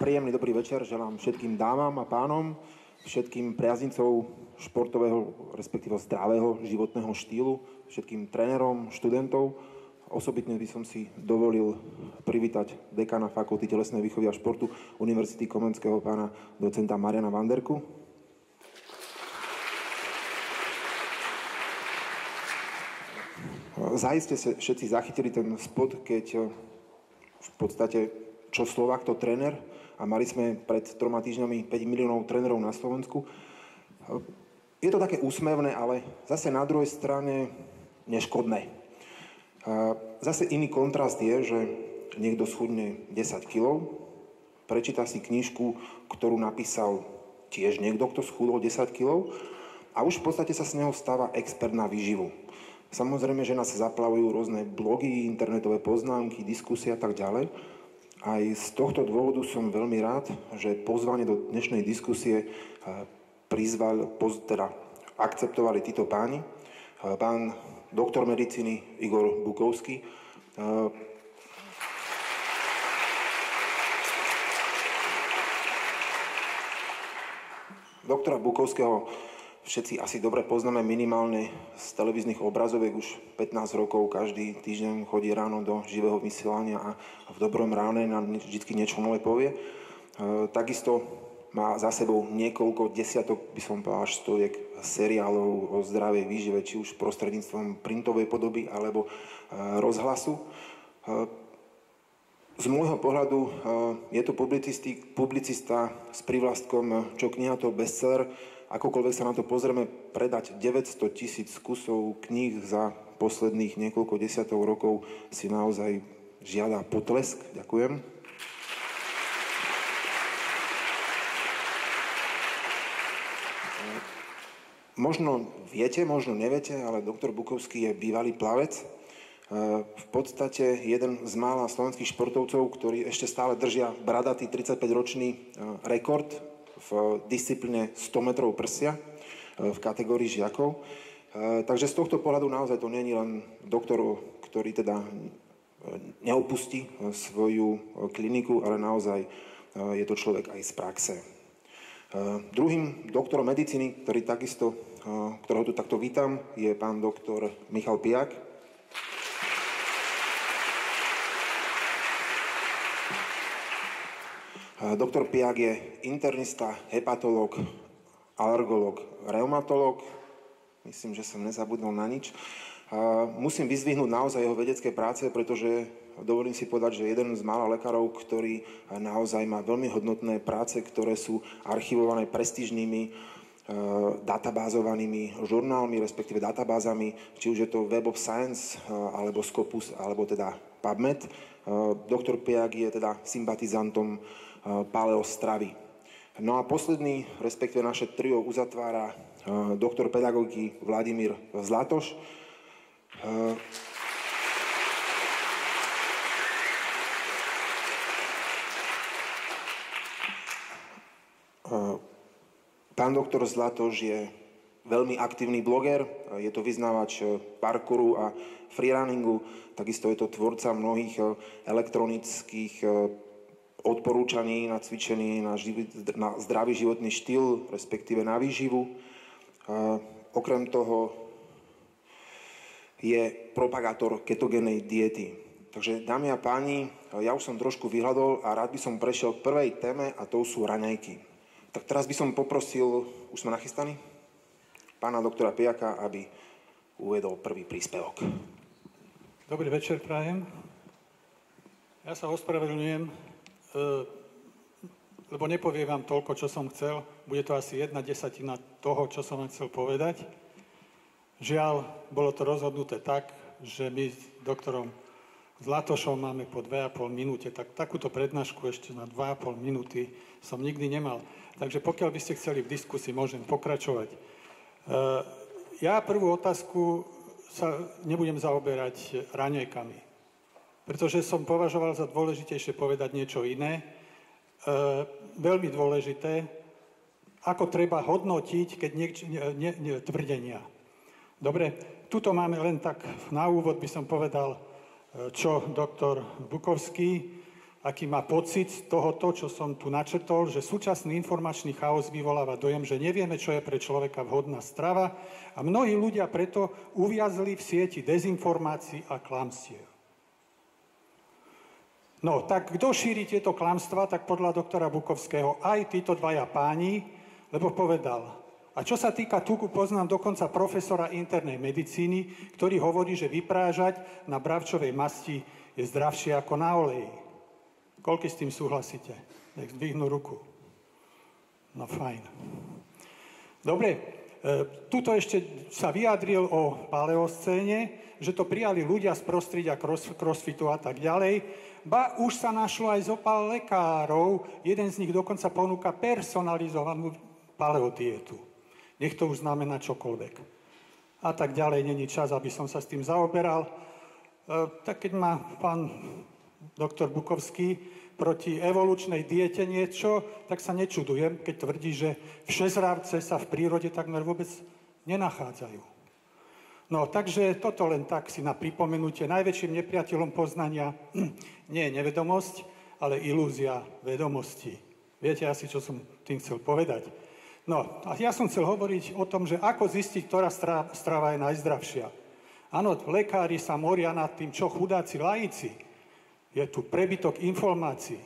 Príjemný dobrý večer želám všetkým dámam a pánom, všetkým priaznicov športového, respektíve zdravého životného štýlu, všetkým trénerom, študentov. Osobitne by som si dovolil privítať dekana Fakulty telesnej výchovy a športu Univerzity Komenského pána docenta Mariana Vanderku. Zajiste ste všetci zachytili ten spot, keď v podstate čo Slovak, to tréner a mali sme pred troma týždňami 5 miliónov trénerov na Slovensku. Je to také úsmevné, ale zase na druhej strane neškodné. Zase iný kontrast je, že niekto schudne 10 kg, prečíta si knižku, ktorú napísal tiež niekto, kto schudol 10 kg a už v podstate sa z neho stáva expert na výživu. Samozrejme, že nás zaplavujú rôzne blogy, internetové poznámky, diskusie a tak ďalej. Aj z tohto dôvodu som veľmi rád, že pozvanie do dnešnej diskusie eh, prizval, poz, teda akceptovali títo páni. Eh, pán doktor medicíny Igor Bukovský, eh, doktora Bukovského všetci asi dobre poznáme minimálne z televíznych obrazoviek už 15 rokov, každý týždeň chodí ráno do živého vysielania a v dobrom ráne nám vždy niečo nové povie. E, takisto má za sebou niekoľko desiatok, by som povedal, až stoviek seriálov o zdravej výžive, či už prostredníctvom printovej podoby alebo e, rozhlasu. E, z môjho pohľadu je to publicista s privlastkom Čo kniha to bestseller, akokoľvek sa na to pozrieme, predať 900 tisíc kusov kníh za posledných niekoľko desiatov rokov si naozaj žiada potlesk. Ďakujem. Možno viete, možno neviete, ale doktor Bukovský je bývalý plavec. E, v podstate jeden z mála slovenských športovcov, ktorí ešte stále držia bradatý 35-ročný e, rekord v disciplíne 100 metrov prsia e, v kategórii žiakov. E, takže z tohto pohľadu naozaj to je len doktor, ktorý teda e, neopustí svoju kliniku, ale naozaj je to človek aj z praxe. Druhým doktorom medicíny, ktorý takisto, ktorého tu takto vítam, je pán doktor Michal Piak, Doktor Piak je internista, hepatolog, alergolog, reumatolog. Myslím, že som nezabudol na nič. Musím vyzvihnúť naozaj jeho vedecké práce, pretože dovolím si povedať, že jeden z mála lekárov, ktorý naozaj má veľmi hodnotné práce, ktoré sú archivované prestížnými e, databázovanými žurnálmi, respektíve databázami, či už je to Web of Science, e, alebo Scopus, alebo teda PubMed. E, doktor Piak je teda sympatizantom paleostravy. No a posledný, respektíve naše trio uzatvára doktor pedagogiky Vladimír Zlatoš. Pán doktor Zlatoš je veľmi aktívny bloger, je to vyznávač parkouru a freerunningu, takisto je to tvorca mnohých elektronických odporúčaní na cvičenie, na, živ- na zdravý životný štýl, respektíve na výživu. Okrem toho je propagátor ketogénej diety. Takže dámy a páni, ja už som trošku vyhľadol a rád by som prešiel k prvej téme a to sú raňajky. Tak teraz by som poprosil, už sme nachystaní, pána doktora Pijaka, aby uvedol prvý príspevok. Dobrý večer, prajem. Ja sa ospravedlňujem, lebo nepoviem vám toľko, čo som chcel. Bude to asi jedna desatina toho, čo som vám chcel povedať. Žiaľ, bolo to rozhodnuté tak, že my s doktorom Zlatošom máme po 2,5 minúte, tak takúto prednášku ešte na 2,5 minúty som nikdy nemal. Takže pokiaľ by ste chceli v diskusii, môžem pokračovať. E, ja prvú otázku sa nebudem zaoberať raňajkami pretože som považoval za dôležitejšie povedať niečo iné. E, veľmi dôležité, ako treba hodnotiť, keď nieč, nie, nie, nie, tvrdenia. Dobre, tuto máme len tak na úvod by som povedal, e, čo doktor Bukovský aký má pocit z tohoto, čo som tu načrtol, že súčasný informačný chaos vyvoláva dojem, že nevieme, čo je pre človeka vhodná strava a mnohí ľudia preto uviazli v sieti dezinformácií a klamstiev. No, tak kto šíri tieto klamstva, tak podľa doktora Bukovského aj títo dvaja páni, lebo povedal, a čo sa týka tuku, poznám dokonca profesora internej medicíny, ktorý hovorí, že vyprážať na bravčovej masti je zdravšie ako na oleji. Koľko s tým súhlasíte? Nech zdvihnú ruku. No fajn. Dobre, e, tuto ešte sa vyjadril o paleoscéne, že to prijali ľudia z prostredia cross, crossfitu a tak ďalej. Ba už sa našlo aj zopal lekárov, jeden z nich dokonca ponúka personalizovanú paleodietu. Nech to už znamená čokoľvek. A tak ďalej, není čas, aby som sa s tým zaoberal. E, tak keď má pán doktor Bukovský proti evolučnej diete niečo, tak sa nečudujem, keď tvrdí, že všezrávce sa v prírode takmer vôbec nenachádzajú. No, takže toto len tak si na pripomenutie. Najväčším nepriateľom poznania nie je nevedomosť, ale ilúzia vedomosti. Viete asi, čo som tým chcel povedať. No, a ja som chcel hovoriť o tom, že ako zistiť, ktorá strava je najzdravšia. Áno, lekári sa moria nad tým, čo chudáci laici je tu prebytok informácií.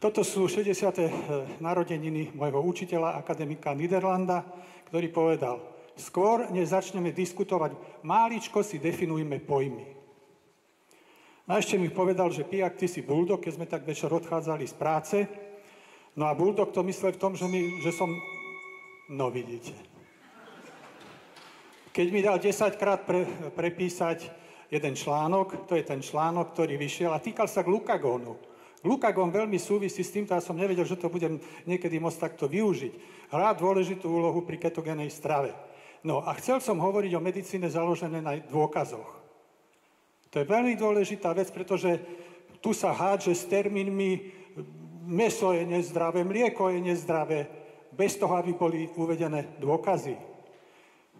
Toto sú 60. Eh, narodeniny môjho učiteľa, akademika Niderlanda, ktorý povedal, skôr než začneme diskutovať, máličko si definujme pojmy. A ešte mi povedal, že pijak, ty si bulldog, keď sme tak večer odchádzali z práce. No a bulldog to myslel v tom, že, mi, že som... No vidíte. Keď mi dal 10 krát pre, prepísať jeden článok, to je ten článok, ktorý vyšiel a týkal sa glukagónu. Glukagón veľmi súvisí s týmto, ja som nevedel, že to budem niekedy môcť takto využiť. Hrá dôležitú úlohu pri ketogénej strave. No a chcel som hovoriť o medicíne založené na dôkazoch. To je veľmi dôležitá vec, pretože tu sa hádže s termínmi meso je nezdravé, mlieko je nezdravé, bez toho, aby boli uvedené dôkazy.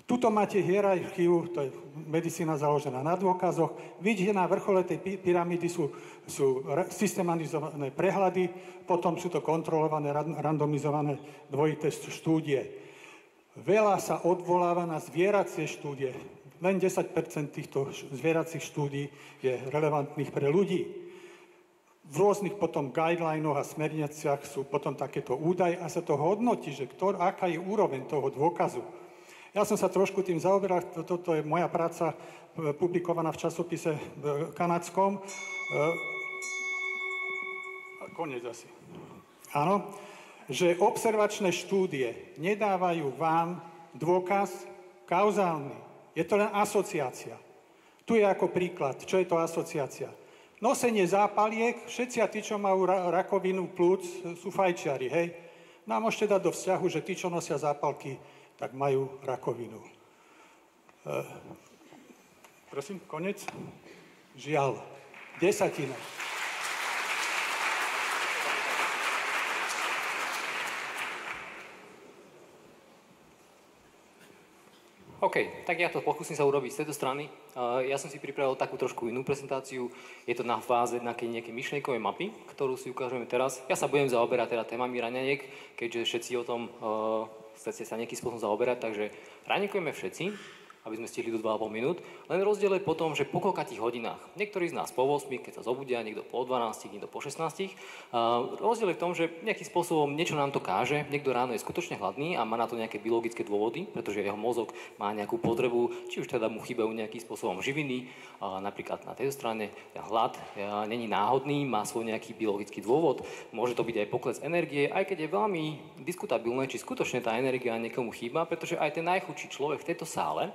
Tuto máte hierarchiu, to je medicína založená na dôkazoch. Vidíte, na vrchole tej pyramídy sú, sú systematizované prehľady, potom sú to kontrolované, randomizované dvojité štúdie. Veľa sa odvoláva na zvieracie štúdie. Len 10% týchto zvieracích štúdí je relevantných pre ľudí. V rôznych potom guidelinoch a smerniciach sú potom takéto údaje a sa to hodnotí, že ktor, aká je úroveň toho dôkazu. Ja som sa trošku tým zaoberal, toto je moja práca e, publikovaná v časopise e, kanadskom. E, Konec asi. Áno, že observačné štúdie nedávajú vám dôkaz kauzálny. Je to len asociácia. Tu je ako príklad. Čo je to asociácia? Nosenie zápaliek, všetci a tí, čo majú rakovinu plúc, sú fajčiari, hej? No môžete dať do vzťahu, že tí, čo nosia zápalky, tak majú rakovinu. E, prosím, konec? Žiaľ. Desatina. OK, tak ja to pokúsim sa urobiť z tejto strany. Ja som si pripravil takú trošku inú prezentáciu. Je to na fáze nejakej, myšlienkovej mapy, ktorú si ukážeme teraz. Ja sa budem zaoberať teda témami raňaniek, keďže všetci o tom uh, chcete sa nejakým spôsobom zaoberať, takže raňakujeme všetci, aby sme stihli do 2,5 minút. Len rozdiel je potom, že po koľkatých hodinách. Niektorí z nás po 8, keď sa zobudia, niekto po 12, niekto po 16. Uh, rozdiel je v tom, že nejakým spôsobom niečo nám to káže. Niekto ráno je skutočne hladný a má na to nejaké biologické dôvody, pretože jeho mozog má nejakú potrebu, či už teda mu chýbajú nejakým spôsobom živiny, napríklad na tejto strane ten hlad není náhodný, má svoj nejaký biologický dôvod. Môže to byť aj pokles energie, aj keď je veľmi diskutabilné, či skutočne tá energia niekomu chýba, pretože aj ten najchudší človek v tejto sále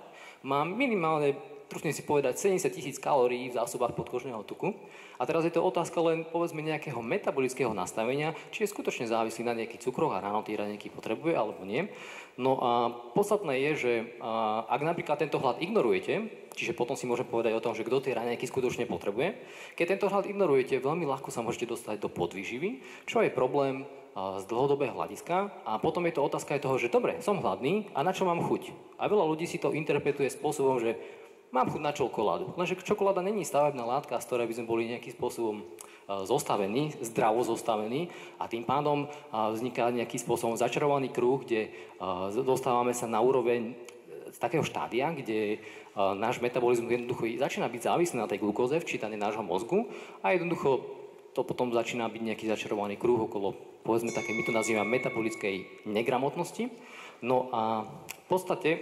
má minimálne, trúšne si povedať, 70 tisíc kalórií v zásobách podkožného tuku. A teraz je to otázka len, povedzme, nejakého metabolického nastavenia, či je skutočne závislý na nejakých cukroch a ráno tie nejaký potrebuje, alebo nie. No a podstatné je, že ak napríklad tento hlad ignorujete, čiže potom si môžem povedať o tom, že kto tie raňajky skutočne potrebuje, keď tento hlad ignorujete, veľmi ľahko sa môžete dostať do podvýživy, čo je problém z dlhodobého hľadiska. A potom je to otázka aj toho, že dobre, som hladný a na čo mám chuť? A veľa ľudí si to interpretuje spôsobom, že mám chuť na čokoládu. Lenže čokoláda není stavebná látka, z ktorej by sme boli nejakým spôsobom zostavený, zdravo zostavený a tým pádom vzniká nejaký spôsobom začarovaný kruh, kde dostávame sa na úroveň z takého štádia, kde náš metabolizmus jednoducho začína byť závislý na tej glukóze, včítanie nášho mozgu a jednoducho to potom začína byť nejaký začarovaný kruh okolo, povedzme také, my to nazývame metabolickej negramotnosti. No a v podstate,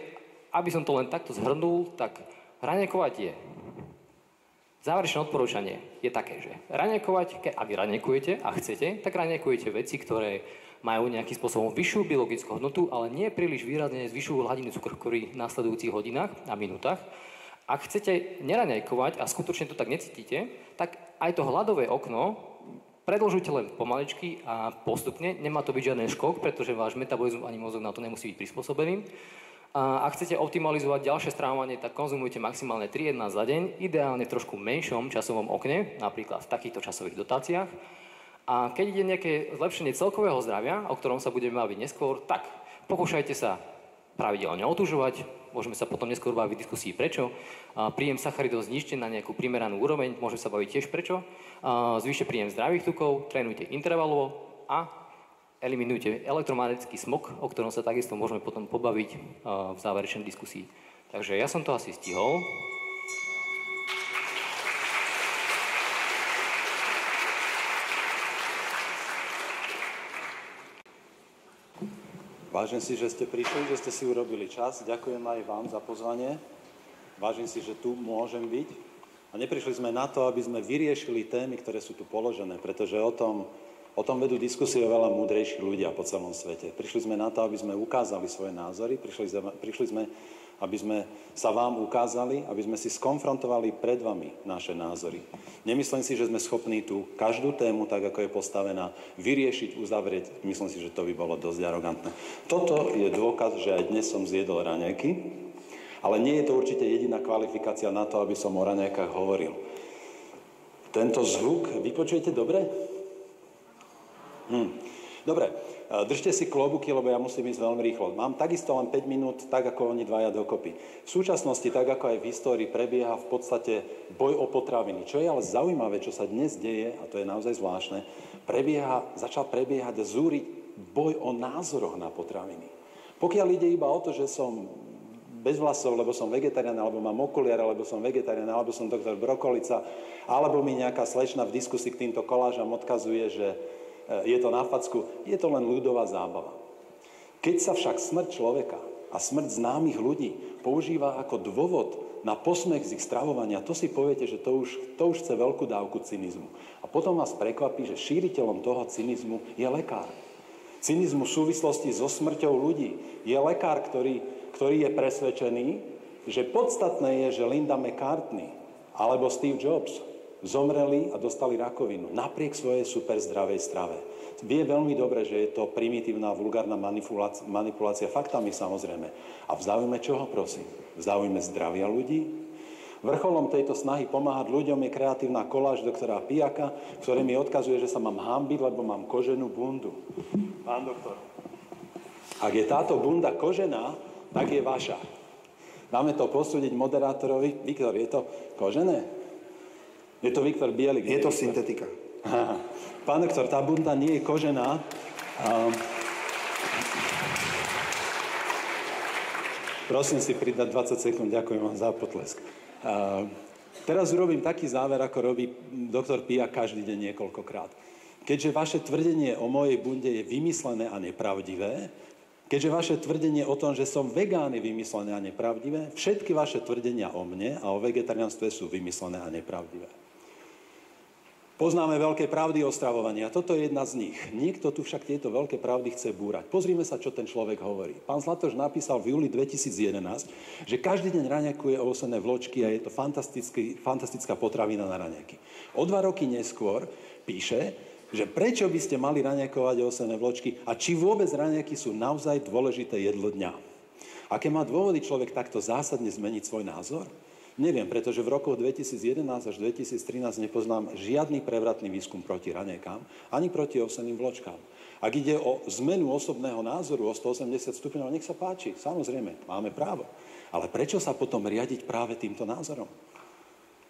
aby som to len takto zhrnul, tak raňakovať je Záverečné odporúčanie je také, že raňakovať, ak raňakujete a chcete, tak raňakujete veci, ktoré majú nejakým spôsobom vyššiu biologickú hodnotu, ale nie príliš výrazne zvyšujú hladinu cukrokory v následujúcich hodinách a minútach. Ak chcete neraňajkovať a skutočne to tak necítite, tak aj to hladové okno predlžujte len pomaličky a postupne. Nemá to byť žiaden škok, pretože váš metabolizmus ani mozog na to nemusí byť prispôsobený. A ak chcete optimalizovať ďalšie strávanie, tak konzumujte maximálne 3 jedná za deň, ideálne v trošku menšom časovom okne, napríklad v takýchto časových dotáciách. A keď ide nejaké zlepšenie celkového zdravia, o ktorom sa budeme baviť neskôr, tak pokúšajte sa pravidelne otužovať, môžeme sa potom neskôr baviť v diskusii prečo. Príjem sacharidov znižte na nejakú primeranú úroveň, môžeme sa baviť tiež prečo. Zvýšte príjem zdravých tukov, trénujte intervalovo a eliminujte elektromagnetický smog, o ktorom sa takisto môžeme potom pobaviť v záverečnej diskusii. Takže ja som to asi stihol. Vážim si, že ste prišli, že ste si urobili čas. Ďakujem aj vám za pozvanie. Vážim si, že tu môžem byť. A neprišli sme na to, aby sme vyriešili témy, ktoré sú tu položené, pretože o tom, O tom vedú diskusie veľa múdrejší ľudia po celom svete. Prišli sme na to, aby sme ukázali svoje názory, prišli prišli sme, aby sme sa vám ukázali, aby sme si skonfrontovali pred vami naše názory. Nemyslím si, že sme schopní tu každú tému, tak ako je postavená, vyriešiť, uzavrieť. Myslím si, že to by bolo dosť arogantné. Toto je dôkaz, že aj dnes som zjedol raňajky, ale nie je to určite jediná kvalifikácia na to, aby som o raňajkách hovoril. Tento zvuk, vypočujete dobre? Hm. Dobre, držte si klobuky, lebo ja musím ísť veľmi rýchlo. Mám takisto len 5 minút, tak ako oni dvaja dokopy. V súčasnosti, tak ako aj v histórii, prebieha v podstate boj o potraviny. Čo je ale zaujímavé, čo sa dnes deje, a to je naozaj zvláštne, prebieha, začal prebiehať zúriť boj o názoroch na potraviny. Pokiaľ ide iba o to, že som bez vlasov, lebo som vegetarián, alebo mám okuliar, alebo som vegetarián, alebo som doktor Brokolica, alebo mi nejaká slečna v diskusii k týmto kolážam odkazuje, že je to na facku, je to len ľudová zábava. Keď sa však smrť človeka a smrť známych ľudí používa ako dôvod na posmech z ich stravovania, to si poviete, že to už, to už chce veľkú dávku cynizmu. A potom vás prekvapí, že šíriteľom toho cynizmu je lekár. Cynizmu v súvislosti so smrťou ľudí je lekár, ktorý, ktorý je presvedčený, že podstatné je, že Linda McCartney alebo Steve Jobs zomreli a dostali rakovinu napriek svojej super zdravej strave. Vie veľmi dobre, že je to primitívna, vulgárna manipulácia, manipulácia faktami samozrejme. A v záujme čoho, prosím? V záujme zdravia ľudí? Vrcholom tejto snahy pomáhať ľuďom je kreatívna koláž doktora Pijaka, ktorý mi odkazuje, že sa mám hambiť, lebo mám koženú bundu. Pán doktor, ak je táto bunda kožená, tak je vaša. Dáme to posúdiť moderátorovi. Viktor, je to kožené? Je to Viktor Bielik. Je to syntetika. Pán doktor, tá bunda nie je kožená. Prosím si pridať 20 sekúnd, ďakujem vám za potlesk. teraz urobím taký záver, ako robí doktor Pia každý deň niekoľkokrát. Keďže vaše tvrdenie o mojej bunde je vymyslené a nepravdivé, keďže vaše tvrdenie o tom, že som vegán je vymyslené a nepravdivé, všetky vaše tvrdenia o mne a o vegetariánstve sú vymyslené a nepravdivé. Poznáme veľké pravdy o stravovaní a toto je jedna z nich. Niekto tu však tieto veľké pravdy chce búrať. Pozrime sa, čo ten človek hovorí. Pán Zlatoš napísal v júli 2011, že každý deň raňakuje ovosené vločky a je to fantastická potravina na raňaky. O dva roky neskôr píše, že prečo by ste mali raňakovať ovosené vločky a či vôbec raňaky sú naozaj dôležité jedlo dňa. Aké má dôvody človek takto zásadne zmeniť svoj názor? Neviem, pretože v rokoch 2011 až 2013 nepoznám žiadny prevratný výskum proti ranejkám, ani proti ovseným vločkám. Ak ide o zmenu osobného názoru o 180 stupňov, nech sa páči, samozrejme, máme právo. Ale prečo sa potom riadiť práve týmto názorom?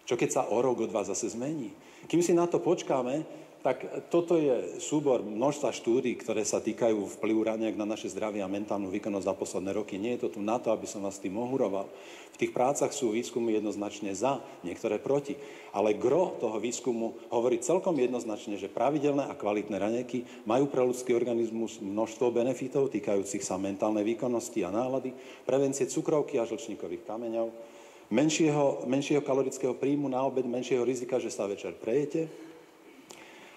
Čo keď sa o rok, o dva zase zmení? Kým si na to počkáme, tak toto je súbor množstva štúdí, ktoré sa týkajú vplyvu raniek na naše zdravie a mentálnu výkonnosť za posledné roky. Nie je to tu na to, aby som vás tým ohuroval. V tých prácach sú výskumy jednoznačne za, niektoré proti. Ale gro toho výskumu hovorí celkom jednoznačne, že pravidelné a kvalitné ranieky majú pre ľudský organizmus množstvo benefitov týkajúcich sa mentálnej výkonnosti a nálady, prevencie cukrovky a žlčníkových kameňov, menšieho, menšieho kalorického príjmu na obed, menšieho rizika, že sa večer prejete,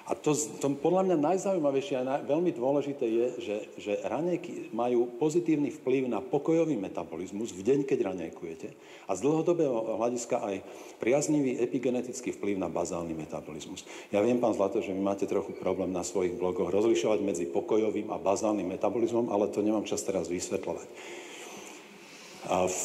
a to, to podľa mňa najzaujímavejšie a naj, veľmi dôležité je, že, že raňajky majú pozitívny vplyv na pokojový metabolizmus v deň, keď raňajkujete a z dlhodobého hľadiska aj priaznivý epigenetický vplyv na bazálny metabolizmus. Ja viem, pán Zlato, že vy máte trochu problém na svojich blogoch rozlišovať medzi pokojovým a bazálnym metabolizmom, ale to nemám čas teraz vysvetľovať. A v,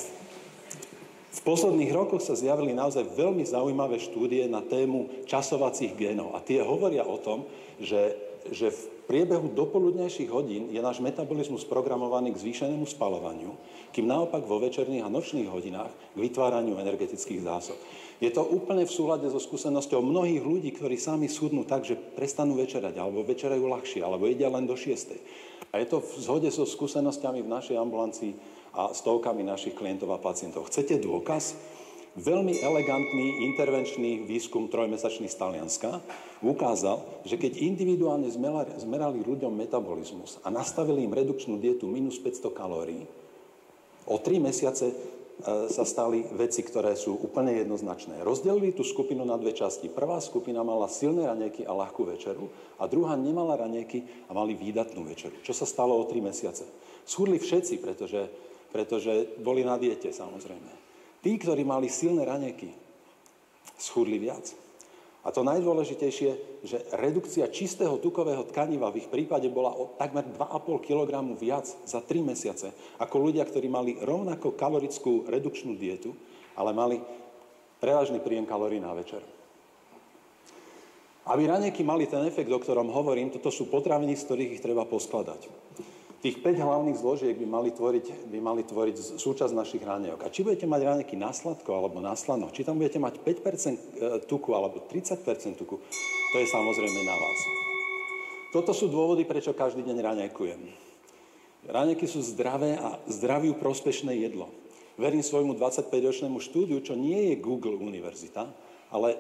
v posledných rokoch sa zjavili naozaj veľmi zaujímavé štúdie na tému časovacích génov. A tie hovoria o tom, že, že v priebehu dopoludnejších hodín je náš metabolizmus programovaný k zvýšenému spalovaniu, kým naopak vo večerných a nočných hodinách k vytváraniu energetických zásob. Je to úplne v súlade so skúsenosťou mnohých ľudí, ktorí sami schudnú tak, že prestanú večerať, alebo večerajú ľahšie, alebo jedia len do 6. A je to v zhode so skúsenosťami v našej ambulancii a stovkami našich klientov a pacientov. Chcete dôkaz? Veľmi elegantný intervenčný výskum trojmesačný z Talianska ukázal, že keď individuálne zmerali, ľuďom metabolizmus a nastavili im redukčnú dietu minus 500 kalórií, o 3 mesiace e, sa stali veci, ktoré sú úplne jednoznačné. Rozdelili tú skupinu na dve časti. Prvá skupina mala silné ranieky a ľahkú večeru a druhá nemala ranieky a mali výdatnú večeru. Čo sa stalo o 3 mesiace? Schudli všetci, pretože pretože boli na diete samozrejme. Tí, ktorí mali silné raneky, schudli viac. A to najdôležitejšie, že redukcia čistého tukového tkaniva v ich prípade bola o takmer 2,5 kg viac za 3 mesiace, ako ľudia, ktorí mali rovnako kalorickú redukčnú dietu, ale mali prevažný príjem kalórií na večer. Aby raneky mali ten efekt, o ktorom hovorím, toto sú potraviny, z ktorých ich treba poskladať. Tých 5 hlavných zložiek by mali tvoriť, by mali tvoriť súčasť našich ráňajok. A či budete mať ráňajky na sladko alebo na slano, či tam budete mať 5% e, tuku alebo 30% tuku, to je samozrejme na vás. Toto sú dôvody, prečo každý deň ráňajkujem. Ráňajky sú zdravé a zdraviu prospešné jedlo. Verím svojmu 25-ročnému štúdiu, čo nie je Google univerzita, ale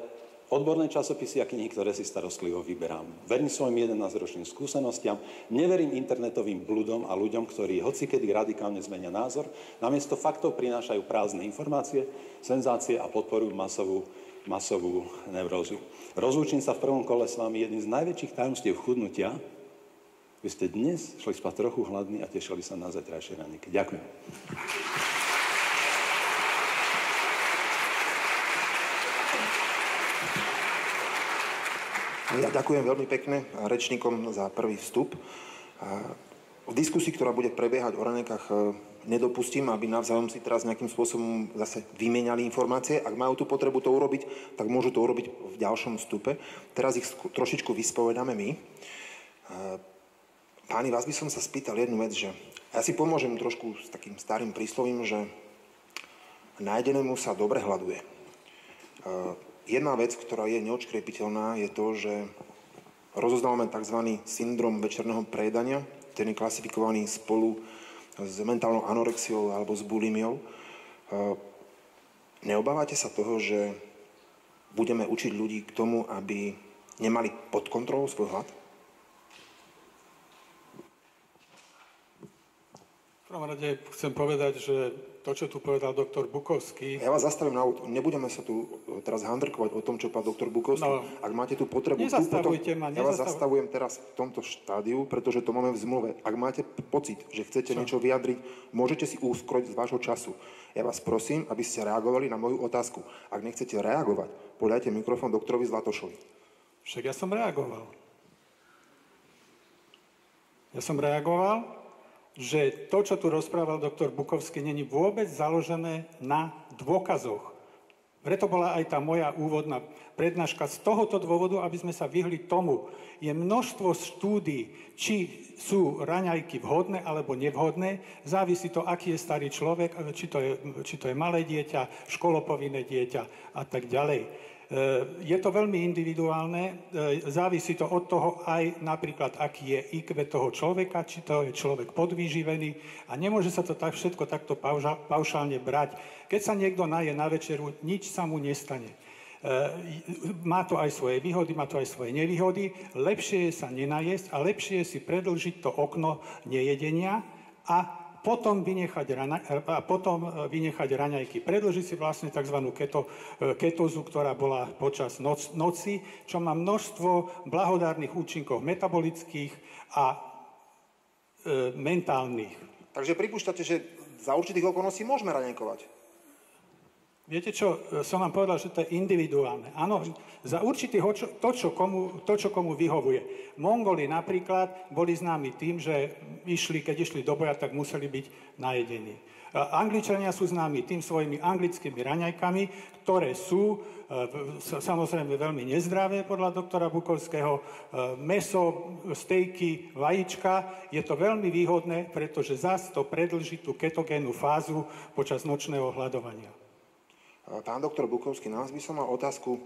odborné časopisy a knihy, ktoré si starostlivo vyberám. Verím svojim 11-ročným skúsenostiam, neverím internetovým bludom a ľuďom, ktorí hocikedy radikálne zmenia názor, namiesto faktov prinášajú prázdne informácie, senzácie a podporujú masovú, masovú neurózu. Rozlúčim sa v prvom kole s vami jedným z najväčších tajomstiev chudnutia. Vy ste dnes šli spať trochu hladní a tešili sa na zajtrajšie raníky. Ďakujem. Ja ďakujem veľmi pekne rečníkom za prvý vstup. V diskusii, ktorá bude prebiehať o ranekách, e, nedopustím, aby navzájom si teraz nejakým spôsobom zase vymieniali informácie. Ak majú tú potrebu to urobiť, tak môžu to urobiť v ďalšom vstupe. Teraz ich trošičku vyspovedáme my. E, páni, vás by som sa spýtal jednu vec, že ja si pomôžem trošku s takým starým príslovím, že nájdenému sa dobre hľaduje. E, Jedna vec, ktorá je neočkriepiteľná, je to, že rozoznávame tzv. syndrom večerného prejedania. Ten je klasifikovaný spolu s mentálnou anorexiou alebo s bulimiou. Neobávate sa toho, že budeme učiť ľudí k tomu, aby nemali pod kontrolou svoj hlad? V prvom rade chcem povedať, že to, čo tu povedal doktor Bukovský... Ja vás zastavím na auto. Nebudeme sa tu e, teraz handrkovať o tom, čo povedal doktor Bukovský. No, Ak máte tú potrebu... Nezastavujte tu potom, ma. Ja vás zastavujem teraz v tomto štádiu, pretože to máme v zmluve. Ak máte pocit, že chcete čo? niečo vyjadriť, môžete si úskroť z vášho času. Ja vás prosím, aby ste reagovali na moju otázku. Ak nechcete reagovať, podajte mikrofón doktorovi Zlatošovi. Však ja som reagoval. Ja som reagoval že to, čo tu rozprával doktor Bukovský, není vôbec založené na dôkazoch. Preto bola aj tá moja úvodná prednáška z tohoto dôvodu, aby sme sa vyhli tomu. Je množstvo štúdí, či sú raňajky vhodné alebo nevhodné. Závisí to, aký je starý človek, či to je, či to je malé dieťa, školopovinné dieťa a tak ďalej. Eh, je to veľmi individuálne, eh, závisí to od toho aj napríklad, aký je IQ toho človeka, či to je človek podvýživený a nemôže sa to tak všetko takto paušálne brať. Keď sa niekto naje na večeru, nič sa mu nestane. Eh, má to aj svoje výhody, má to aj svoje nevýhody. Lepšie je sa nenajesť a lepšie je si predlžiť to okno nejedenia a potom vynechať, rana, a potom e, vynechať raňajky. Predlžiť si vlastne tzv. Keto, e, ketózu, ktorá bola počas noc, noci, čo má množstvo blahodárnych účinkov metabolických a e, mentálnych. Takže pripúšťate, že za určitých okolností môžeme raňajkovať? Viete čo, som vám povedal, že to je individuálne. Áno, za určitých to, čo komu, to, čo komu vyhovuje. Mongoli napríklad boli známi tým, že išli, keď išli do boja, tak museli byť najedení. Angličania sú známi tým svojimi anglickými raňajkami, ktoré sú e, samozrejme veľmi nezdravé podľa doktora Bukovského. E, meso, stejky, vajíčka. Je to veľmi výhodné, pretože zás to predlží tú ketogénnu fázu počas nočného hľadovania. Pán doktor Bukovský, na vás by som mal otázku.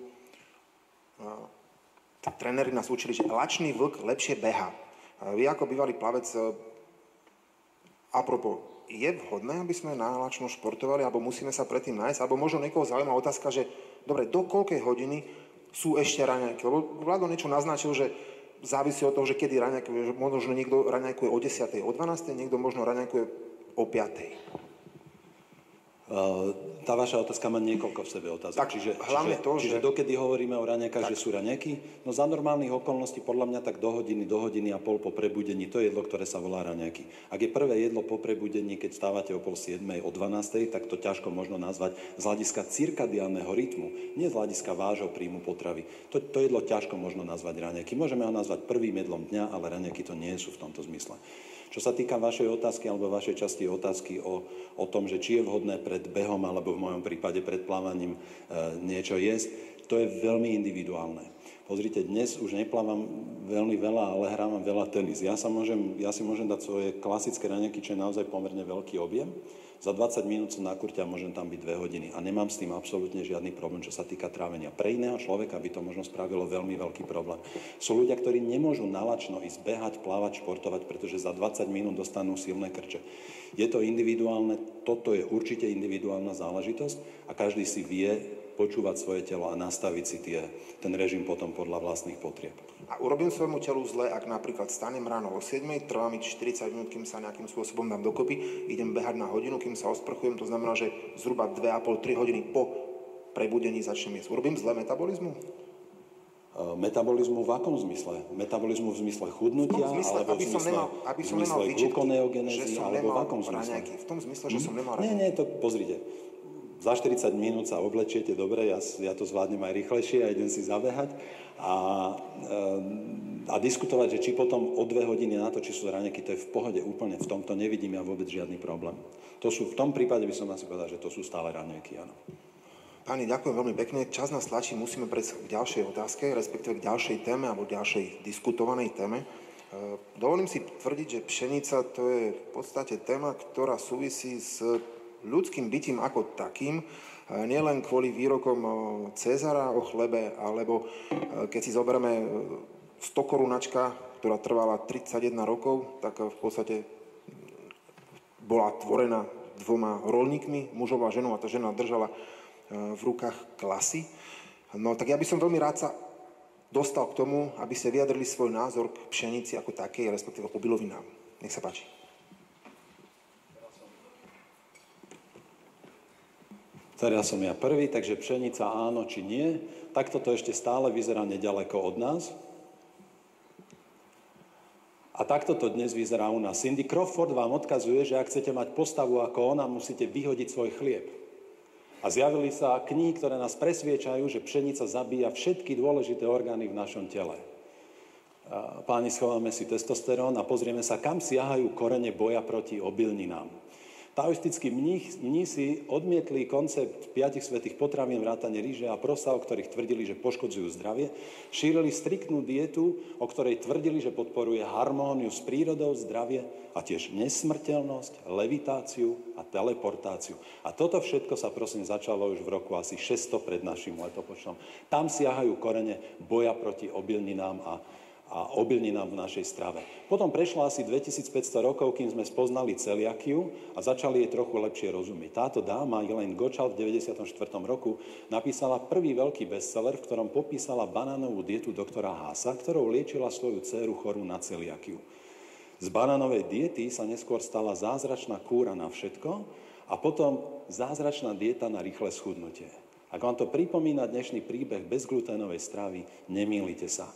Tréneri nás učili, že lačný vlk lepšie beha. Vy ako bývalý plavec, e, apropo, je vhodné, aby sme na lačno športovali, alebo musíme sa predtým nájsť, alebo možno niekoho zaujíma otázka, že dobre, do koľkej hodiny sú ešte raňajky? Lebo Vlado niečo naznačil, že závisí od toho, že kedy raňajkuje. Možno niekto raňajkuje o 10. o 12. niekto možno raňajkuje o 5. Tá vaša otázka má niekoľko v sebe otázok. Tak, čiže, hlavne čiže, to, čiže že... dokedy hovoríme o raňajkách, že sú raňajky? No za normálnych okolností podľa mňa tak do hodiny, do hodiny a pol po prebudení, to je jedlo, ktoré sa volá raňajky. Ak je prvé jedlo po prebudení, keď stávate o pol 7, o 12, tak to ťažko možno nazvať z hľadiska cirkadiálneho rytmu, nie z hľadiska vášho príjmu potravy. To, to jedlo ťažko možno nazvať raňajky. Môžeme ho nazvať prvým jedlom dňa, ale raňajky to nie sú v tomto zmysle. Čo sa týka vašej otázky alebo vašej časti otázky o, o tom, že či je vhodné pred behom alebo v mojom prípade pred plávaním e, niečo jesť, to je veľmi individuálne. Pozrite, dnes už neplávam veľmi veľa, ale hrávam veľa tenis. Ja, sa môžem, ja si môžem dať svoje klasické raňaky, čo je naozaj pomerne veľký objem za 20 minút som na kurte a môžem tam byť 2 hodiny. A nemám s tým absolútne žiadny problém, čo sa týka trávenia. Pre iného človeka by to možno spravilo veľmi veľký problém. Sú ľudia, ktorí nemôžu nalačno ísť behať, plávať, športovať, pretože za 20 minút dostanú silné krče. Je to individuálne, toto je určite individuálna záležitosť a každý si vie počúvať svoje telo a nastaviť si tie, ten režim potom podľa vlastných potrieb. A urobím svojmu telu zle, ak napríklad stanem ráno o 7, trvá mi 40 minút, kým sa nejakým spôsobom dám dokopy, idem behať na hodinu, kým sa osprchujem, to znamená, že zhruba 2,5-3 hodiny po prebudení začnem jesť. Urobím zle metabolizmu? Uh, metabolizmu v akom zmysle? Metabolizmu v zmysle chudnutia? V zmysle, alebo aby v som nemal, aby som nemal výčitky, že som alebo nemal v akom zmysle? raňajky. V tom zmysle, že hm? som nemal raňajky. Nie, nie, to pozrite za 40 minút sa oblečiete, dobre, ja, ja to zvládnem aj rýchlejšie a idem si zabehať a, eh, a diskutovať, že či potom o dve hodiny na to, či sú raňaky, to je v pohode úplne, v tomto nevidím ja vôbec žiadny problém. To sú, v tom prípade by som asi povedal, že to sú stále raňajky, áno. Páni, ďakujem veľmi pekne. Čas nás tlačí, musíme prejsť k ďalšej otázke, respektíve k ďalšej téme alebo ďalšej diskutovanej téme. Eh, dovolím si tvrdiť, že pšenica to je v podstate téma, ktorá súvisí s ľudským bytím ako takým, nielen kvôli výrokom Cezara o chlebe, alebo keď si zoberieme 100 korunačka, ktorá trvala 31 rokov, tak v podstate bola tvorená dvoma rolníkmi, mužov a ženou, a tá žena držala v rukách klasy. No tak ja by som veľmi rád sa dostal k tomu, aby ste vyjadrili svoj názor k pšenici ako takej, respektíve obilovinám. Nech sa páči. Teraz som ja prvý, takže pšenica áno či nie. Takto to ešte stále vyzerá nedaleko od nás. A takto to dnes vyzerá u nás. Cindy Crawford vám odkazuje, že ak chcete mať postavu ako ona, musíte vyhodiť svoj chlieb. A zjavili sa knihy, ktoré nás presviečajú, že pšenica zabíja všetky dôležité orgány v našom tele. Páni, schováme si testosterón a pozrieme sa, kam siahajú korene boja proti obilninám. Taoistickí mnísi odmietli koncept piatich svetých potravín, vrátane ríže a prosa, o ktorých tvrdili, že poškodzujú zdravie. Šírili striktnú dietu, o ktorej tvrdili, že podporuje harmóniu s prírodou, zdravie a tiež nesmrteľnosť, levitáciu a teleportáciu. A toto všetko sa prosím začalo už v roku asi 600 pred našim letopočtom. Tam siahajú korene boja proti obilninám a a obilninám v našej strave. Potom prešlo asi 2500 rokov, kým sme spoznali celiakiu a začali jej trochu lepšie rozumieť. Táto dáma, Elaine Gočal, v 94. roku napísala prvý veľký bestseller, v ktorom popísala banánovú dietu doktora Hasa, ktorou liečila svoju dceru chorú na celiakiu. Z banánovej diety sa neskôr stala zázračná kúra na všetko a potom zázračná dieta na rýchle schudnutie. Ak vám to pripomína dnešný príbeh bezgluténovej stravy, nemýlite sa.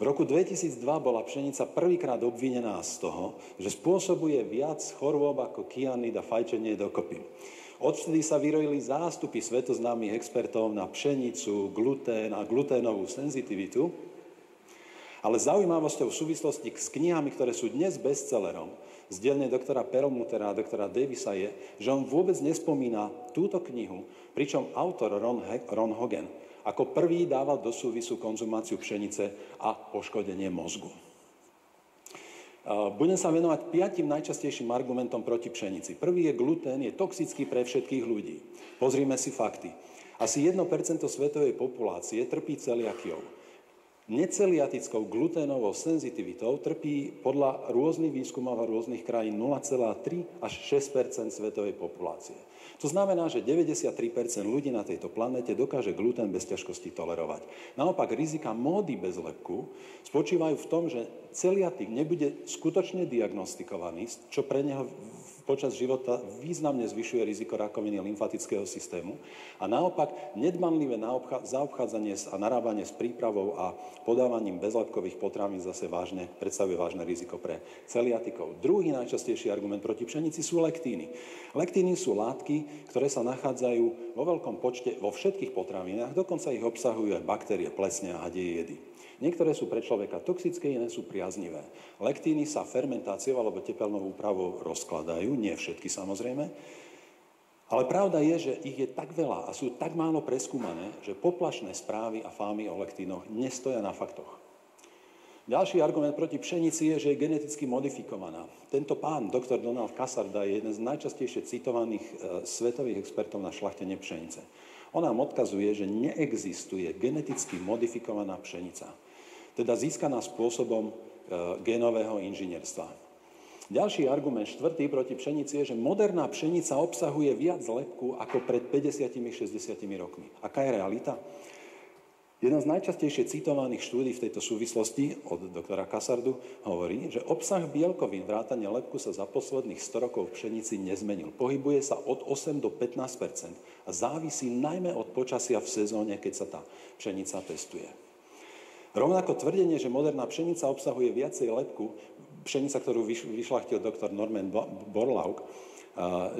V roku 2002 bola pšenica prvýkrát obvinená z toho, že spôsobuje viac chorôb ako kianid a fajčenie dokopy. Odvtedy sa vyrojili zástupy svetoznámych expertov na pšenicu, glutén a gluténovú senzitivitu, ale zaujímavosťou v súvislosti s knihami, ktoré sú dnes bestsellerom, z dielne doktora Perlmutera a doktora Davisa je, že on vôbec nespomína túto knihu, pričom autor Ron, Ron Hogan ako prvý dával do súvisu konzumáciu pšenice a poškodenie mozgu. Budem sa venovať piatim najčastejším argumentom proti pšenici. Prvý je glutén, je toxický pre všetkých ľudí. Pozrime si fakty. Asi 1% svetovej populácie trpí celiakiou. Neceliatickou gluténovou senzitivitou trpí podľa rôznych výskumov a rôznych krajín 0,3 až 6% svetovej populácie. To znamená, že 93% ľudí na tejto planete dokáže glutén bez ťažkosti tolerovať. Naopak rizika módy bez lepku spočívajú v tom, že celiatik nebude skutočne diagnostikovaný, čo pre neho počas života významne zvyšuje riziko rakoviny lymfatického systému a naopak nedbanlivé zaobchádzanie a narábanie s prípravou a podávaním bezlepkových potravín zase vážne, predstavuje vážne riziko pre celiatikov. Druhý najčastejší argument proti pšenici sú lektíny. Lektíny sú látky, ktoré sa nachádzajú vo veľkom počte vo všetkých potravinách, dokonca ich obsahujú aj baktérie, plesne a hadie jedy. Niektoré sú pre človeka toxické, iné sú priaznivé. Lektíny sa fermentáciou alebo tepelnou úpravou rozkladajú, nie všetky samozrejme, ale pravda je, že ich je tak veľa a sú tak málo preskúmané, že poplašné správy a fámy o lektínoch nestoja na faktoch. Ďalší argument proti pšenici je, že je geneticky modifikovaná. Tento pán, doktor Donald Kasarda, je jeden z najčastejšie citovaných e, svetových expertov na šlachtenie pšenice. On nám odkazuje, že neexistuje geneticky modifikovaná pšenica teda získaná spôsobom e, genového inžinierstva. Ďalší argument, štvrtý proti pšenici je, že moderná pšenica obsahuje viac lepku ako pred 50-60 rokmi. Aká je realita? Jedna z najčastejšie citovaných štúdí v tejto súvislosti od doktora Kasardu hovorí, že obsah bielkovín vrátane lepku sa za posledných 100 rokov v pšenici nezmenil. Pohybuje sa od 8 do 15% a závisí najmä od počasia v sezóne, keď sa tá pšenica testuje. Rovnako tvrdenie, že moderná pšenica obsahuje viacej lepku, pšenica, ktorú vyšlachtil doktor Norman Borlaug,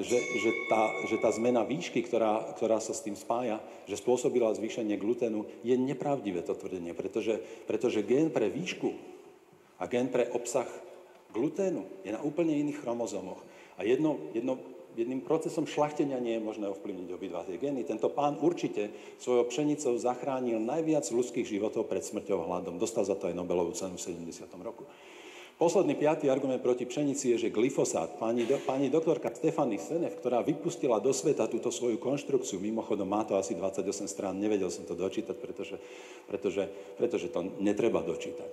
že, že, tá, že tá zmena výšky, ktorá, ktorá sa s tým spája, že spôsobila zvýšenie glutenu, je nepravdivé to tvrdenie, pretože, pretože gén pre výšku a gén pre obsah gluténu je na úplne iných chromozomoch. A jedno, jedno jedným procesom šlachtenia nie je možné ovplyvniť obidva tie gény. Tento pán určite svojou pšenicou zachránil najviac ľudských životov pred smrťou hladom. Dostal za to aj Nobelovú cenu v 70. roku. Posledný piatý argument proti pšenici je, že glyfosát. Pani, do, pani doktorka Stefany Senev, ktorá vypustila do sveta túto svoju konštrukciu, mimochodom má to asi 28 strán, nevedel som to dočítať, pretože, pretože, pretože to netreba dočítať.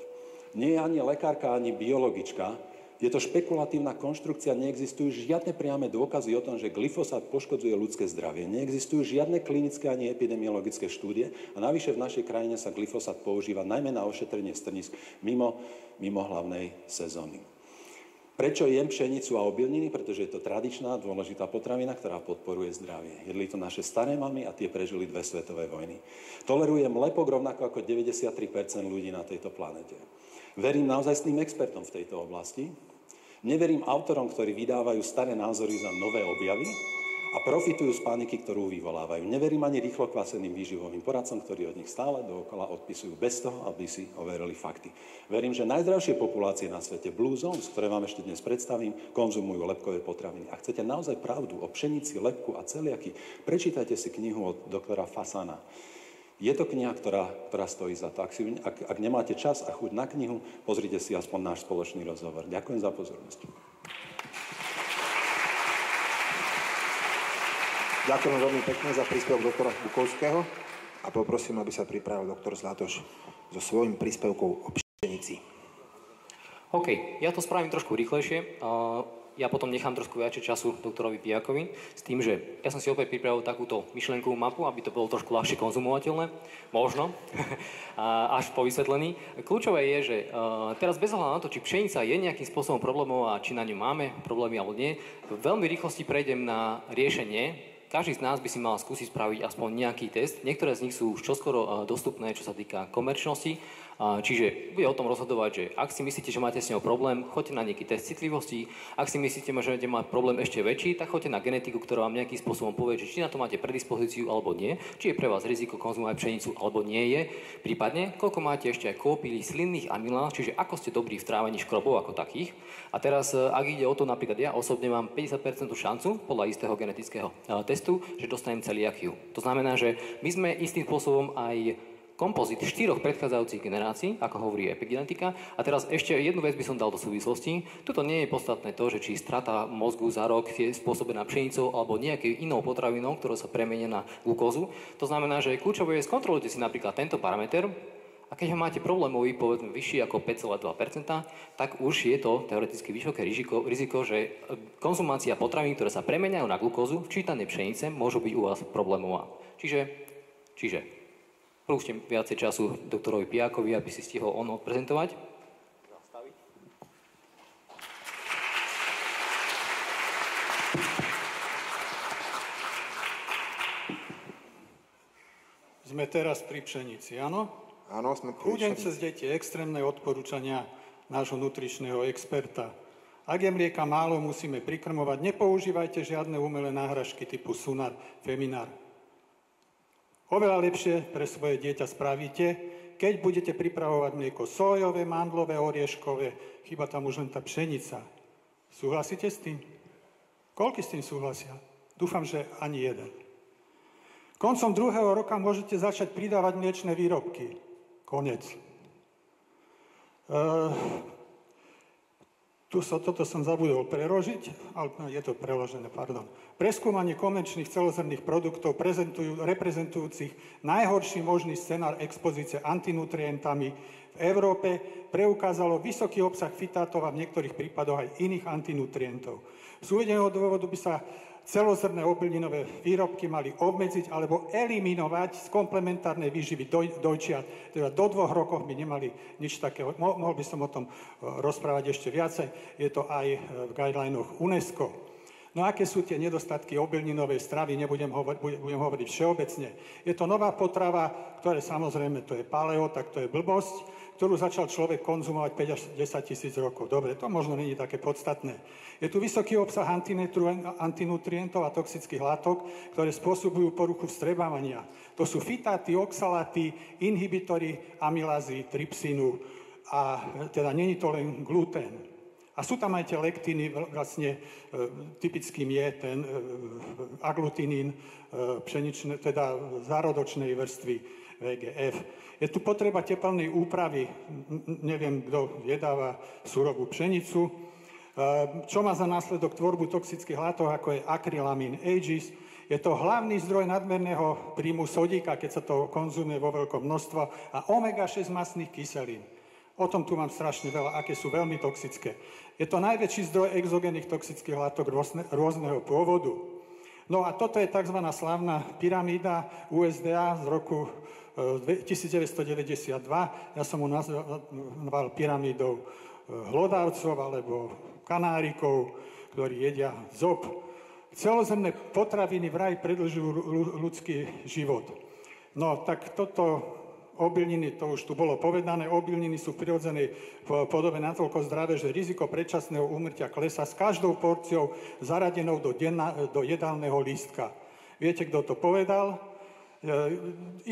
Nie je ani lekárka, ani biologička, je to špekulatívna konštrukcia, neexistujú žiadne priame dôkazy o tom, že glyfosát poškodzuje ľudské zdravie. Neexistujú žiadne klinické ani epidemiologické štúdie a navyše v našej krajine sa glyfosát používa najmä na ošetrenie strnisk mimo, mimo hlavnej sezóny. Prečo jem pšenicu a obilniny? Pretože je to tradičná, dôležitá potravina, ktorá podporuje zdravie. Jedli to naše staré mamy a tie prežili dve svetové vojny. Tolerujem lepok rovnako ako 93% ľudí na tejto planete. Verím naozaj s tým expertom v tejto oblasti, Neverím autorom, ktorí vydávajú staré názory za nové objavy a profitujú z paniky, ktorú vyvolávajú. Neverím ani rýchlo kvaseným výživovým poradcom, ktorí od nich stále dookola odpisujú bez toho, aby si overili fakty. Verím, že najzdravšie populácie na svete, Blue Zones, ktoré vám ešte dnes predstavím, konzumujú lepkové potraviny. Ak chcete naozaj pravdu o pšenici, lepku a celiaky, prečítajte si knihu od doktora Fasana. Je to kniha, ktorá, ktorá stojí za to. Ak, si, ak, ak nemáte čas a chuť na knihu, pozrite si aspoň náš spoločný rozhovor. Ďakujem za pozornosť. Ďakujem veľmi pekne za príspevok doktora Bukovského a poprosím, aby sa pripravil doktor Zlatoš so svojím príspevkom o pšenici. OK, ja to spravím trošku rýchlejšie. Ja potom nechám trošku viacej času doktorovi Pijakovi s tým, že ja som si opäť pripravil takúto myšlenkovú mapu, aby to bolo trošku ľahšie konzumovateľné, možno, až po vysvetlení. Kľúčové je, že teraz bez ohľadu na to, či pšenica je nejakým spôsobom problémov a či na ňu máme problémy alebo nie, veľmi rýchlosti prejdem na riešenie, každý z nás by si mal skúsiť spraviť aspoň nejaký test. Niektoré z nich sú už čoskoro dostupné, čo sa týka komerčnosti Čiže bude o tom rozhodovať, že ak si myslíte, že máte s ňou problém, choďte na nejaký test citlivosti. Ak si myslíte, že budete mať problém ešte väčší, tak choďte na genetiku, ktorá vám nejakým spôsobom povie, že či na to máte predispozíciu alebo nie, či je pre vás riziko konzumovať pšenicu alebo nie je. Prípadne, koľko máte ešte aj kópily slinných amyláz, čiže ako ste dobrí v trávení škrobov ako takých. A teraz, e, ak ide o to, napríklad ja osobne mám 50% šancu podľa istého genetického e, testu, že dostanem celiakiu. To znamená, že my sme istým spôsobom aj kompozit štyroch predchádzajúcich generácií, ako hovorí epigenetika. A teraz ešte jednu vec by som dal do súvislosti. Tuto nie je podstatné to, že či strata mozgu za rok je spôsobená pšenicou alebo nejakou inou potravinou, ktorá sa premenia na glukózu. To znamená, že kľúčové je skontrolujte si napríklad tento parameter, a keď ho máte problémový, povedzme vyšší ako 5,2%, tak už je to teoreticky vysoké riziko, riziko, že konzumácia potravín, ktoré sa premeniajú na glukózu, včítané pšenice, môžu byť u vás problémová. Čiže, čiže Prúšte viacej času doktorovi Piákovi, aby si stihol on odprezentovať. Sme teraz pri pšenici, áno? Áno, sme pri Chudem cez deti, extrémne odporúčania nášho nutričného experta. Ak je mlieka málo, musíme prikrmovať. Nepoužívajte žiadne umelé náhražky typu sunar, feminár. Oveľa lepšie pre svoje dieťa spravíte, keď budete pripravovať mlieko sojové, mandlové, orieškové, chyba tam už len tá pšenica. Súhlasíte s tým? Koľky s tým súhlasia? Dúfam, že ani jeden. Koncom druhého roka môžete začať pridávať mliečne výrobky. Konec. Uh, tu so, toto som zabudol preložiť, ale no, je to preložené, pardon. Preskúmanie komerčných celozrných produktov reprezentujúcich najhorší možný scenár expozície antinutrientami v Európe preukázalo vysoký obsah fitátov a v niektorých prípadoch aj iných antinutrientov. Z uvedeného dôvodu by sa celozrné obilninové výrobky mali obmedziť alebo eliminovať z komplementárnej výživy doj, dojčiat. Teda do dvoch rokov by nemali nič takého. Mo, mohol by som o tom e, rozprávať ešte viacej. Je to aj e, v guidelinoch UNESCO. No aké sú tie nedostatky obilninovej stravy, nebudem hovoriť, budem hovoriť všeobecne. Je to nová potrava, ktoré samozrejme to je paleo, tak to je blbosť ktorú začal človek konzumovať 5 až 10 tisíc rokov. Dobre, to možno není také podstatné. Je tu vysoký obsah antinutrientov a toxických látok, ktoré spôsobujú poruchu vstrebávania. To sú fitáty, oxalaty, inhibitory amylázy, trypsínu a teda není to len gluten. A sú tam aj tie lektiny, vlastne e, typickým je ten e, aglutinín, e, pšeničné, teda zárodočnej vrstvy VGF. Je tu potreba tepelnej úpravy, neviem, kto jedáva surovú pšenicu, čo má za následok tvorbu toxických látok, ako je akrylamín aegis. Je to hlavný zdroj nadmerného príjmu sodíka, keď sa to konzumuje vo veľkom množstve, a omega-6 masných kyselín. O tom tu mám strašne veľa, aké sú veľmi toxické. Je to najväčší zdroj exogénnych toxických látok rôzne, rôzneho pôvodu. No a toto je tzv. slavná pyramída USDA z roku 1992, ja som mu nazval pyramídou e, hlodavcov alebo kanárikov, ktorí jedia zob. Celozemné potraviny vraj predlžujú ľudský život. No tak toto Obilniny, to už tu bolo povedané, obilniny sú v prirodzenej podobe natoľko zdravé, že riziko predčasného úmrtia klesa s každou porciou zaradenou do, denna, do jedálneho lístka. Viete, kto to povedal? E,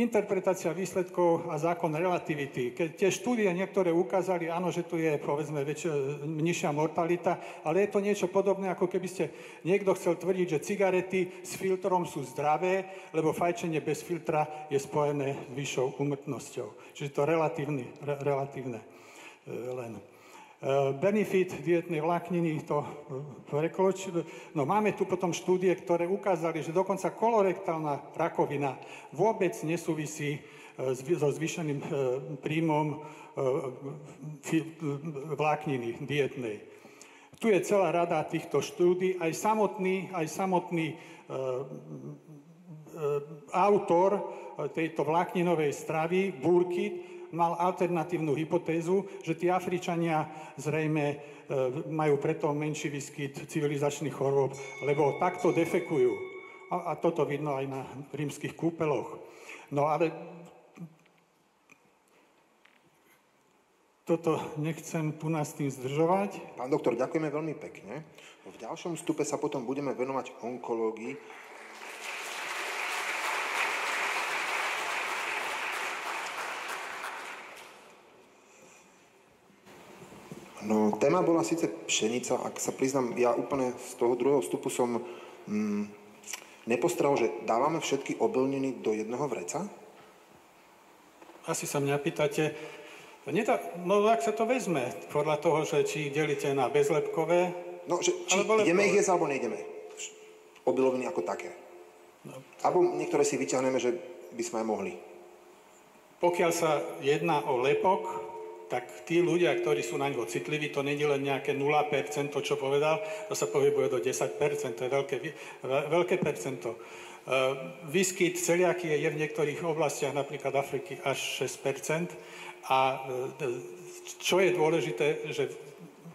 interpretácia výsledkov a zákon relativity. Keď tie štúdie niektoré ukázali, áno, že tu je povedzme väč- nižšia mortalita, ale je to niečo podobné, ako keby ste niekto chcel tvrdiť, že cigarety s filtrom sú zdravé, lebo fajčenie bez filtra je spojené s vyššou umrtnosťou. Čiže to relatívne, re, relatívne e, len. Eh, benefit dietnej vlákniny, to eh, rekloč. No máme tu potom štúdie, ktoré ukázali, že dokonca kolorektálna rakovina vôbec nesúvisí eh, so zvýšeným príjmom vlákniny dietnej. Tu je celá rada týchto štúdí, aj samotný, aj samotný autor tejto vlákninovej stravy, Burkit, mal alternatívnu hypotézu, že tí Afričania zrejme e, majú preto menší výskyt civilizačných chorôb, lebo takto defekujú. A, toto vidno aj na rímskych kúpeloch. No ale toto nechcem tu nás tým zdržovať. Pán doktor, ďakujeme veľmi pekne. V ďalšom stupe sa potom budeme venovať onkológii. No, téma bola síce pšenica, ak sa priznám, ja úplne z toho druhého vstupu som mm, nepostral, že dávame všetky obilniny do jedného vreca? Asi sa mňa pýtate, nedá, no ak sa to vezme, podľa toho, že či delíte na bezlepkové, No, že, či ideme ich jesť, alebo nejdeme? Obiloviny ako také. No. Alebo niektoré si vyťahneme, že by sme aj mohli. Pokiaľ sa jedná o lepok, tak tí ľudia, ktorí sú na ňo citliví, to není len nejaké 0%, to čo povedal, to sa pohybuje do 10%, to je veľké, veľké percento. Uh, výskyt celiaky je v niektorých oblastiach, napríklad Afriky, až 6%. A uh, čo je dôležité, že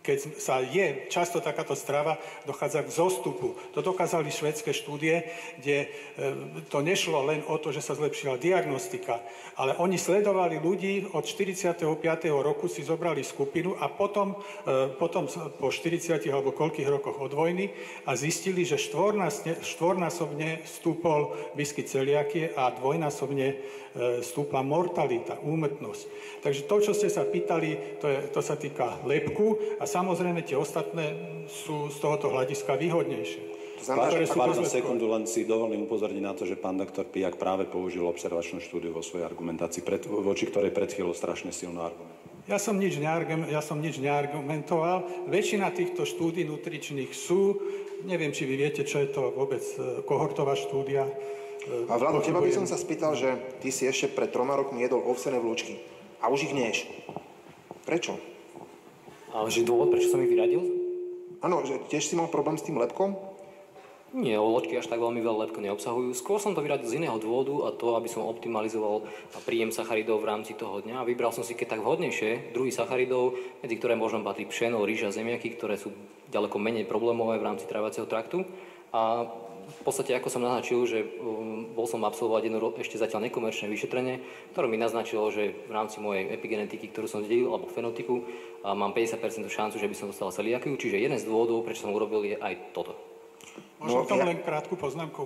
keď sa je často takáto strava, dochádza k zostupu. To dokázali švedské štúdie, kde e, to nešlo len o to, že sa zlepšila diagnostika, ale oni sledovali ľudí od 45. roku, si zobrali skupinu a potom, e, potom po 40 alebo koľkých rokoch od vojny a zistili, že štvornásobne stúpol výskyt celiakie a dvojnásobne stúpla mortalita, úmrtnosť. Takže to, čo ste sa pýtali, to, je, to sa týka lepku a samozrejme tie ostatné sú z tohoto hľadiska výhodnejšie. Pán sekundu, len si dovolím upozorniť na to, že pán doktor Pijak práve použil observačnú štúdiu vo svojej argumentácii, pred, voči ktorej pred chvíľou strašne silno argument. Ja som, nič ja som nič neargumentoval. Väčšina týchto štúdí nutričných sú. Neviem, či vy viete, čo je to vôbec e, kohortová štúdia. A Vlado, teba by som sa spýtal, že ty si ešte pred troma rokmi jedol ovsené vlúčky. A už ich neješ. Prečo? Ale že dôvod, prečo som ich vyradil? Áno, že tiež si mal problém s tým lepkom? Nie, loďky až tak veľmi veľa lepko neobsahujú. Skôr som to vyradil z iného dôvodu a to, aby som optimalizoval príjem sacharidov v rámci toho dňa. A vybral som si keď tak vhodnejšie druhy sacharidov, medzi ktoré možno patrí pšeno, rýža, zemiaky, ktoré sú ďaleko menej problémové v rámci trávacieho traktu. A v podstate, ako som naznačil, že um, bol som absolvovať jedno ešte zatiaľ nekomerčné vyšetrenie, ktoré mi naznačilo, že v rámci mojej epigenetiky, ktorú som zdedil, alebo fenotypu, mám 50% šancu, že by som dostal celiakiu. Čiže jeden z dôvodov, prečo som urobil, je aj toto. Možno no, tomu ja... len krátku poznámku.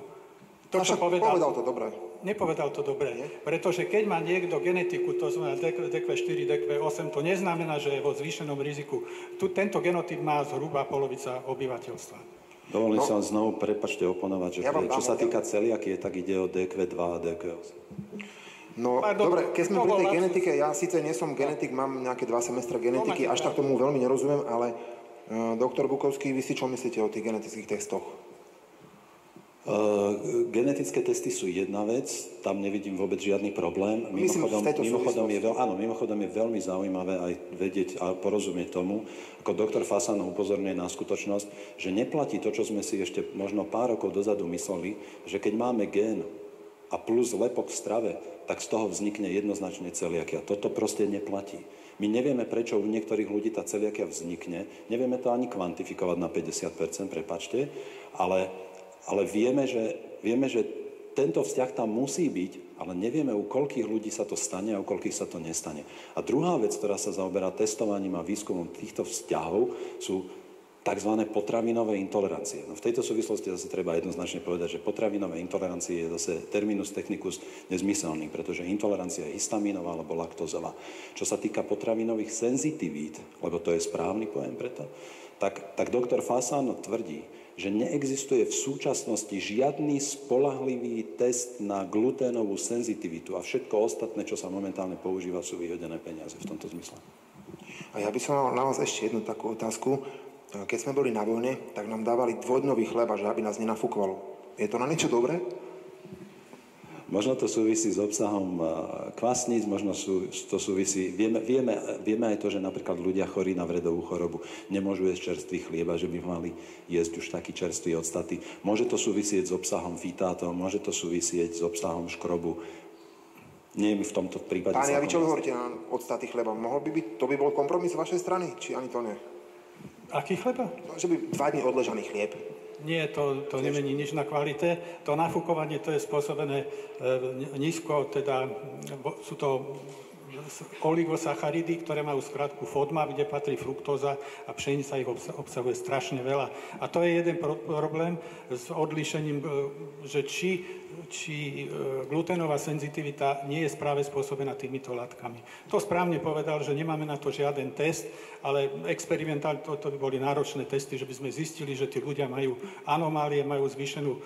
To, čo povedal, povedal to dobre. Nepovedal to dobre, Nie? pretože keď má niekto genetiku, to znamená DQ4, DQ8, to neznamená, že je vo zvýšenom riziku. Tu, tento genotyp má zhruba polovica obyvateľstva. Dovolím no, sa znovu, prepačte, oponovať, že ja čo sa týka celiakie, tak ide o DQ2 a DQ8. No, Pardon, dobre, keď sme pri tej genetike, ja síce nie som genetik, mám nejaké dva semestra genetiky, až tak tomu veľmi nerozumiem, ale uh, doktor Bukovský, vy si čo myslíte o tých genetických testoch? Uh, genetické testy sú jedna vec, tam nevidím vôbec žiadny problém. Mimochodom, mimochodom, je, veľ, áno, mimochodom je veľmi zaujímavé aj vedieť a porozumieť tomu, ako doktor Fasanov upozorňuje na skutočnosť, že neplatí to, čo sme si ešte možno pár rokov dozadu mysleli, že keď máme gén a plus lepok v strave, tak z toho vznikne jednoznačne celiakia. Toto proste neplatí. My nevieme, prečo u niektorých ľudí tá celiakia vznikne, nevieme to ani kvantifikovať na 50%, prepačte, ale ale vieme, že, vieme, že tento vzťah tam musí byť ale nevieme, u koľkých ľudí sa to stane a u koľkých sa to nestane. A druhá vec, ktorá sa zaoberá testovaním a výskumom týchto vzťahov, sú tzv. potravinové intolerancie. No v tejto súvislosti zase treba jednoznačne povedať, že potravinové intolerancie je zase terminus technicus nezmyselný, pretože intolerancia je histamínová alebo laktozová. Čo sa týka potravinových senzitivít, lebo to je správny pojem preto, tak, tak doktor Fasano tvrdí, že neexistuje v súčasnosti žiadny spolahlivý test na gluténovú senzitivitu a všetko ostatné, čo sa momentálne používa, sú vyhodené peniaze v tomto zmysle. A ja by som mal na vás ešte jednu takú otázku. Keď sme boli na vojne, tak nám dávali dvojdnový chleba, že aby nás nenafúkovalo. Je to na niečo dobré? Možno to súvisí s obsahom kvasníc, možno sú, to súvisí... Vieme, vieme, vieme aj to, že napríklad ľudia chorí na vredovú chorobu nemôžu jesť čerstvý chlieba, že by mali jesť už taký čerstvý odstaty. Môže to súvisieť s obsahom fitátov, môže to súvisieť s obsahom škrobu. Nie je mi v tomto prípade... Vy čo hovoríte na odstaty chleba? Mohol by byť, to by bol kompromis z vašej strany? Či ani to nie? Aký chleba? No, že by dva dní odležaný chlieb. Nie, to, to nemení nič na kvalite. To nafúkovanie to je spôsobené e, nízko, teda sú to oligosacharidy, ktoré majú skratku FODMA, kde patrí fruktóza a pšenica ich obsahuje strašne veľa. A to je jeden pro- problém s odlíšením, e, že či, či e, glutenová senzitivita nie je správe spôsobená týmito látkami. To správne povedal, že nemáme na to žiaden test, ale experimentálne to, by boli náročné testy, že by sme zistili, že tí ľudia majú anomálie, majú zvýšenú e,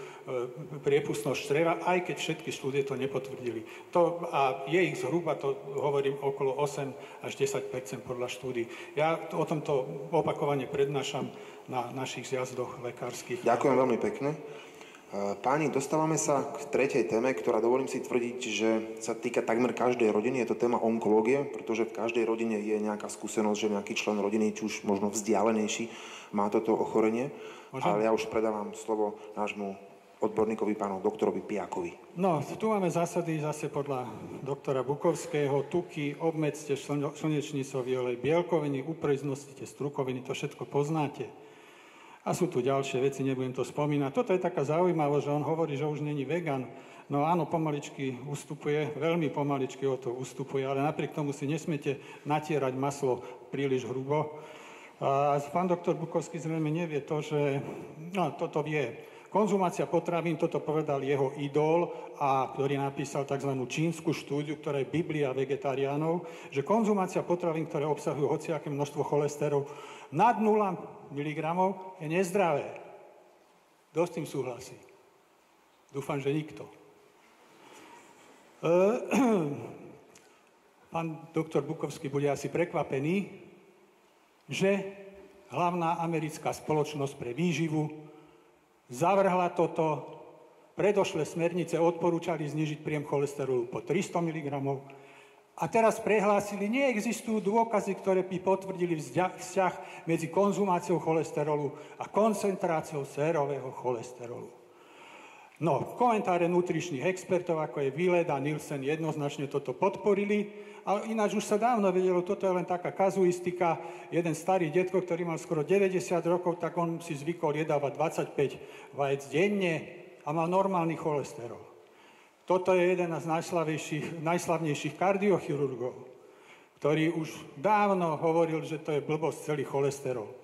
priepustnosť čreva, aj keď všetky štúdie to nepotvrdili. To, a je ich zhruba, to hovorím, okolo 8 až 10% podľa štúdí. Ja o tomto opakovane prednášam na našich zjazdoch lekárskych. Ďakujem veľmi pekne. Páni, dostávame sa k tretej téme, ktorá dovolím si tvrdiť, že sa týka takmer každej rodiny. Je to téma onkológie, pretože v každej rodine je nejaká skúsenosť, že nejaký člen rodiny, či už možno vzdialenejší, má toto ochorenie. Môžem? Ale ja už predávam slovo nášmu odborníkovi, pánu doktorovi Piakovi. No, tu máme zásady zase podľa doktora Bukovského. Tuky, obmedzte slnečnicový olej, bielkoviny, upreznostite strukoviny, to všetko poznáte. A sú tu ďalšie veci, nebudem to spomínať. Toto je taká zaujímavosť, že on hovorí, že už není vegan. No áno, pomaličky ustupuje, veľmi pomaličky o to ustupuje, ale napriek tomu si nesmiete natierať maslo príliš hrubo. A pán doktor Bukovský zrejme nevie to, že... No, toto vie. Konzumácia potravín, toto povedal jeho idol, a ktorý napísal tzv. čínsku štúdiu, ktorá je Biblia vegetariánov, že konzumácia potravín, ktoré obsahujú hociaké množstvo cholesterolu, nad 0 mg je nezdravé. Kto s tým súhlasí? Dúfam, že nikto. E, pán doktor Bukovský bude asi prekvapený, že hlavná americká spoločnosť pre výživu zavrhla toto. Predošlé smernice odporúčali znižiť príjem cholesterolu po 300 mg, a teraz prehlásili, neexistujú dôkazy, ktoré by potvrdili vzťah medzi konzumáciou cholesterolu a koncentráciou sérového cholesterolu. No, komentáre nutričných expertov, ako je Willed a Nielsen, jednoznačne toto podporili, ale ináč už sa dávno vedelo, toto je len taká kazuistika. Jeden starý detko, ktorý mal skoro 90 rokov, tak on si zvykol jedávať 25 vajec denne a mal normálny cholesterol. Toto je jeden z najslavnejších kardiochirurgov, ktorý už dávno hovoril, že to je blbosť celý cholesterol. E,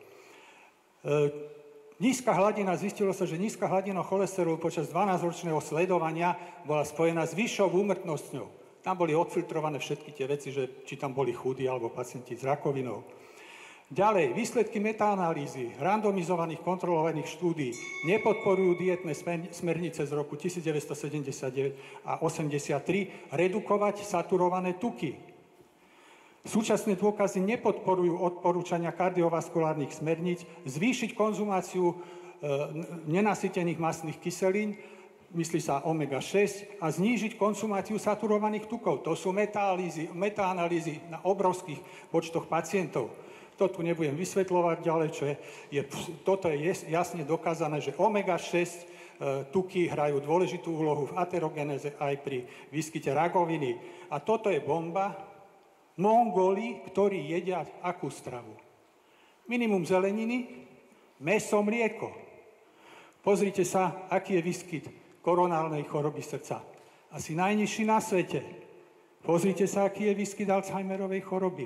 nízka hladina, zistilo sa, že nízka hladina cholesterolu počas 12-ročného sledovania bola spojená s vyššou úmrtnosťou. Tam boli odfiltrované všetky tie veci, že či tam boli chudí alebo pacienti s rakovinou. Ďalej, výsledky metaanalýzy randomizovaných kontrolovaných štúdí nepodporujú dietné smernice z roku 1979 a 83 redukovať saturované tuky. Súčasné dôkazy nepodporujú odporúčania kardiovaskulárnych smerníc zvýšiť konzumáciu e, nenasytených masných kyselín, myslí sa omega-6, a znížiť konzumáciu saturovaných tukov. To sú metaanalýzy na obrovských počtoch pacientov. To tu nebudem vysvetľovať ďalej, čo je, je toto je jasne dokázané, že omega-6 e, tuky hrajú dôležitú úlohu v aterogenéze aj pri výskyte rakoviny. A toto je bomba. Mongoli, ktorí jedia akú stravu? Minimum zeleniny, meso, mlieko. Pozrite sa, aký je výskyt koronálnej choroby srdca. Asi najnižší na svete. Pozrite sa, aký je výskyt Alzheimerovej choroby.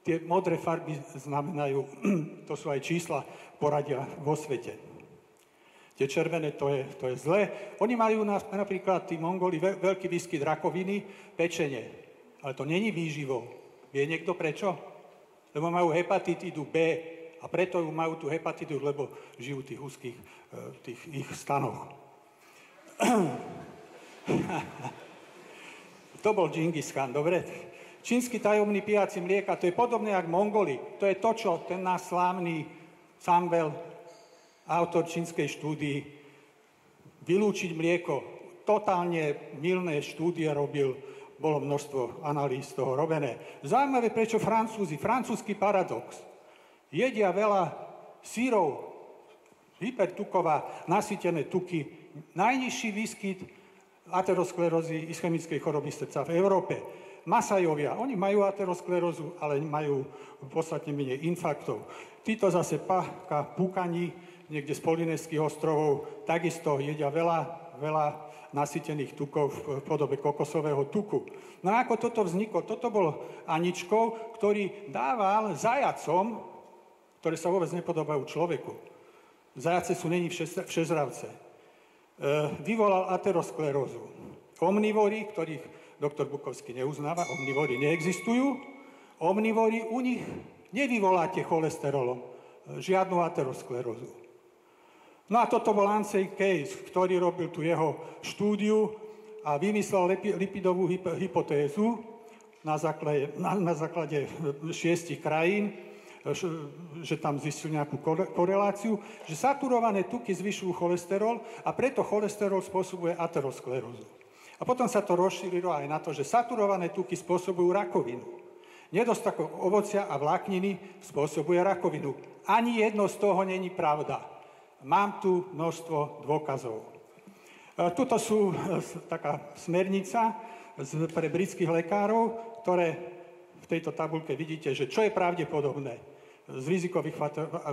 Tie modré farby znamenajú, to sú aj čísla poradia vo svete. Tie červené, to je, to je zlé. Oni majú napríklad, tí Mongoli, veľký výskyt rakoviny, pečenie. Ale to není výživou. Vie niekto prečo? Lebo majú hepatitidu B a preto ju majú tú hepatitu, lebo žijú v tých úzkých e, tých ich stanoch. to bol Džingis Khan, dobre? Čínsky tajomný pijaci mlieka, to je podobné ako Mongoli. To je to, čo ten náš slávny Sambel, autor čínskej štúdii, vylúčiť mlieko. Totálne milné štúdie robil, bolo množstvo analýz toho robené. Zaujímavé, prečo Francúzi, francúzsky paradox, jedia veľa sírov, hypertuková, nasýtené tuky, najnižší výskyt aterosklerózy, ischemickej choroby srdca v Európe. Masajovia, oni majú aterosklerózu, ale majú podstatne menej infarktov. Títo zase pachka, púkaní, niekde z Polineských ostrovov, takisto jedia veľa, veľa nasytených tukov v podobe kokosového tuku. No a ako toto vzniklo? Toto bol Aničkov, ktorý dával zajacom, ktoré sa vôbec nepodobajú človeku. Zajace sú není všezravce. E, vyvolal aterosklerózu. Omnivory, ktorých doktor Bukovský neuznáva, omnivory neexistujú. Omnivory u nich nevyvoláte cholesterolom žiadnu aterosklerózu. No a toto bol Ansel Case, ktorý robil tu jeho štúdiu a vymyslel lipidovú hypotézu na základe, na, na základe šiestich krajín, že tam zistil nejakú koreláciu, že saturované tuky zvyšujú cholesterol a preto cholesterol spôsobuje aterosklerózu. A potom sa to rozšírilo aj na to, že saturované tuky spôsobujú rakovinu. Nedostatok ovocia a vlákniny spôsobuje rakovinu. Ani jedno z toho není pravda. Mám tu množstvo dôkazov. E, tuto sú e, taká smernica pre britských lekárov, ktoré v tejto tabulke vidíte, že čo je pravdepodobné z rizikových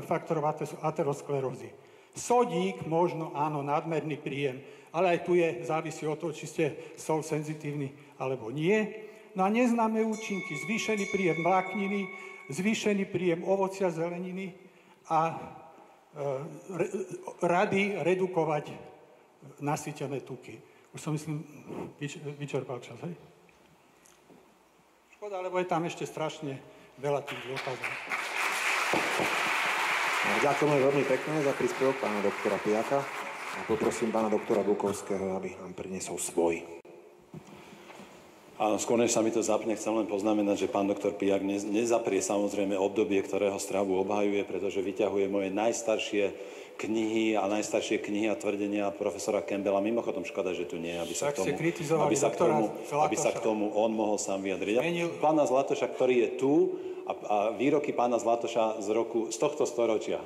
faktorov aterosklerózy. Sodík, možno áno, nadmerný príjem, ale aj tu je, závisí od toho, či ste sol senzitívni alebo nie. No a neznáme účinky, zvýšený príjem vlákniny, zvýšený príjem ovocia, zeleniny a e, rady redukovať nasýtené tuky. Už som, myslím, vyč, vyčerpal čas, hej? Škoda, lebo je tam ešte strašne veľa tých dôkazov. No, ďakujeme veľmi pekne za príspevok pána doktora Piaka. A poprosím pána doktora Bukovského, aby nám priniesol svoj. Áno, skôr než sa mi to zapne, chcem len poznamenať, že pán doktor Pijak nezaprie samozrejme obdobie, ktorého stravu obhajuje, pretože vyťahuje moje najstaršie knihy a najstaršie knihy a tvrdenia profesora Campbella. Mimochodom, škoda, že tu nie, aby sa, k tomu, aby sa, k tomu, aby sa k tomu on mohol sám vyjadriť. Menil... Pána Zlatoša, ktorý je tu, a, a výroky pána Zlatoša z roku, z tohto storočia,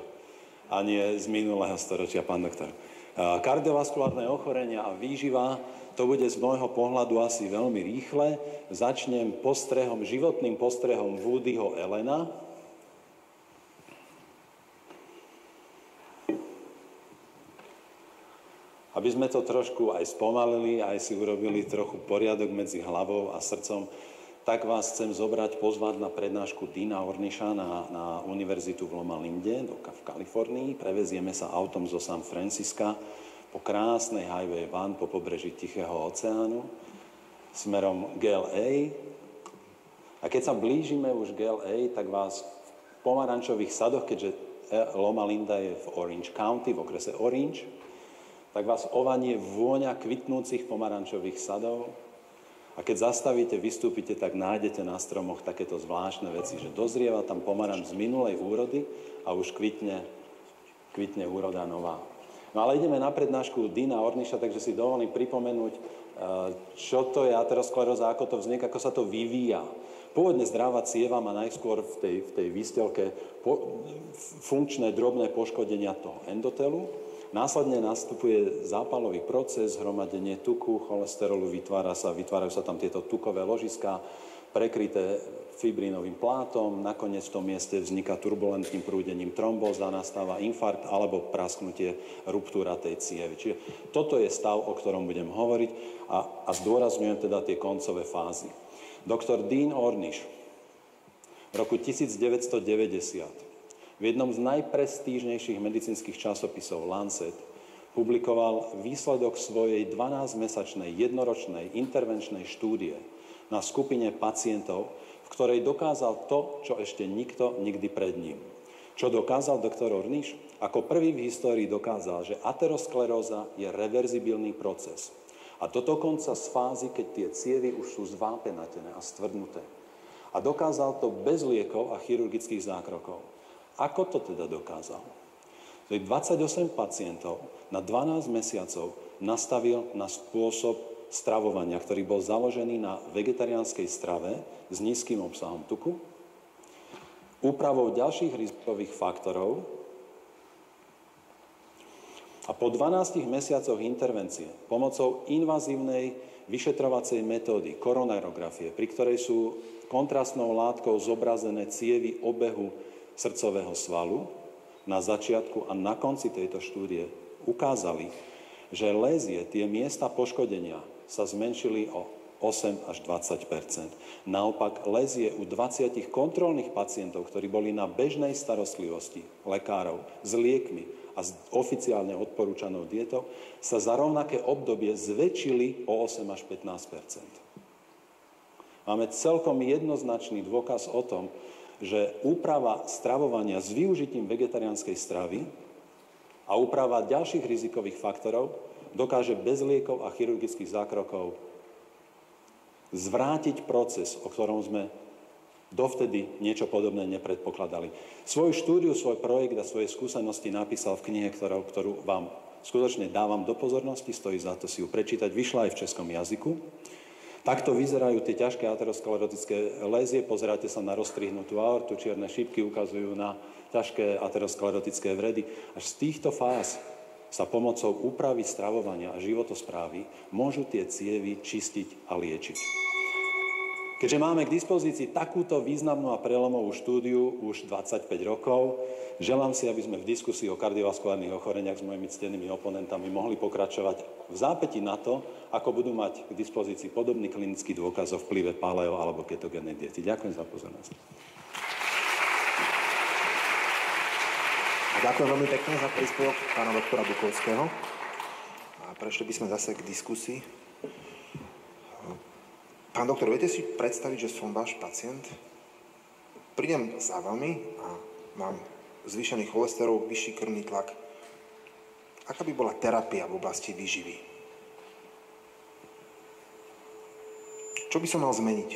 a nie z minulého storočia, pán doktor. Kardiovaskulárne ochorenia a výživa, to bude z môjho pohľadu asi veľmi rýchle. Začnem postrehom, životným postrehom Woodyho Elena. Aby sme to trošku aj spomalili, aj si urobili trochu poriadok medzi hlavou a srdcom, tak vás chcem zobrať, pozvať na prednášku Dina Orniša na, na Univerzitu v Loma Linde v Kalifornii. Prevezieme sa autom zo San Francisca po krásnej highway van po pobreží Tichého oceánu smerom GLA. A keď sa blížime už GLA, tak vás v pomarančových sadoch, keďže Loma Linda je v Orange County, v okrese Orange, tak vás ovanie vôňa kvitnúcich pomarančových sadov, a keď zastavíte, vystúpite, tak nájdete na stromoch takéto zvláštne veci, že dozrieva tam pomaranč z minulej úrody a už kvitne, kvitne úroda nová. No ale ideme na prednášku Dina Orniša, takže si dovolím pripomenúť, čo to je? Ateroskleróza, ako to vzniká, ako sa to vyvíja. Pôvodne zdravá cieva má najskôr v tej, v tej výstelke po, funkčné drobné poškodenia toho endotelu, Následne nastupuje zápalový proces, hromadenie tuku, cholesterolu, vytvára sa, vytvárajú sa tam tieto tukové ložiská, prekryté fibrinovým plátom, nakoniec v tom mieste vzniká turbulentným prúdením trombóza, nastáva infarkt alebo prasknutie ruptúra tej cievy. Čiže toto je stav, o ktorom budem hovoriť a, a zdôrazňujem teda tie koncové fázy. Doktor Dean Ornish v roku 1990 v jednom z najprestížnejších medicínskych časopisov Lancet publikoval výsledok svojej 12-mesačnej jednoročnej intervenčnej štúdie na skupine pacientov, v ktorej dokázal to, čo ešte nikto nikdy pred ním. Čo dokázal doktor Orniš? Ako prvý v histórii dokázal, že ateroskleróza je reverzibilný proces. A to dokonca z fázy, keď tie cievy už sú zvápenatené a stvrdnuté. A dokázal to bez liekov a chirurgických zákrokov. Ako to teda dokázal? 28 pacientov na 12 mesiacov nastavil na spôsob stravovania, ktorý bol založený na vegetariánskej strave s nízkym obsahom tuku, úpravou ďalších rizikových faktorov a po 12 mesiacoch intervencie pomocou invazívnej vyšetrovacej metódy koronarografie, pri ktorej sú kontrastnou látkou zobrazené cievy obehu srdcového svalu, na začiatku a na konci tejto štúdie ukázali, že lézie, tie miesta poškodenia, sa zmenšili o 8 až 20% Naopak lézie u 20 kontrolných pacientov, ktorí boli na bežnej starostlivosti lekárov s liekmi a s oficiálne odporúčanou dietou, sa za rovnaké obdobie zväčšili o 8 až 15% Máme celkom jednoznačný dôkaz o tom, že úprava stravovania s využitím vegetariánskej stravy a úprava ďalších rizikových faktorov dokáže bez liekov a chirurgických zákrokov zvrátiť proces, o ktorom sme dovtedy niečo podobné nepredpokladali. Svoju štúdiu, svoj projekt a svoje skúsenosti napísal v knihe, ktorou, ktorú vám skutočne dávam do pozornosti, stojí za to si ju prečítať. Vyšla aj v českom jazyku. Takto vyzerajú tie ťažké aterosklerotické lézie. Pozeráte sa na rozstrihnutú aortu, čierne šípky ukazujú na ťažké aterosklerotické vredy. Až z týchto fáz sa pomocou úpravy stravovania a životosprávy môžu tie cievy čistiť a liečiť. Keďže máme k dispozícii takúto významnú a prelomovú štúdiu už 25 rokov, Želám si, aby sme v diskusii o kardiovaskulárnych ochoreniach s mojimi ctenými oponentami mohli pokračovať v zápäti na to, ako budú mať k dispozícii podobný klinický dôkaz o vplyve paleo alebo ketogénnej diety. Ďakujem za pozornosť. A ďakujem veľmi pekne za príspevok pána doktora Bukovského. A prešli by sme zase k diskusii. Pán doktor, viete si predstaviť, že som váš pacient? Prídem za vami a mám zvýšený cholesterol, vyšší krvný tlak. Aká by bola terapia v oblasti výživy? Čo by som mal zmeniť?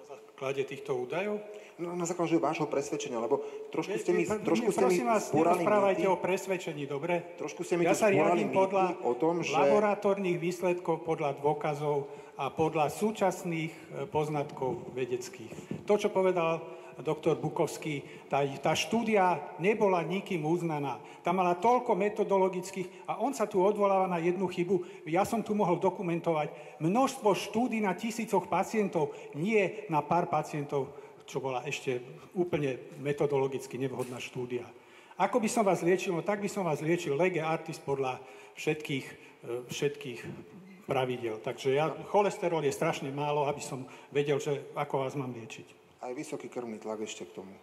Na základe týchto údajov? No, na základe vášho presvedčenia, lebo trošku ste mi, trošku ste mi vás, nerozprávajte o presvedčení, dobre? Trošku ste mi ja sa riadím podľa o tom, že... laboratórnych výsledkov, podľa dôkazov a podľa súčasných e, poznatkov vedeckých. To, čo povedal doktor Bukovský, tá, tá štúdia nebola nikým uznaná. Tam mala toľko metodologických a on sa tu odvoláva na jednu chybu. Ja som tu mohol dokumentovať množstvo štúdí na tisícoch pacientov, nie na pár pacientov, čo bola ešte úplne metodologicky nevhodná štúdia. Ako by som vás liečil? No tak by som vás liečil lege artis podľa všetkých, e, všetkých pravidel. Takže ja, cholesterol je strašne málo, aby som vedel, že ako vás mám liečiť. Aj vysoký krvný tlak ešte k tomu.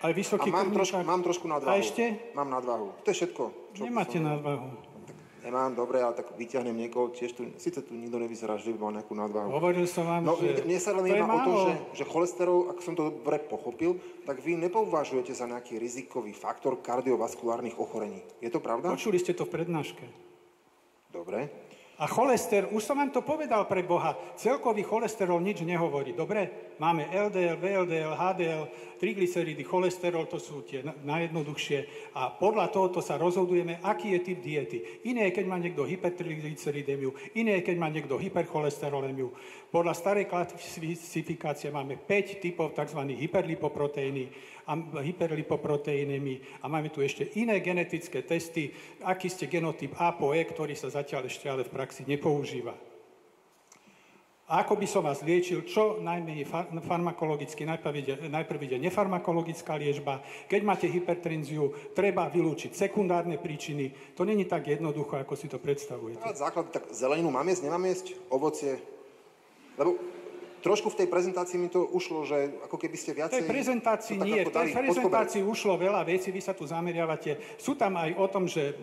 Aj vysoký a mám krvný trošku, tlak? mám trošku nadvahu. A ešte? Mám nadvahu. To je všetko. Čo Nemáte som... nadvahu. Nemám, dobre, ale tak vyťahnem niekoho, tiež tu, síce tu nikto nevyzerá, že by mal nejakú nadvahu. Hovoril som vám, no, že mne sa len jedná o to, že, že cholesterol, ak som to dobre pochopil, tak vy nepovažujete za nejaký rizikový faktor kardiovaskulárnych ochorení. Je to pravda? Počuli ste to v prednáške. Dobre. A cholester, už som vám to povedal pre Boha, celkový cholesterol nič nehovorí. Dobre? Máme LDL, VLDL, HDL, triglyceridy, cholesterol, to sú tie najjednoduchšie. A podľa tohoto sa rozhodujeme, aký je typ diety. Iné je, keď má niekto hypertriglyceridemiu, iné je, keď má niekto hypercholesterolemiu. Podľa starej klasifikácie máme 5 typov tzv. hyperlipoproteíny a hyperlipoproteínemi a máme tu ešte iné genetické testy, aký ste genotyp A po E, ktorý sa zatiaľ ešte ale v praxi nepoužíva. Ako by som vás liečil, čo najmenej far- farmakologicky, najprv ide, najprv ide nefarmakologická liečba. Keď máte hypertenziu, treba vylúčiť sekundárne príčiny. To není tak jednoducho, ako si to predstavujete. Ale základ, tak zeleninu mám jesť, nemám jesť, ovocie. Lebo trošku v tej prezentácii mi to ušlo, že ako keby ste V viacej... tej prezentácii nie, v tej prezentácii ušlo veľa vecí, vy sa tu zameriavate. Sú tam aj o tom, že e,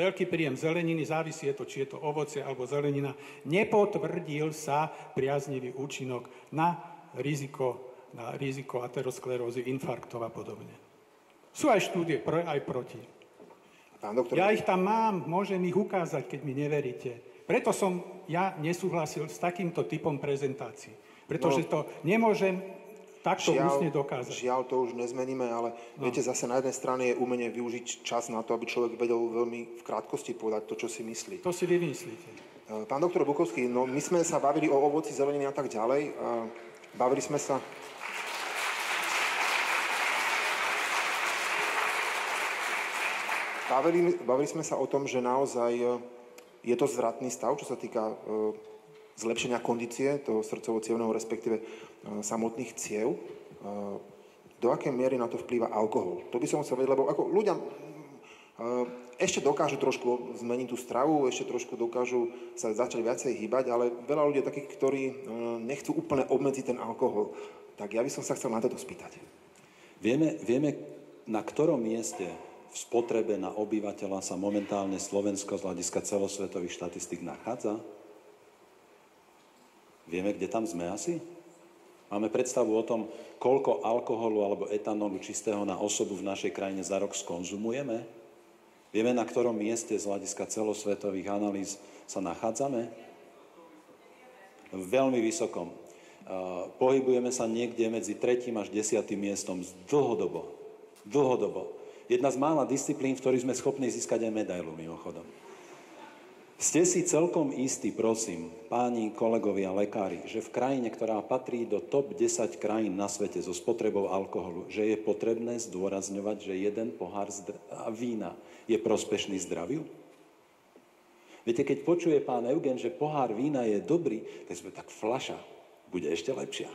veľký príjem zeleniny, závisí je to, či je to ovocie alebo zelenina, nepotvrdil sa priaznivý účinok na riziko, na riziko aterosklerózy, infarktov a podobne. Sú aj štúdie pro, aj proti. Pán doktor, Ja ich tam mám, môžem ich ukázať, keď mi neveríte. Preto som ja nesúhlasil s takýmto typom prezentácií. Pretože to nemôžem takto ústne dokázať. Žiaľ, to už nezmeníme, ale no. viete, zase na jednej strane je umenie využiť čas na to, aby človek vedel veľmi v krátkosti povedať to, čo si myslí. To si vymyslíte. E, Pán doktor Bukovský, no my sme sa bavili o ovoci, zeleniny a tak ďalej. A Bavili sme sa... Bavili, bavili sme sa o tom, že naozaj e, je to zvratný stav, čo sa týka e, zlepšenia kondície toho srdcovo respektíve e, samotných ciev. Do akej miery na to vplýva alkohol? To by som chcel vedieť, lebo ako ľudia ešte dokážu trošku zmeniť tú stravu, ešte trošku dokážu sa začať viacej hýbať, ale veľa ľudí je takých, ktorí nechcú úplne obmedziť ten alkohol. Tak ja by som sa chcel na toto spýtať. Vieme, vieme na ktorom mieste v spotrebe na obyvateľa sa momentálne Slovensko z hľadiska celosvetových štatistik nachádza? Vieme, kde tam sme asi? Máme predstavu o tom, koľko alkoholu alebo etanolu čistého na osobu v našej krajine za rok skonzumujeme? Vieme, na ktorom mieste z hľadiska celosvetových analýz sa nachádzame? Veľmi vysokom. Pohybujeme sa niekde medzi tretím až desiatým miestom dlhodobo. Dlhodobo. Jedna z mála disciplín, v ktorých sme schopní získať aj medailu, mimochodom. Ste si celkom istí, prosím, páni, kolegovia, lekári, že v krajine, ktorá patrí do top 10 krajín na svete so spotrebou alkoholu, že je potrebné zdôrazňovať, že jeden pohár zdr- vína je prospešný zdraviu? Viete, keď počuje pán Eugen, že pohár vína je dobrý, tak sme tak flaša bude ešte lepšia.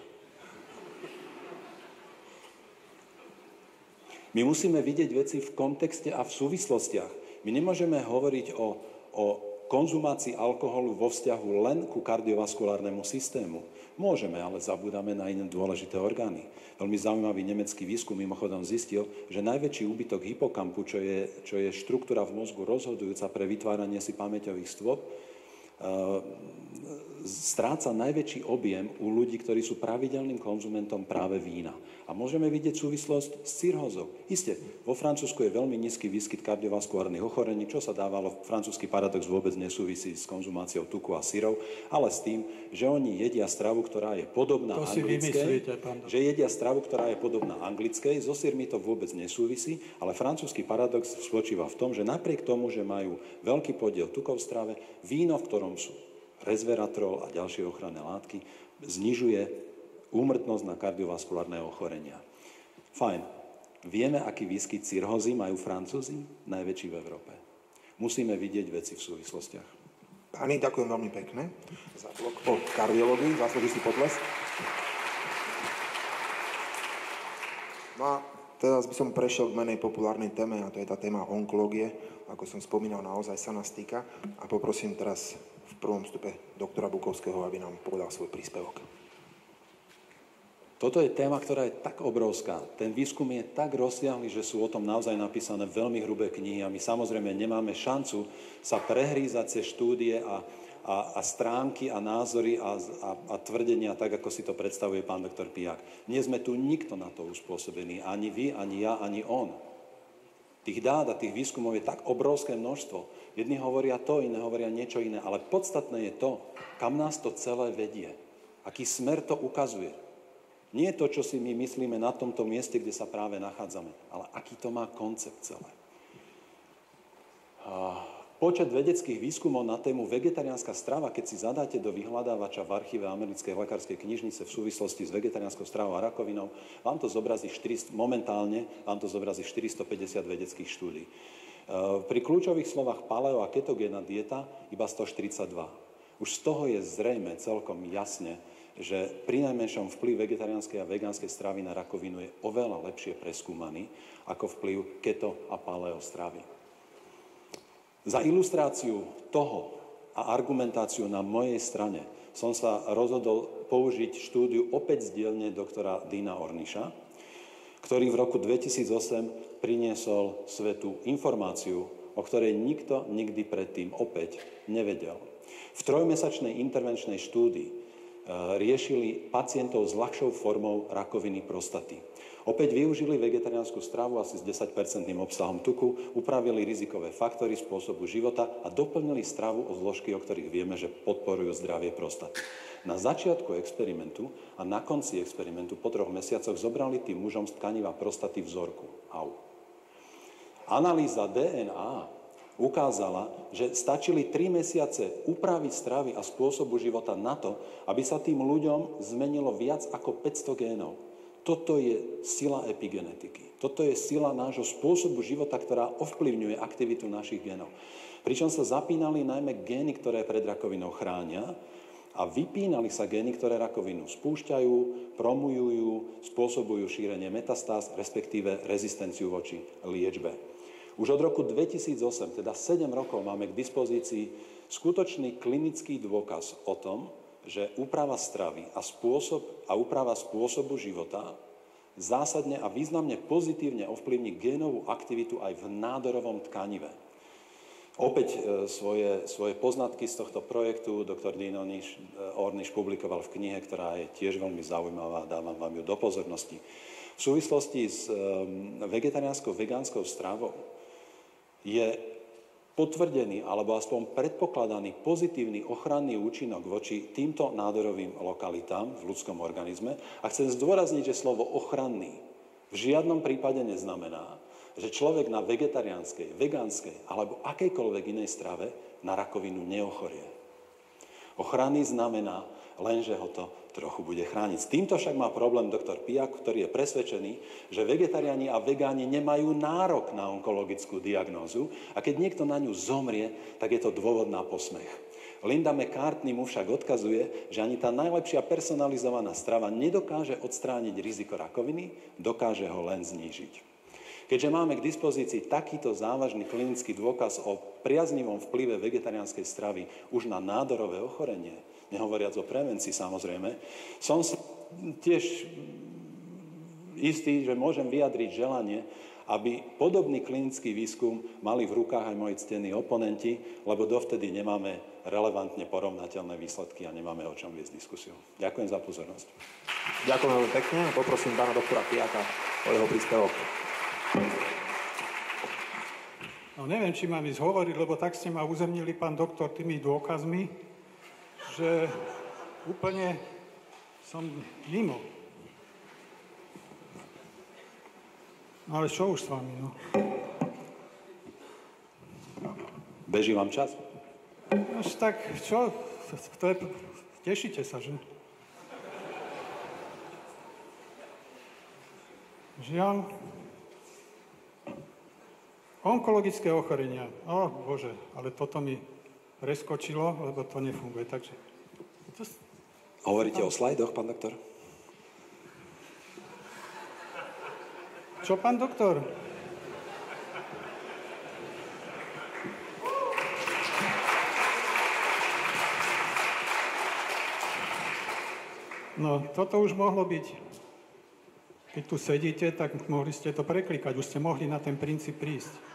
My musíme vidieť veci v kontexte a v súvislostiach. My nemôžeme hovoriť o, o konzumácii alkoholu vo vzťahu len ku kardiovaskulárnemu systému. Môžeme, ale zabúdame na iné dôležité orgány. Veľmi zaujímavý nemecký výskum mimochodom zistil, že najväčší úbytok hypokampu, čo je, čo je štruktúra v mozgu rozhodujúca pre vytváranie si pamäťových stôp, stráca najväčší objem u ľudí, ktorí sú pravidelným konzumentom práve vína. A môžeme vidieť súvislosť s cirhozou. Isté, vo Francúzsku je veľmi nízky výskyt kardiovaskulárnych ochorení, čo sa dávalo, francúzsky paradox vôbec nesúvisí s konzumáciou tuku a syrov, ale s tým, že oni jedia stravu, ktorá je podobná to anglickej, že jedia stravu, ktorá je podobná anglickej, so syrmi to vôbec nesúvisí, ale francúzsky paradox spočíva v tom, že napriek tomu, že majú veľký podiel tukov v strave, víno, v ktorom sú resveratrol a ďalšie ochranné látky, znižuje úmrtnosť na kardiovaskulárne ochorenia. Fajn. Vieme, aký výskyt cirhozy majú Francúzi? Najväčší v Európe. Musíme vidieť veci v súvislostiach. Pani, ďakujem veľmi pekne za blok o kardiológii, zaslúži si potles. No a teraz by som prešiel k menej populárnej téme, a to je tá téma onkológie. Ako som spomínal, naozaj sa nás týka. A poprosím teraz prvom stupe doktora Bukovského, aby nám povedal svoj príspevok. Toto je téma, ktorá je tak obrovská. Ten výskum je tak rozsiahly, že sú o tom naozaj napísané veľmi hrubé knihy a my samozrejme nemáme šancu sa prehrízať cez štúdie a, a, a stránky a názory a, a, a tvrdenia, tak ako si to predstavuje pán doktor Pijak. Nie sme tu nikto na to uspôsobený. Ani vy, ani ja, ani on. Tých dát a tých výskumov je tak obrovské množstvo. Jedni hovoria to, iné hovoria niečo iné. Ale podstatné je to, kam nás to celé vedie. Aký smer to ukazuje. Nie to, čo si my myslíme na tomto mieste, kde sa práve nachádzame, ale aký to má koncept celé. Počet vedeckých výskumov na tému vegetariánska strava, keď si zadáte do vyhľadávača v archíve americkej lekárskej knižnice v súvislosti s vegetariánskou stravou a rakovinou, vám to zobrazí 400, momentálne vám to zobrazí 450 vedeckých štúdí. Pri kľúčových slovách paleo a ketogénna dieta iba 142. Už z toho je zrejme celkom jasne, že pri najmenšom vplyv vegetariánskej a vegánskej stravy na rakovinu je oveľa lepšie preskúmaný ako vplyv keto a paleo stravy. Za ilustráciu toho a argumentáciu na mojej strane som sa rozhodol použiť štúdiu opäť z dielne doktora Dina Orniša, ktorý v roku 2008 priniesol svetu informáciu, o ktorej nikto nikdy predtým opäť nevedel. V trojmesačnej intervenčnej štúdii Eh, riešili pacientov s ľahšou formou rakoviny prostaty. Opäť využili vegetariánsku stravu asi s 10-percentným obsahom tuku, upravili rizikové faktory spôsobu života a doplnili stravu o zložky, o ktorých vieme, že podporujú zdravie prostaty. Na začiatku experimentu a na konci experimentu po troch mesiacoch zobrali tým mužom z tkaniva prostaty vzorku. Au. Analýza DNA ukázala, že stačili 3 mesiace upraviť stravy a spôsobu života na to, aby sa tým ľuďom zmenilo viac ako 500 génov. Toto je sila epigenetiky. Toto je sila nášho spôsobu života, ktorá ovplyvňuje aktivitu našich génov. Pričom sa zapínali najmä gény, ktoré pred rakovinou chránia a vypínali sa gény, ktoré rakovinu spúšťajú, promujú, spôsobujú šírenie metastáz, respektíve rezistenciu voči liečbe. Už od roku 2008, teda 7 rokov, máme k dispozícii skutočný klinický dôkaz o tom, že úprava stravy a, spôsob, a úprava spôsobu života zásadne a významne pozitívne ovplyvní génovú aktivitu aj v nádorovom tkanive. Opäť e, svoje, svoje poznatky z tohto projektu doktor Dino Orniš, e, Orniš publikoval v knihe, ktorá je tiež veľmi zaujímavá, dávam vám ju do pozornosti. V súvislosti s um, vegetariánskou, vegánskou stravou je potvrdený alebo aspoň predpokladaný pozitívny ochranný účinok voči týmto nádorovým lokalitám v ľudskom organizme. A chcem zdôrazniť, že slovo ochranný v žiadnom prípade neznamená, že človek na vegetariánskej, vegánskej alebo akejkoľvek inej strave na rakovinu neochorie. Ochranný znamená len, že ho to trochu bude chrániť. S týmto však má problém doktor Piak, ktorý je presvedčený, že vegetariáni a vegáni nemajú nárok na onkologickú diagnózu a keď niekto na ňu zomrie, tak je to dôvod na posmech. Linda McCartney mu však odkazuje, že ani tá najlepšia personalizovaná strava nedokáže odstrániť riziko rakoviny, dokáže ho len znížiť. Keďže máme k dispozícii takýto závažný klinický dôkaz o priaznivom vplyve vegetariánskej stravy už na nádorové ochorenie, nehovoriac o prevencii samozrejme, som si tiež istý, že môžem vyjadriť želanie, aby podobný klinický výskum mali v rukách aj moji ctení oponenti, lebo dovtedy nemáme relevantne porovnateľné výsledky a nemáme o čom viesť diskusiu. Ďakujem za pozornosť. Ďakujem veľmi pekne a poprosím pána doktora Piaka o jeho príspevok. No neviem, či mám ísť hovoriť, lebo tak ste ma uzemnili, pán doktor, tými dôkazmi, že úplne som mimo. No ale čo už s vami, no? Beží vám čas? Až tak, čo? To je, tešíte sa, že? Žiaľ, onkologické ochorenia. O, Bože, ale toto mi preskočilo, lebo to nefunguje. Takže... To... Hovoríte o slajdoch, pán doktor? Čo, pán doktor? No, toto už mohlo byť. Keď tu sedíte, tak mohli ste to preklikať. Už ste mohli na ten princíp prísť.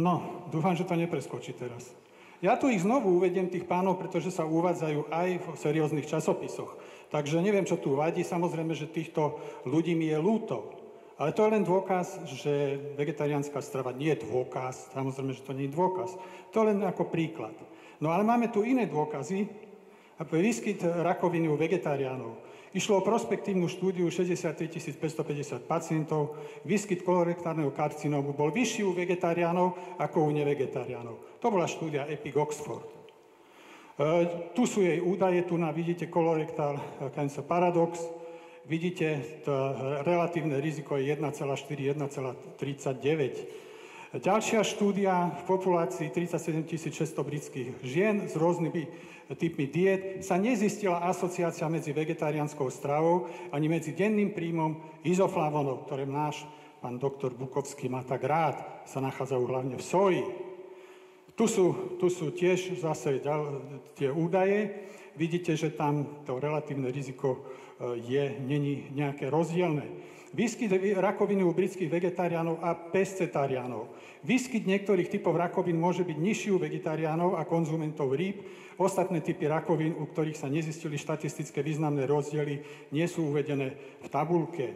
No, dúfam, že to nepreskočí teraz. Ja tu ich znovu uvediem, tých pánov, pretože sa uvádzajú aj v serióznych časopisoch. Takže neviem, čo tu vadí. Samozrejme, že týchto ľudí mi je lúto. Ale to je len dôkaz, že vegetariánska strava nie je dôkaz. Samozrejme, že to nie je dôkaz. To len ako príklad. No ale máme tu iné dôkazy. Výskyt rakoviny u vegetariánov. Išlo o prospektívnu štúdiu 63 550 pacientov. Výskyt kolorektárneho karcinómu bol vyšší u vegetariánov ako u nevegetariánov. To bola štúdia Epic Oxford. E, tu sú jej údaje, tu na vidíte kolorektál cancer paradox, vidíte, to relatívne riziko je 1,4, 1,39. Ďalšia štúdia v populácii 37 600 britských žien s rôznymi typmi diet sa nezistila asociácia medzi vegetariánskou stravou ani medzi denným príjmom izoflavonov, ktoré náš pán doktor Bukovský má tak rád, sa nachádzajú hlavne v soji. Tu sú, tu sú tiež zase tie údaje. Vidíte, že tam to relatívne riziko e, je, není nejaké rozdielne. Výskyt rakoviny u britských vegetariánov a pescetariánov. Výskyt niektorých typov rakovín môže byť nižší u vegetariánov a konzumentov rýb. Ostatné typy rakovín, u ktorých sa nezistili štatistické významné rozdiely, nie sú uvedené v tabulke. E,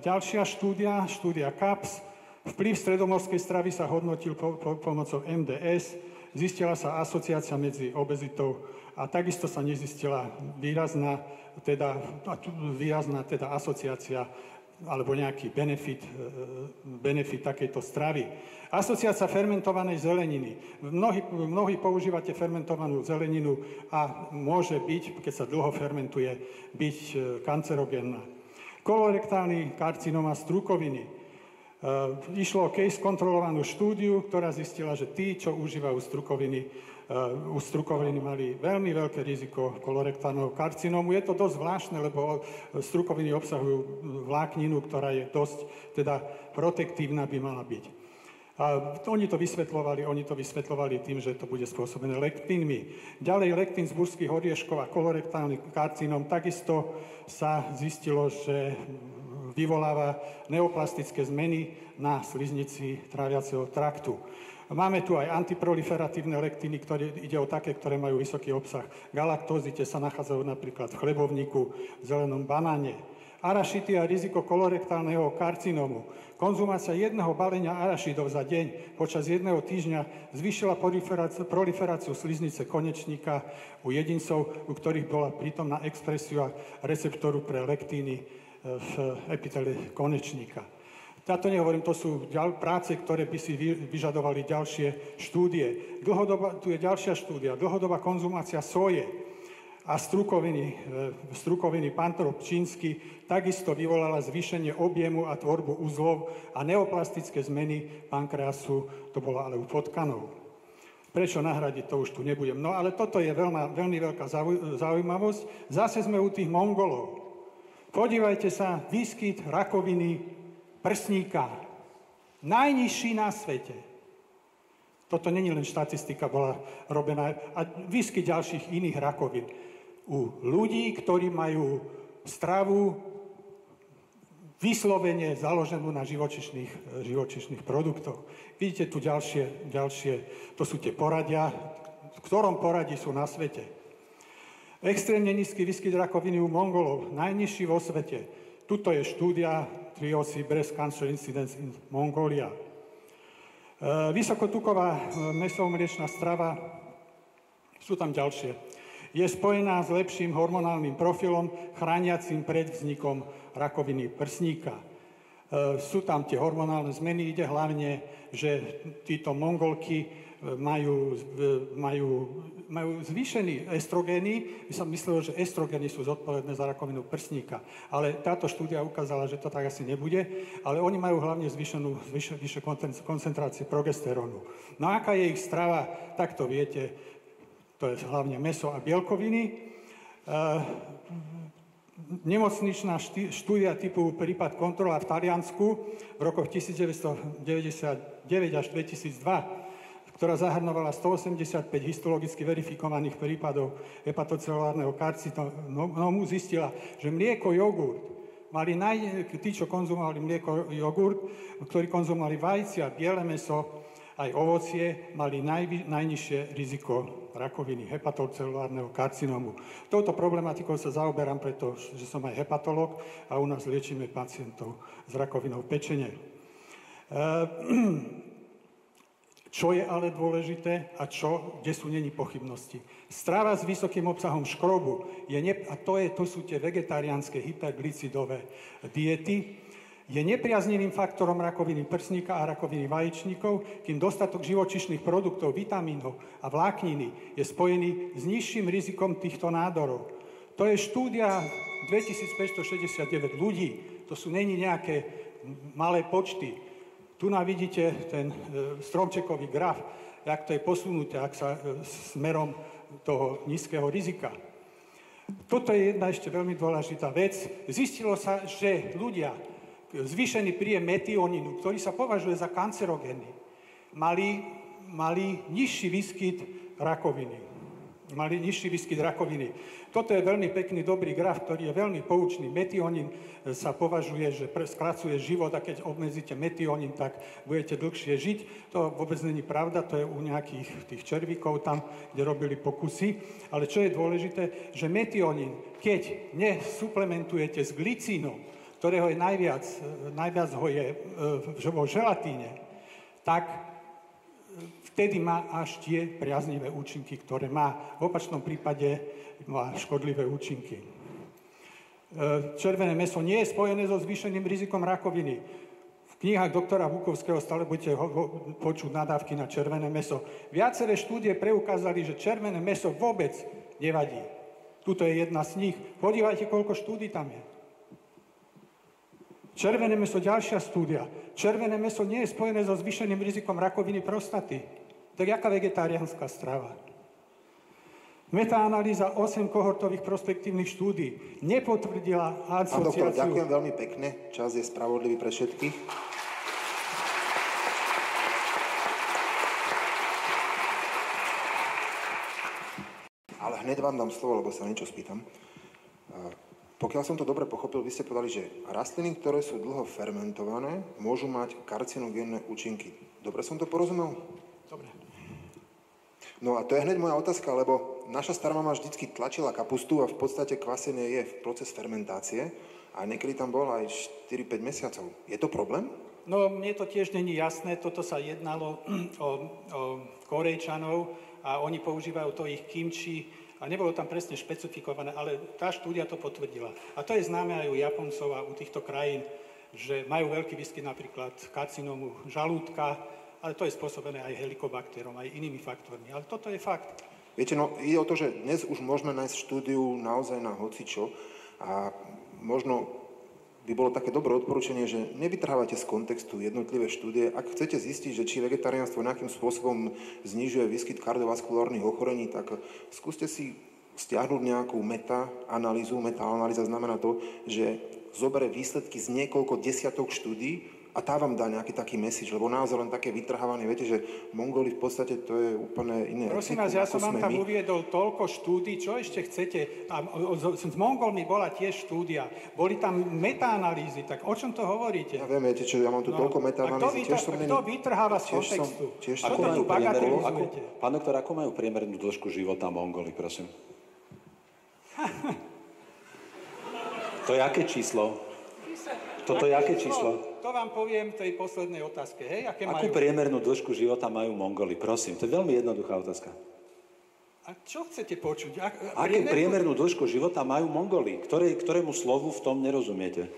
ďalšia štúdia, štúdia CAPS. Vplyv stredomorskej stravy sa hodnotil po, po, pomocou MDS. Zistila sa asociácia medzi obezitou a takisto sa nezistila výrazná teda, výrazná teda asociácia alebo nejaký benefit, e, benefit takejto stravy. Asociácia fermentovanej zeleniny. Mnohí, mnohí používate fermentovanú zeleninu a môže byť, keď sa dlho fermentuje, byť e, kancerogénna. Kolorektálny karcinoma strukoviny. E, išlo o case kontrolovanú štúdiu, ktorá zistila, že tí, čo užívajú strukoviny, u strukoviny mali veľmi veľké riziko kolorektálneho karcinómu. Je to dosť zvláštne, lebo strukoviny obsahujú vlákninu, ktorá je dosť teda protektívna by mala byť. A oni to vysvetlovali, oni to vysvetlovali tým, že to bude spôsobené lektínmi. Ďalej lektín z burských orieškov a kolorektálny karcinom takisto sa zistilo, že vyvoláva neoplastické zmeny na sliznici tráviaceho traktu. Máme tu aj antiproliferatívne lektiny, ktoré ide o také, ktoré majú vysoký obsah galaktózy, tie sa nachádzajú napríklad v chlebovníku, v zelenom banáne. Arašity a riziko kolorektálneho karcinómu. Konzumácia jedného balenia arašidov za deň počas jedného týždňa zvýšila proliferáciu, sliznice konečníka u jedincov, u ktorých bola prítomná expresia receptoru pre lektíny e, v epitele konečníka. Ja to nehovorím, to sú práce, ktoré by si vyžadovali ďalšie štúdie. Dlhodoba, tu je ďalšia štúdia. Dlhodobá konzumácia soje a strukoviny, e, strukoviny pantrop čínsky takisto vyvolala zvýšenie objemu a tvorbu uzlov a neoplastické zmeny pankreasu, to bolo ale u potkanov. Prečo nahradiť, to už tu nebudem. No ale toto je veľma, veľmi veľká zaujímavosť. Zase sme u tých Mongolov. Podívajte sa, výskyt rakoviny prsníka. Najnižší na svete. Toto není len štatistika, bola robená a výsky ďalších iných rakovín. U ľudí, ktorí majú stravu vyslovene založenú na živočišných, živočišných produktoch. Vidíte tu ďalšie, ďalšie, to sú tie poradia, v ktorom poradí sú na svete. Extrémne nízky výskyt rakoviny u Mongolov, najnižší vo svete. Tuto je štúdia Triosi Breast Cancer Incidence in Mongolia. E, vysokotuková e, mesomliečná strava, sú tam ďalšie, je spojená s lepším hormonálnym profilom, chrániacím pred vznikom rakoviny prsníka. E, sú tam tie hormonálne zmeny, ide hlavne, že títo mongolky majú, majú majú zvýšený estrogény, by som myslel, že estrogény sú zodpovedné za rakovinu prsníka. Ale táto štúdia ukázala, že to tak asi nebude, ale oni majú hlavne zvýšenú, zvýšenú koncentráciu progesterónu. No a aká je ich strava, tak to viete, to je hlavne meso a bielkoviny. Uh, nemocničná štúdia typu prípad kontrola v Taliansku v rokoch 1999 až 2002 ktorá zahrnovala 185 histologicky verifikovaných prípadov hepatocelulárneho karcinómu, zistila, že mlieko, jogurt mali naj... tí, čo konzumovali mlieko, jogurt, ktorí konzumovali vajcia, biele meso, aj ovocie, mali naj, najnižšie riziko rakoviny, hepatocelulárneho karcinómu. Touto problematikou sa zaoberám, pretože som aj hepatolog a u nás liečíme pacientov s rakovinou pečene. Ehm, čo je ale dôležité a čo, kde sú není pochybnosti. Strava s vysokým obsahom škrobu, je ne, a to, je, to sú tie vegetariánske hyperglicidové diety, je nepriaznivým faktorom rakoviny prsníka a rakoviny vaječníkov, kým dostatok živočišných produktov, vitamínov a vlákniny je spojený s nižším rizikom týchto nádorov. To je štúdia 2569 ľudí, to sú není nejaké malé počty. Tu nám vidíte ten e, stromčekový graf, jak to je posunuté, ak sa e, smerom toho nízkeho rizika. Toto je jedna ešte veľmi dôležitá vec. Zistilo sa, že ľudia, zvýšený príjem metionínu, ktorý sa považuje za kancerogénny, mali, mali nižší výskyt rakoviny mali nižší výskyt rakoviny. Toto je veľmi pekný, dobrý graf, ktorý je veľmi poučný. Metionín e, sa považuje, že skracuje život a keď obmedzíte metionín, tak budete dlhšie žiť. To vôbec není pravda, to je u nejakých tých červíkov tam, kde robili pokusy. Ale čo je dôležité, že metionín, keď nesuplementujete s glicínom, ktorého je najviac, e, najviac ho je e, vo želatíne, tak vtedy má až tie priaznivé účinky, ktoré má. V opačnom prípade má škodlivé účinky. E, červené meso nie je spojené so zvýšeným rizikom rakoviny. V knihách doktora Vukovského stále budete ho, počuť nadávky na červené meso. Viaceré štúdie preukázali, že červené meso vôbec nevadí. Tuto je jedna z nich. Podívajte, koľko štúdí tam je. Červené meso, ďalšia štúdia. Červené meso nie je spojené so zvýšeným rizikom rakoviny prostaty. Tak jaká vegetariánska strava? Metaanalýza 8 kohortových prospektívnych štúdí nepotvrdila asociáciu... Pán doktor, ďakujem veľmi pekne. Čas je spravodlivý pre všetkých. Ale hneď vám dám slovo, lebo sa niečo spýtam. Pokiaľ som to dobre pochopil, vy ste povedali, že rastliny, ktoré sú dlho fermentované, môžu mať karcinogénne účinky. Dobre som to porozumel? Dobre. No a to je hneď moja otázka, lebo naša stará mama vždycky tlačila kapustu a v podstate kvasenie je v proces fermentácie a niekedy tam bol aj 4-5 mesiacov. Je to problém? No, mne to tiež není jasné. Toto sa jednalo o, o Korejčanov a oni používajú to ich kimči a nebolo tam presne špecifikované, ale tá štúdia to potvrdila. A to je známe aj u Japoncov a u týchto krajín, že majú veľký výskyt napríklad karcinómu žalúdka, ale to je spôsobené aj helikobakterom, aj inými faktormi. Ale toto je fakt. Viete, no ide o to, že dnes už môžeme nájsť štúdiu naozaj na hocičo a možno by bolo také dobré odporúčanie, že nevytrhávate z kontextu jednotlivé štúdie. Ak chcete zistiť, že či vegetariánstvo nejakým spôsobom znižuje výskyt kardiovaskulárnych ochorení, tak skúste si stiahnuť nejakú meta-analýzu. Meta-analýza znamená to, že zobere výsledky z niekoľko desiatok štúdí a tá vám dá nejaký taký message, lebo naozaj len také vytrhávanie, viete, že Mongoli v podstate to je úplne iné. Prosím vás, ja som vám tam my. uviedol toľko štúdí, čo ešte chcete? A s Mongolmi bola tiež štúdia, boli tam metaanalýzy, tak o čom to hovoríte? Ja viem, viete, čo ja mám tu no, toľko metaanalýzy, tiež som Kto vytrháva z kontextu? Tiež som, tiež tu bagatelizujete? Pán doktor, ako majú priemernú dĺžku života Mongoli, prosím? to je aké číslo? Toto je aké číslo? to vám poviem tej poslednej otázke. Hej? Aké Akú majú... priemernú dĺžku života majú Mongoli? Prosím, to je veľmi jednoduchá otázka. A čo chcete počuť? A, Akú priemernú dĺžku života majú Mongoli? Ktoré, ktorému slovu v tom nerozumiete?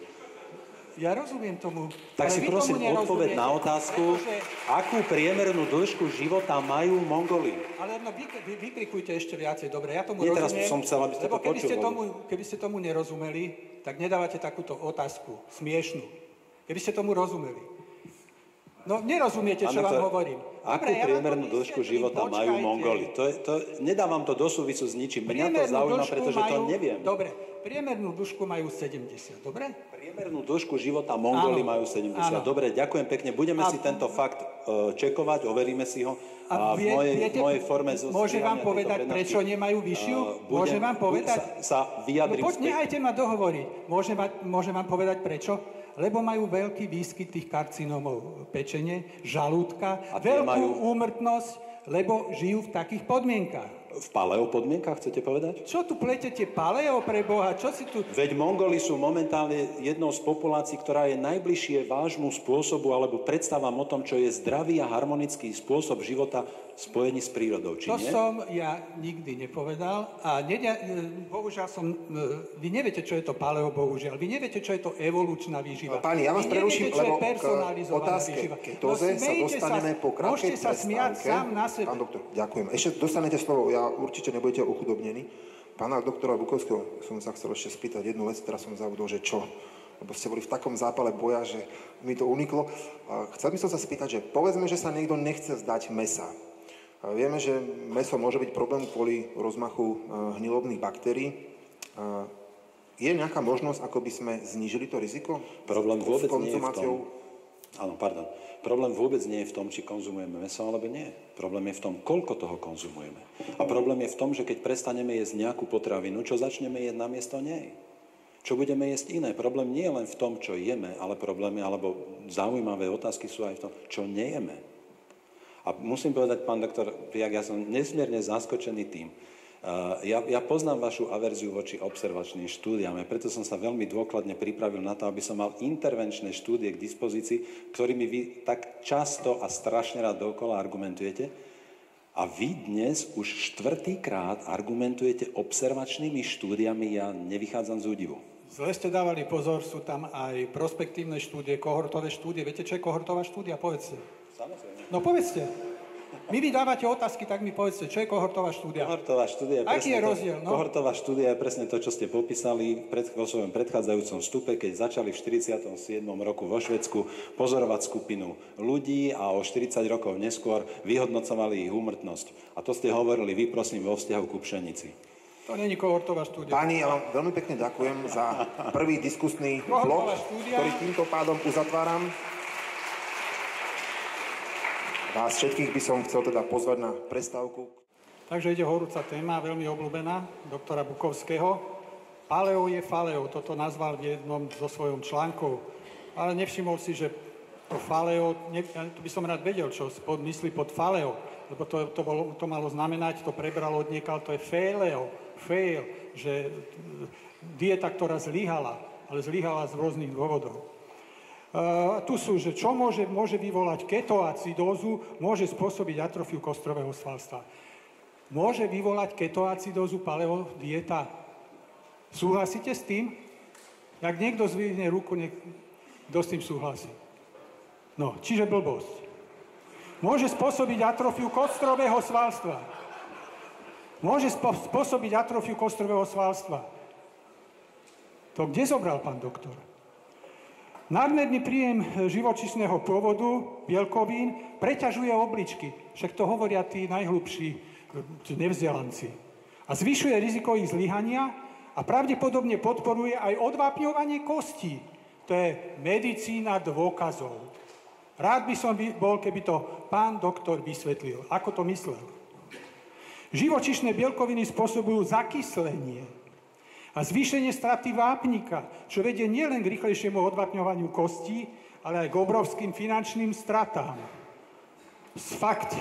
Ja rozumiem tomu. Tak si prosím odpoved na otázku, pretože... akú priemernú dĺžku života majú Mongoli? Ale no, vy, vy, vykrikujte ešte viacej, dobre, ja tomu Nie, rozumiem. teraz som chcel, aby ste lebo to keby ste, tomu, keby ste tomu nerozumeli, tak nedávate takúto otázku, smiešnú. Keby ste tomu rozumeli. No nerozumiete, čo vám hovorím. Akú Dobre, priemernú ja dĺžku života počkajte. majú Mongoli? To je, to, nedávam to do súvisu s ničím. Mňa to zaujíma, pretože majú, to neviem. Dobre, priemernú dĺžku majú 70, dobre? Priemernú dĺžku života Mongoli áno, majú 70. Áno. Dobre, ďakujem pekne. Budeme a, si tento fakt uh, čekovať, overíme si ho. A, a v mojej, viete, mojej forme Môže vám povedať, prečo nemajú vyššiu? Uh, budem, môže vám povedať? Sa, sa vyjadrím no, poď, nehajte ma dohovoriť. Môže, ma, môže vám povedať, prečo? lebo majú veľký výskyt tých karcinómov pečenie, žalúdka, veľkú majú... úmrtnosť, lebo žijú v takých podmienkach. V paleo podmienkach, chcete povedať? Čo tu pletete paleo pre Boha? Čo si tu... Veď Mongoli sú momentálne jednou z populácií, ktorá je najbližšie vášmu spôsobu alebo predstavám o tom, čo je zdravý a harmonický spôsob života spojení s prírodou, či to nie? To som ja nikdy nepovedal a nedia, bohužiaľ som, e, vy neviete, čo je to paleo, bohužiaľ. Vy neviete, čo je to evolučná výživa. Páni, ja vás preruším, lebo k otázke výživa. ketoze no, sa dostaneme sa, po krátkej sa smiať sám na sebe. Pán doktor, ďakujem. Ešte dostanete slovo, ja určite nebudete uchudobnení. Pána doktora Bukovského som sa chcel ešte spýtať jednu vec, teraz som zavodol, že čo. lebo ste boli v takom zápale boja, že mi to uniklo. Chcel by som sa spýtať, že povedzme, že sa niekto nechce zdať mesa. Vieme, že meso môže byť problém kvôli rozmachu e, hnilobných baktérií. Je nejaká možnosť, ako by sme znížili to riziko? Problém vôbec nie je v tom. Áno, pardon. Problém vôbec nie je v tom, či konzumujeme meso alebo nie. Problém je v tom, koľko toho konzumujeme. A problém je v tom, že keď prestaneme jesť nejakú potravinu, čo začneme jesť namiesto nej. Čo budeme jesť iné. Problém nie je len v tom, čo jeme, ale problémy, alebo zaujímavé otázky sú aj v tom, čo nejeme. A musím povedať, pán doktor Piak, ja som nesmierne zaskočený tým, ja, ja poznám vašu averziu voči observačným štúdiám a preto som sa veľmi dôkladne pripravil na to, aby som mal intervenčné štúdie k dispozícii, ktorými vy tak často a strašne rád dokola argumentujete. A vy dnes už štvrtýkrát argumentujete observačnými štúdiami, ja nevychádzam z údivu. Zle ste dávali pozor, sú tam aj prospektívne štúdie, kohortové štúdie. Viete, čo je kohortová štúdia? Povedzte. Samozrejme. No povedzte. My vy dávate otázky, tak mi povedzte, čo je kohortová štúdia? Kohortová štúdia je Aký je to, rozdiel? No? Kohortová štúdia je presne to, čo ste popísali pred, vo svojom predchádzajúcom vstupe, keď začali v 47. roku vo Švedsku pozorovať skupinu ľudí a o 40 rokov neskôr vyhodnocovali ich úmrtnosť. A to ste hovorili vy, prosím, vo vzťahu ku pšenici. To není kohortová štúdia. Páni, ja vám veľmi pekne ďakujem za prvý diskusný blok, ktorý týmto pádom uzatváram. Vás všetkých by som chcel teda pozvať na prestávku. Takže ide horúca téma, veľmi obľúbená, doktora Bukovského. Paleo je faleo, toto nazval v jednom zo svojom článkov. Ale nevšimol si, že to faleo, ne, to by som rád vedel, čo pod, myslí pod faleo, lebo to, to, bolo, to malo znamenať, to prebralo od niekal, to je faileo, fail, že dieta, ktorá zlyhala, ale zlyhala z rôznych dôvodov. Uh, tu sú, že čo môže, môže vyvolať ketoacidózu, môže spôsobiť atrofiu kostrového svalstva. Môže vyvolať ketoacidózu paleo dieta. Súhlasíte s tým? Ak niekto zvýhne ruku, nech, kto s tým súhlasí? No, čiže blbosť. Môže spôsobiť atrofiu kostrového svalstva. Môže spôsobiť atrofiu kostrového svalstva. To kde zobral pán doktor? Nadmerný príjem živočišného pôvodu, bielkovín, preťažuje obličky. Však to hovoria tí najhlubší nevzdelanci. A zvyšuje riziko ich zlyhania a pravdepodobne podporuje aj odvápňovanie kostí. To je medicína dôkazov. Rád by som bol, keby to pán doktor vysvetlil, ako to myslel. Živočišné bielkoviny spôsobujú zakyslenie, a zvýšenie straty vápnika, čo vedie nielen k rýchlejšiemu odvatňovaniu kostí, ale aj k obrovským finančným stratám. Fakt,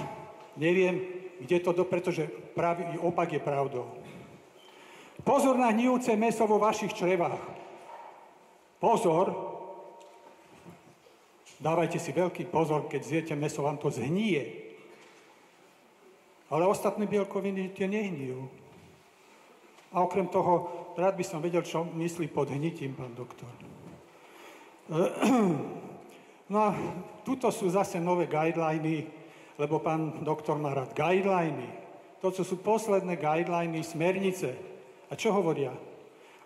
neviem, kde to, do, pretože pravý opak je pravdou. Pozor na hnijúce meso vo vašich črevách. Pozor, dávajte si veľký pozor, keď zjete meso, vám to zhníje. Ale ostatné bielkoviny tie nehnijú. A okrem toho rád by som vedel, čo myslí pod hnitím pán doktor. No a tuto sú zase nové guideliny, lebo pán doktor má rád guideliny. To, čo sú posledné guideliny, smernice. A čo hovoria?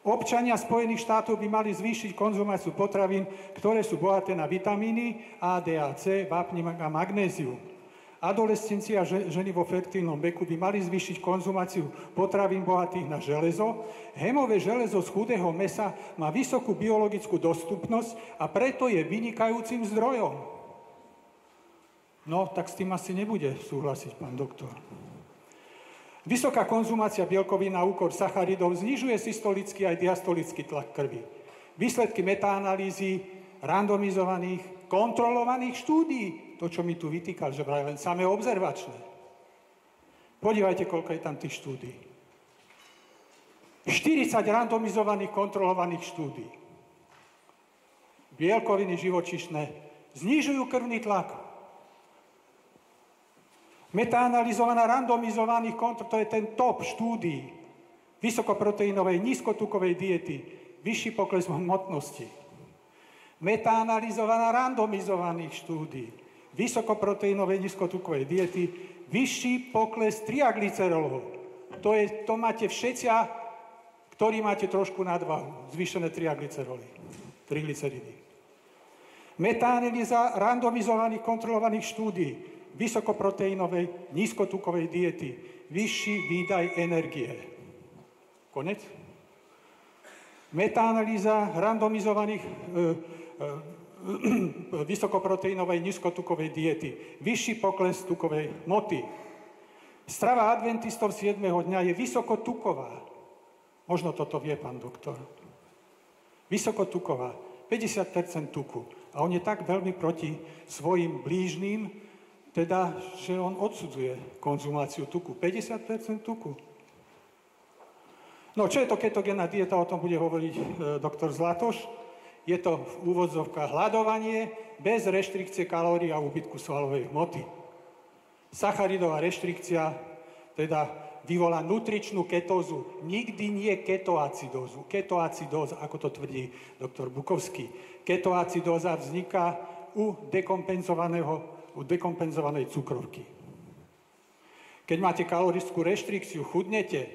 Občania Spojených štátov by mali zvýšiť konzumáciu potravín, ktoré sú bohaté na vitamíny A, D a C, vápni a magnézium. Adolescencia a ženy vo fertilnom veku by mali zvýšiť konzumáciu potravín bohatých na železo. Hemové železo z chudého mesa má vysokú biologickú dostupnosť a preto je vynikajúcim zdrojom. No, tak s tým asi nebude súhlasiť pán doktor. Vysoká konzumácia bielkovín na úkor sacharidov znižuje systolický aj diastolický tlak krvi. Výsledky metaanalýzy randomizovaných, kontrolovaných štúdií to, čo mi tu vytýkal, že vraj len samé observačné. Podívajte, koľko je tam tých štúdí. 40 randomizovaných, kontrolovaných štúdí. Bielkoviny živočišné znižujú krvný tlak. Metaanalizovaná randomizovaných kontrol, to je ten top štúdí vysokoproteínovej, nízkotukovej diety, vyšší pokles hmotnosti. Metaanalizovaná randomizovaných štúdí, vysokoproteínovej nízkotukovej diety, vyšší pokles triaglycerolov. To, je, to máte všetci, ktorí máte trošku nadvahu, zvýšené triaglyceroly. triglyceridy. Metaanalýza randomizovaných kontrolovaných štúdí vysokoproteínovej, nízkotukovej diety, vyšší výdaj energie. Konec. Metaanalýza randomizovaných e, e, vysokoproteínovej, nízkotukovej diety, vyšší pokles tukovej moty. Strava adventistov 7. dňa je vysokotuková. Možno toto vie pán doktor. Vysokotuková, 50% tuku. A on je tak veľmi proti svojim blížným, teda, že on odsudzuje konzumáciu tuku. 50% tuku. No, čo je to ketogénna dieta, o tom bude hovoriť e, doktor Zlatoš. Je to v úvodzovkách hľadovanie bez reštrikcie kalórií a úbytku svalovej hmoty. Sacharidová reštrikcia teda vyvolá nutričnú ketózu, nikdy nie ketoacidózu. Ketoacidóza, ako to tvrdí doktor Bukovský. Ketoacidóza vzniká u dekompenzovaného, u dekompenzovanej cukrovky. Keď máte kalorickú reštrikciu, chudnete,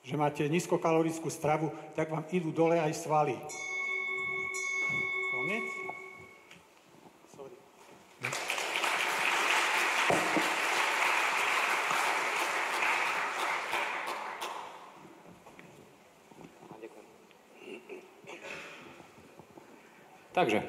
že máte nízkokalorickú stravu, tak vám idú dole aj svaly. Konec? Sorry. Takže,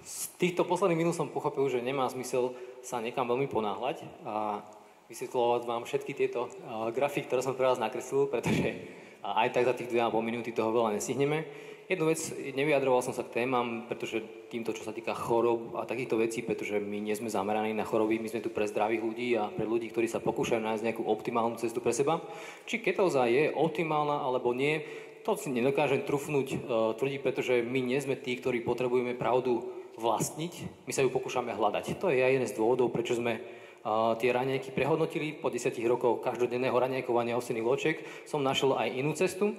z týchto posledných minút som pochopil, že nemá zmysel sa niekam veľmi ponáhľať a vysvetľovať vám všetky tieto grafy, ktoré som pre vás nakreslil, pretože aj tak za tých 2,5 minúty toho veľa nestihneme. Jednu vec, nevyjadroval som sa k témam, pretože týmto, čo sa týka chorob a takýchto vecí, pretože my nie sme zameraní na choroby, my sme tu pre zdravých ľudí a pre ľudí, ktorí sa pokúšajú nájsť nejakú optimálnu cestu pre seba. Či ketóza je optimálna alebo nie, to si nedokážem trufnúť, uh, tvrdiť, pretože my nie sme tí, ktorí potrebujeme pravdu vlastniť, my sa ju pokúšame hľadať. To je aj jeden z dôvodov, prečo sme uh, tie raňajky prehodnotili. Po 10 rokoch každodenného raňajkovania osených ločiek som našiel aj inú cestu.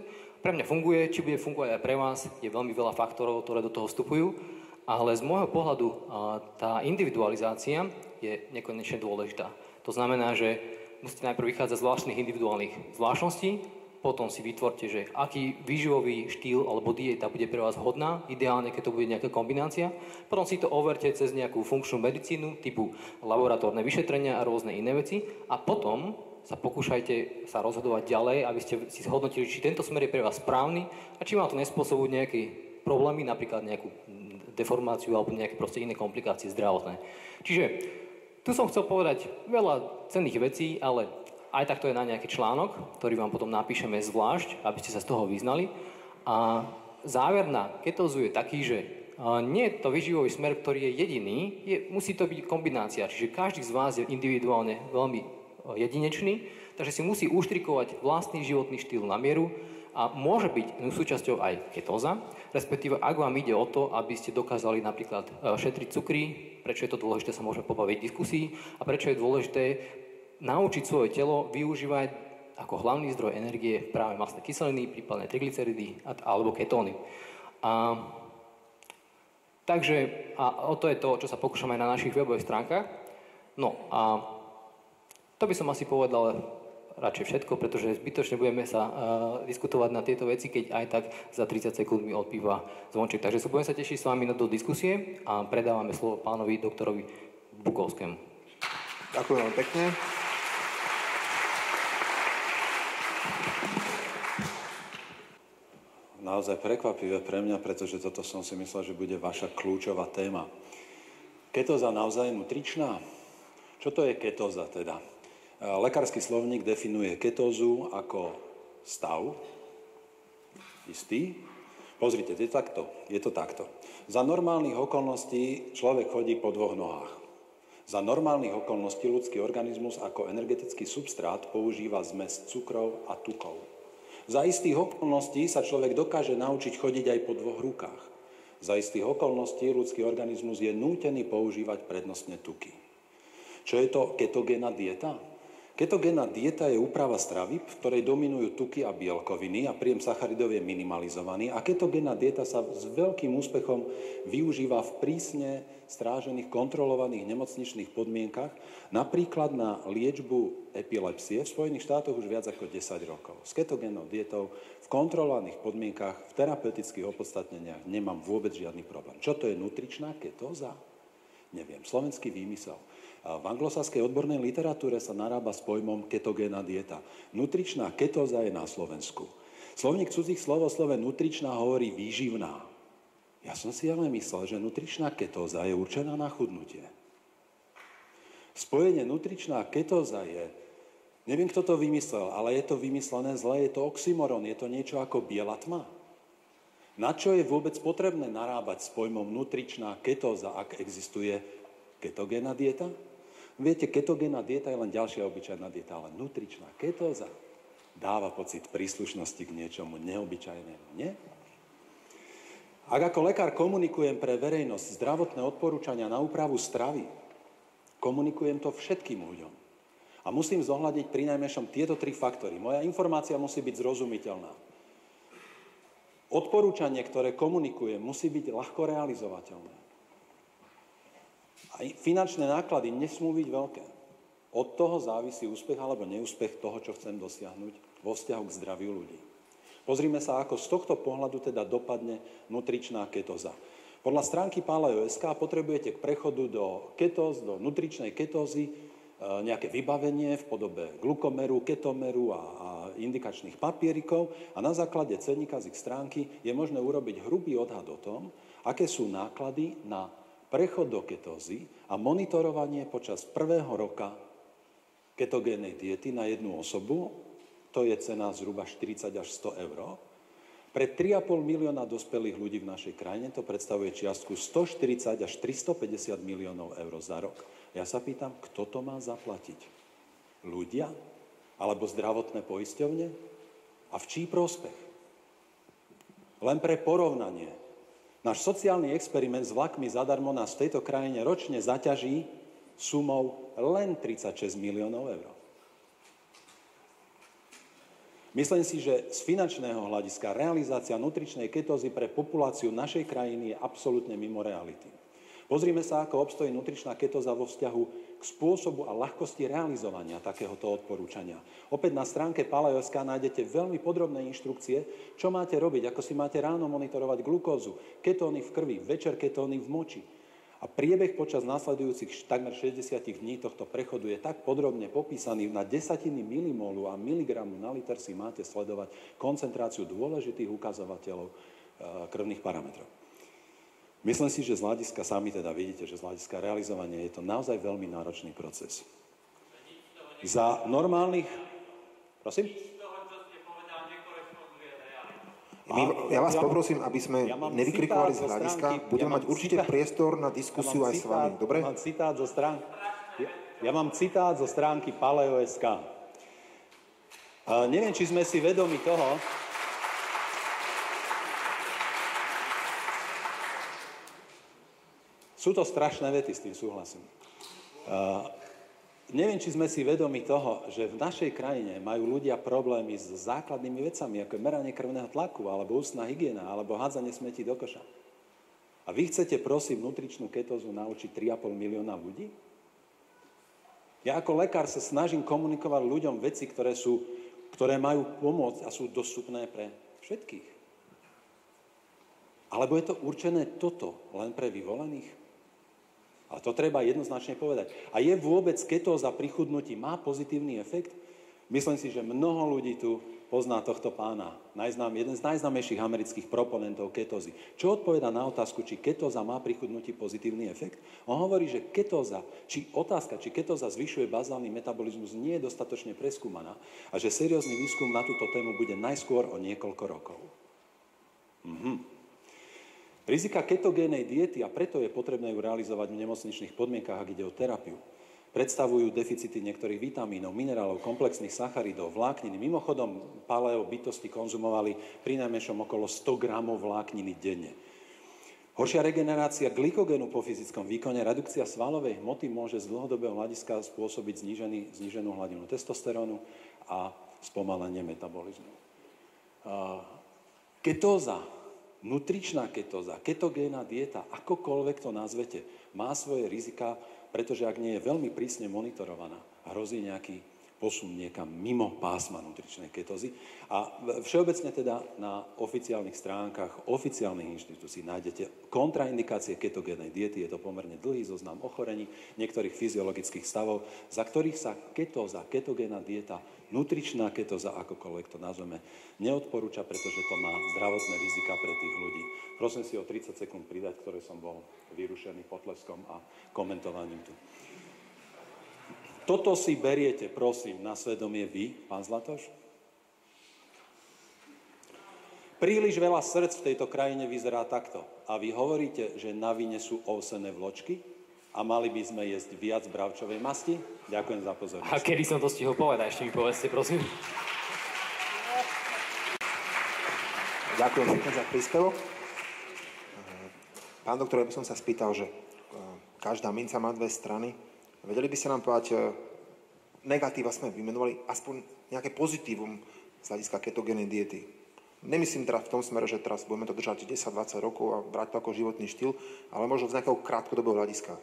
Pre mňa funguje, či bude fungovať aj pre vás, je veľmi veľa faktorov, ktoré do toho vstupujú, ale z môjho pohľadu tá individualizácia je nekonečne dôležitá. To znamená, že musíte najprv vychádzať z vlastných individuálnych zvláštností, potom si vytvorte, že aký výživový štýl alebo dieta bude pre vás hodná, ideálne, keď to bude nejaká kombinácia. Potom si to overte cez nejakú funkčnú medicínu typu laboratórne vyšetrenia a rôzne iné veci. A potom sa pokúšajte sa rozhodovať ďalej, aby ste si zhodnotili, či tento smer je pre vás správny a či vám to nespôsobujú nejaké problémy, napríklad nejakú deformáciu alebo nejaké proste iné komplikácie zdravotné. Čiže tu som chcel povedať veľa cenných vecí, ale aj takto je na nejaký článok, ktorý vám potom napíšeme zvlášť, aby ste sa z toho vyznali. A záver na ketózu je taký, že nie je to vyživový smer, ktorý je jediný, je, musí to byť kombinácia, čiže každý z vás je individuálne veľmi jedinečný, takže si musí uštrikovať vlastný životný štýl na mieru a môže byť súčasťou aj ketóza, respektíve ak vám ide o to, aby ste dokázali napríklad šetriť cukry, prečo je to dôležité, sa môžeme pobaviť v diskusii a prečo je dôležité naučiť svoje telo využívať ako hlavný zdroj energie práve masné kyseliny, prípadne triglyceridy alebo ketóny. A, takže a o to je to, čo sa pokúšame na našich webových stránkach. No a to by som asi povedal radšej všetko, pretože zbytočne budeme sa uh, diskutovať na tieto veci, keď aj tak za 30 sekúnd mi odpíva zvonček. Takže sa budem sa tešiť s vami na do diskusie a predávame slovo pánovi doktorovi Bukovskému. Ďakujem veľmi pekne. naozaj prekvapivé pre mňa, pretože toto som si myslel, že bude vaša kľúčová téma. Ketóza naozaj nutričná? Čo to je ketóza teda? Lekársky slovník definuje ketózu ako stav istý. Pozrite, je, takto, je to takto. Za normálnych okolností človek chodí po dvoch nohách. Za normálnych okolností ľudský organizmus ako energetický substrát používa zmes cukrov a tukov. Za istých okolností sa človek dokáže naučiť chodiť aj po dvoch rukách. Za istých okolností ľudský organizmus je nútený používať prednostne tuky. Čo je to ketogénna dieta? Ketogénna dieta je úprava stravy, v ktorej dominujú tuky a bielkoviny a príjem sacharidov je minimalizovaný. A ketogénna dieta sa s veľkým úspechom využíva v prísne strážených, kontrolovaných nemocničných podmienkach, napríklad na liečbu epilepsie v Spojených štátoch už viac ako 10 rokov. S ketogénnou dietou v kontrolovaných podmienkach, v terapeutických opodstatneniach nemám vôbec žiadny problém. Čo to je nutričná ketóza? Neviem, slovenský výmysel. V anglosaskej odbornej literatúre sa narába s pojmom ketogénna dieta. Nutričná ketóza je na Slovensku. Slovník cudzích slov o slove nutričná hovorí výživná. Ja som si ale myslel, že nutričná ketóza je určená na chudnutie. Spojenie nutričná ketóza je, neviem kto to vymyslel, ale je to vymyslené zle, je to oxymoron, je to niečo ako biela tma. Na čo je vôbec potrebné narábať s pojmom nutričná ketóza, ak existuje ketogénna dieta? Viete, ketogénna dieta je len ďalšia obyčajná dieta, ale nutričná ketóza dáva pocit príslušnosti k niečomu neobyčajnému, nie? Ak ako lekár komunikujem pre verejnosť zdravotné odporúčania na úpravu stravy, komunikujem to všetkým ľuďom. A musím zohľadiť pri najmenšom tieto tri faktory. Moja informácia musí byť zrozumiteľná. Odporúčanie, ktoré komunikujem, musí byť ľahko realizovateľné. A finančné náklady nesmú byť veľké. Od toho závisí úspech alebo neúspech toho, čo chcem dosiahnuť vo vzťahu k zdraviu ľudí. Pozrime sa, ako z tohto pohľadu teda dopadne nutričná ketoza. Podľa stránky Paleo.sk potrebujete k prechodu do ketóz, do nutričnej ketózy e, nejaké vybavenie v podobe glukomeru, ketomeru a, a indikačných papierikov a na základe cenníka z ich stránky je možné urobiť hrubý odhad o tom, aké sú náklady na prechod do ketózy a monitorovanie počas prvého roka ketogénnej diety na jednu osobu, to je cena zhruba 40 až 100 eur. Pre 3,5 milióna dospelých ľudí v našej krajine to predstavuje čiastku 140 až 350 miliónov eur za rok. Ja sa pýtam, kto to má zaplatiť? Ľudia? Alebo zdravotné poisťovne? A v čí prospech? Len pre porovnanie. Náš sociálny experiment s vlakmi zadarmo nás v tejto krajine ročne zaťaží sumou len 36 miliónov eur. Myslím si, že z finančného hľadiska realizácia nutričnej ketózy pre populáciu našej krajiny je absolútne mimo reality. Pozrime sa, ako obstojí nutričná ketóza vo vzťahu k spôsobu a ľahkosti realizovania takéhoto odporúčania. Opäť na stránke Paleo.sk nájdete veľmi podrobné inštrukcie, čo máte robiť, ako si máte ráno monitorovať glukózu, ketóny v krvi, večer ketóny v moči. A priebeh počas následujúcich takmer 60 dní tohto prechodu je tak podrobne popísaný, na desatiny milimolu a miligramu na liter si máte sledovať koncentráciu dôležitých ukazovateľov eh, krvných parametrov. Myslím si, že z hľadiska, sami teda vidíte, že z hľadiska realizovania je to naozaj veľmi náročný proces. Za normálnych... Prosím? My, ja vás poprosím, aby sme ja nevykrikovali z hľadiska. Budeme ja mať určite citát, priestor na diskusiu ja aj citát, s vami. Dobre? Ja mám citát zo stránky, ja, ja mám citát zo stránky Paleo.sk. Uh, neviem, či sme si vedomi toho, Sú to strašné vety, s tým súhlasím. Uh, neviem, či sme si vedomi toho, že v našej krajine majú ľudia problémy s základnými vecami, ako je meranie krvného tlaku, alebo ústna hygiena, alebo hádzanie smetí do koša. A vy chcete, prosím, nutričnú ketózu naučiť 3,5 milióna ľudí? Ja ako lekár sa snažím komunikovať ľuďom veci, ktoré, sú, ktoré majú pomôcť a sú dostupné pre všetkých. Alebo je to určené toto len pre vyvolených? Ale to treba jednoznačne povedať. A je vôbec ketóza pri chudnutí, má pozitívny efekt? Myslím si, že mnoho ľudí tu pozná tohto pána, najznám, jeden z najznámejších amerických proponentov ketózy. Čo odpoveda na otázku, či ketóza má pri chudnutí pozitívny efekt? On hovorí, že ketóza, či otázka, či ketóza zvyšuje bazálny metabolizmus, nie je dostatočne preskúmaná a že seriózny výskum na túto tému bude najskôr o niekoľko rokov. Mhm. Rizika ketogénej diety, a preto je potrebné ju realizovať v nemocničných podmienkach, ak ide o terapiu, predstavujú deficity niektorých vitamínov, minerálov, komplexných sacharidov, vlákniny. Mimochodom, paleo bytosti konzumovali pri najmenšom okolo 100 gramov vlákniny denne. Horšia regenerácia glykogénu po fyzickom výkone, redukcia svalovej hmoty môže z dlhodobého hľadiska spôsobiť znížený, zníženú hladinu testosterónu a spomalenie metabolizmu. Ketóza, nutričná ketóza, ketogénna dieta, akokoľvek to nazvete, má svoje rizika, pretože ak nie je veľmi prísne monitorovaná, hrozí nejaký posun niekam mimo pásma nutričnej ketózy. A všeobecne teda na oficiálnych stránkach oficiálnych inštitúcií nájdete kontraindikácie ketogénej diety. Je to pomerne dlhý zoznam ochorení, niektorých fyziologických stavov, za ktorých sa ketóza, ketogénna dieta, nutričná ketóza, akokoľvek to nazveme, neodporúča, pretože to má zdravotné rizika pre tých ľudí. Prosím si o 30 sekúnd pridať, ktoré som bol vyrušený potleskom a komentovaním tu. Toto si beriete, prosím, na svedomie vy, pán Zlatoš? Príliš veľa srdc v tejto krajine vyzerá takto. A vy hovoríte, že na vine sú ovsené vločky a mali by sme jesť viac bravčovej masti? Ďakujem za pozornosť. A kedy som to stihol povedať? Ešte mi povedzte, prosím. Ďakujem pekne za príspevok. Pán doktor, ja by som sa spýtal, že e, každá minca má dve strany. Vedeli by ste nám povedať, e, negatíva sme vymenovali, aspoň nejaké pozitívum z hľadiska ketogénej diety. Nemyslím teda v tom smere, že teraz budeme to držať 10-20 rokov a brať to ako životný štýl, ale možno z nejakého krátkodobého hľadiska.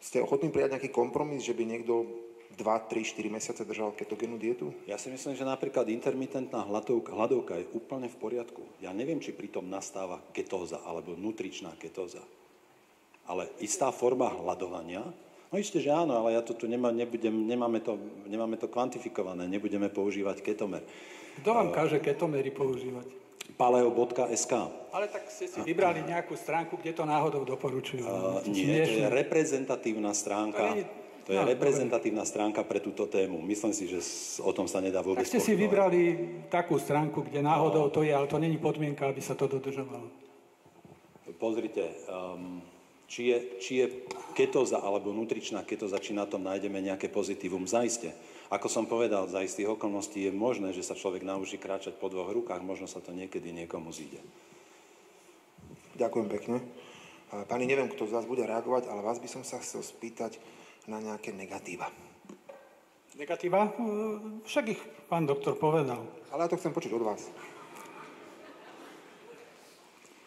Ste ochotní prijať nejaký kompromis, že by niekto 2, 3, 4 mesiace držal ketogénnu dietu? Ja si myslím, že napríklad intermitentná hladovka, hladovka je úplne v poriadku. Ja neviem, či pritom nastáva ketóza alebo nutričná ketóza. Ale istá forma hľadovania No isté, že áno, ale ja to tu nemá, nebudem, nemáme, to, nemáme to kvantifikované, nebudeme používať ketomer. Kto vám káže ketomery používať? paleo.sk. Ale tak ste si vybrali nejakú stránku, kde to náhodou doporučujú. Uh, nie, to je reprezentatívna stránka. To je no, reprezentatívna dobre. stránka pre túto tému. Myslím si, že o tom sa nedá vôbec Tak ste si vybrali takú stránku, kde náhodou to je, ale to není podmienka, aby sa to dodržovalo. Pozrite, um, či je, či je ketóza alebo nutričná ketóza, či na tom nájdeme nejaké pozitívum. Zaiste. Ako som povedal, za istých okolností je možné, že sa človek naučí kráčať po dvoch rukách, možno sa to niekedy niekomu zíde. Ďakujem pekne. Pani, neviem, kto z vás bude reagovať, ale vás by som sa chcel spýtať na nejaké negatíva. Negatíva? Však ich pán doktor povedal. Ale ja to chcem počuť od vás.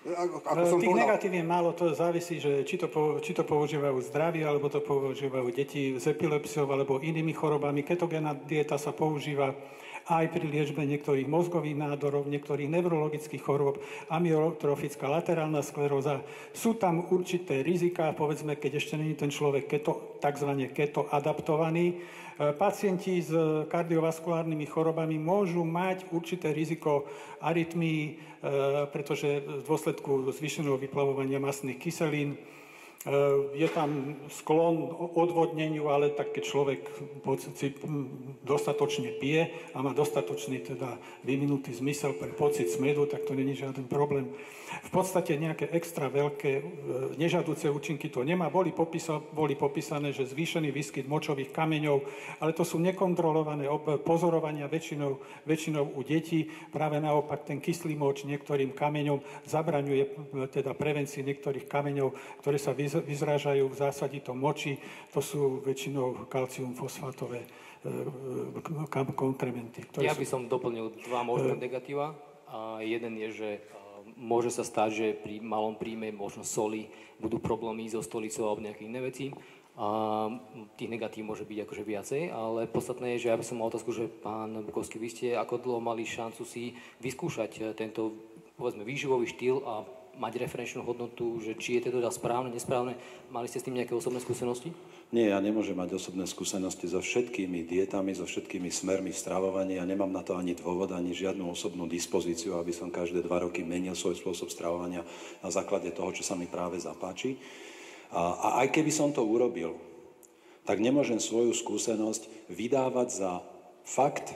Ako, ako som Tých povedal... negatív je málo, to závisí, že či to, či to používajú zdraví, alebo to používajú deti s epilepsiou alebo inými chorobami. Ketogénna dieta sa používa aj pri liečbe niektorých mozgových nádorov, niektorých neurologických chorôb, amyotrofická laterálna skleróza. Sú tam určité rizika, povedzme, keď ešte není ten človek keto, tzv. keto adaptovaný, pacienti s kardiovaskulárnymi chorobami môžu mať určité riziko arytmii, e, pretože v dôsledku zvýšeného vyplavovania masných kyselín je tam sklon odvodneniu, ale tak keď človek pocit, dostatočne pije a má dostatočný teda vyvinutý zmysel pre pocit smedu, tak to není žiaden problém. V podstate nejaké extra veľké eh, nežadúce účinky to nemá. Boli, popisa, boli popísané, že zvýšený výskyt močových kameňov, ale to sú nekontrolované pozorovania väčšinou, väčšinou u detí. Práve naopak ten kyslý moč niektorým kameňom zabraňuje eh, teda prevencii niektorých kameňov, ktoré sa vyz vyzrážajú v zásaditom moči, to sú väčšinou kalcium fosfátové e, e, konkrementy. Ja by som doplnil dva možné negatíva. A jeden je, že e, môže sa stať, že pri malom príjme možno soli budú problémy so stolicou alebo nejaké iné veci. A tých negatív môže byť akože viacej, ale podstatné je, že ja by som mal otázku, že pán Bukovský, vy ste ako dlho mali šancu si vyskúšať tento povedzme výživový štýl a mať referenčnú hodnotu, že či je to teda správne, nesprávne. Mali ste s tým nejaké osobné skúsenosti? Nie, ja nemôžem mať osobné skúsenosti so všetkými dietami, so všetkými smermi v stravovaní. Ja nemám na to ani dôvod, ani žiadnu osobnú dispozíciu, aby som každé dva roky menil svoj spôsob stravovania na základe toho, čo sa mi práve zapáči. A, a aj keby som to urobil, tak nemôžem svoju skúsenosť vydávať za fakt,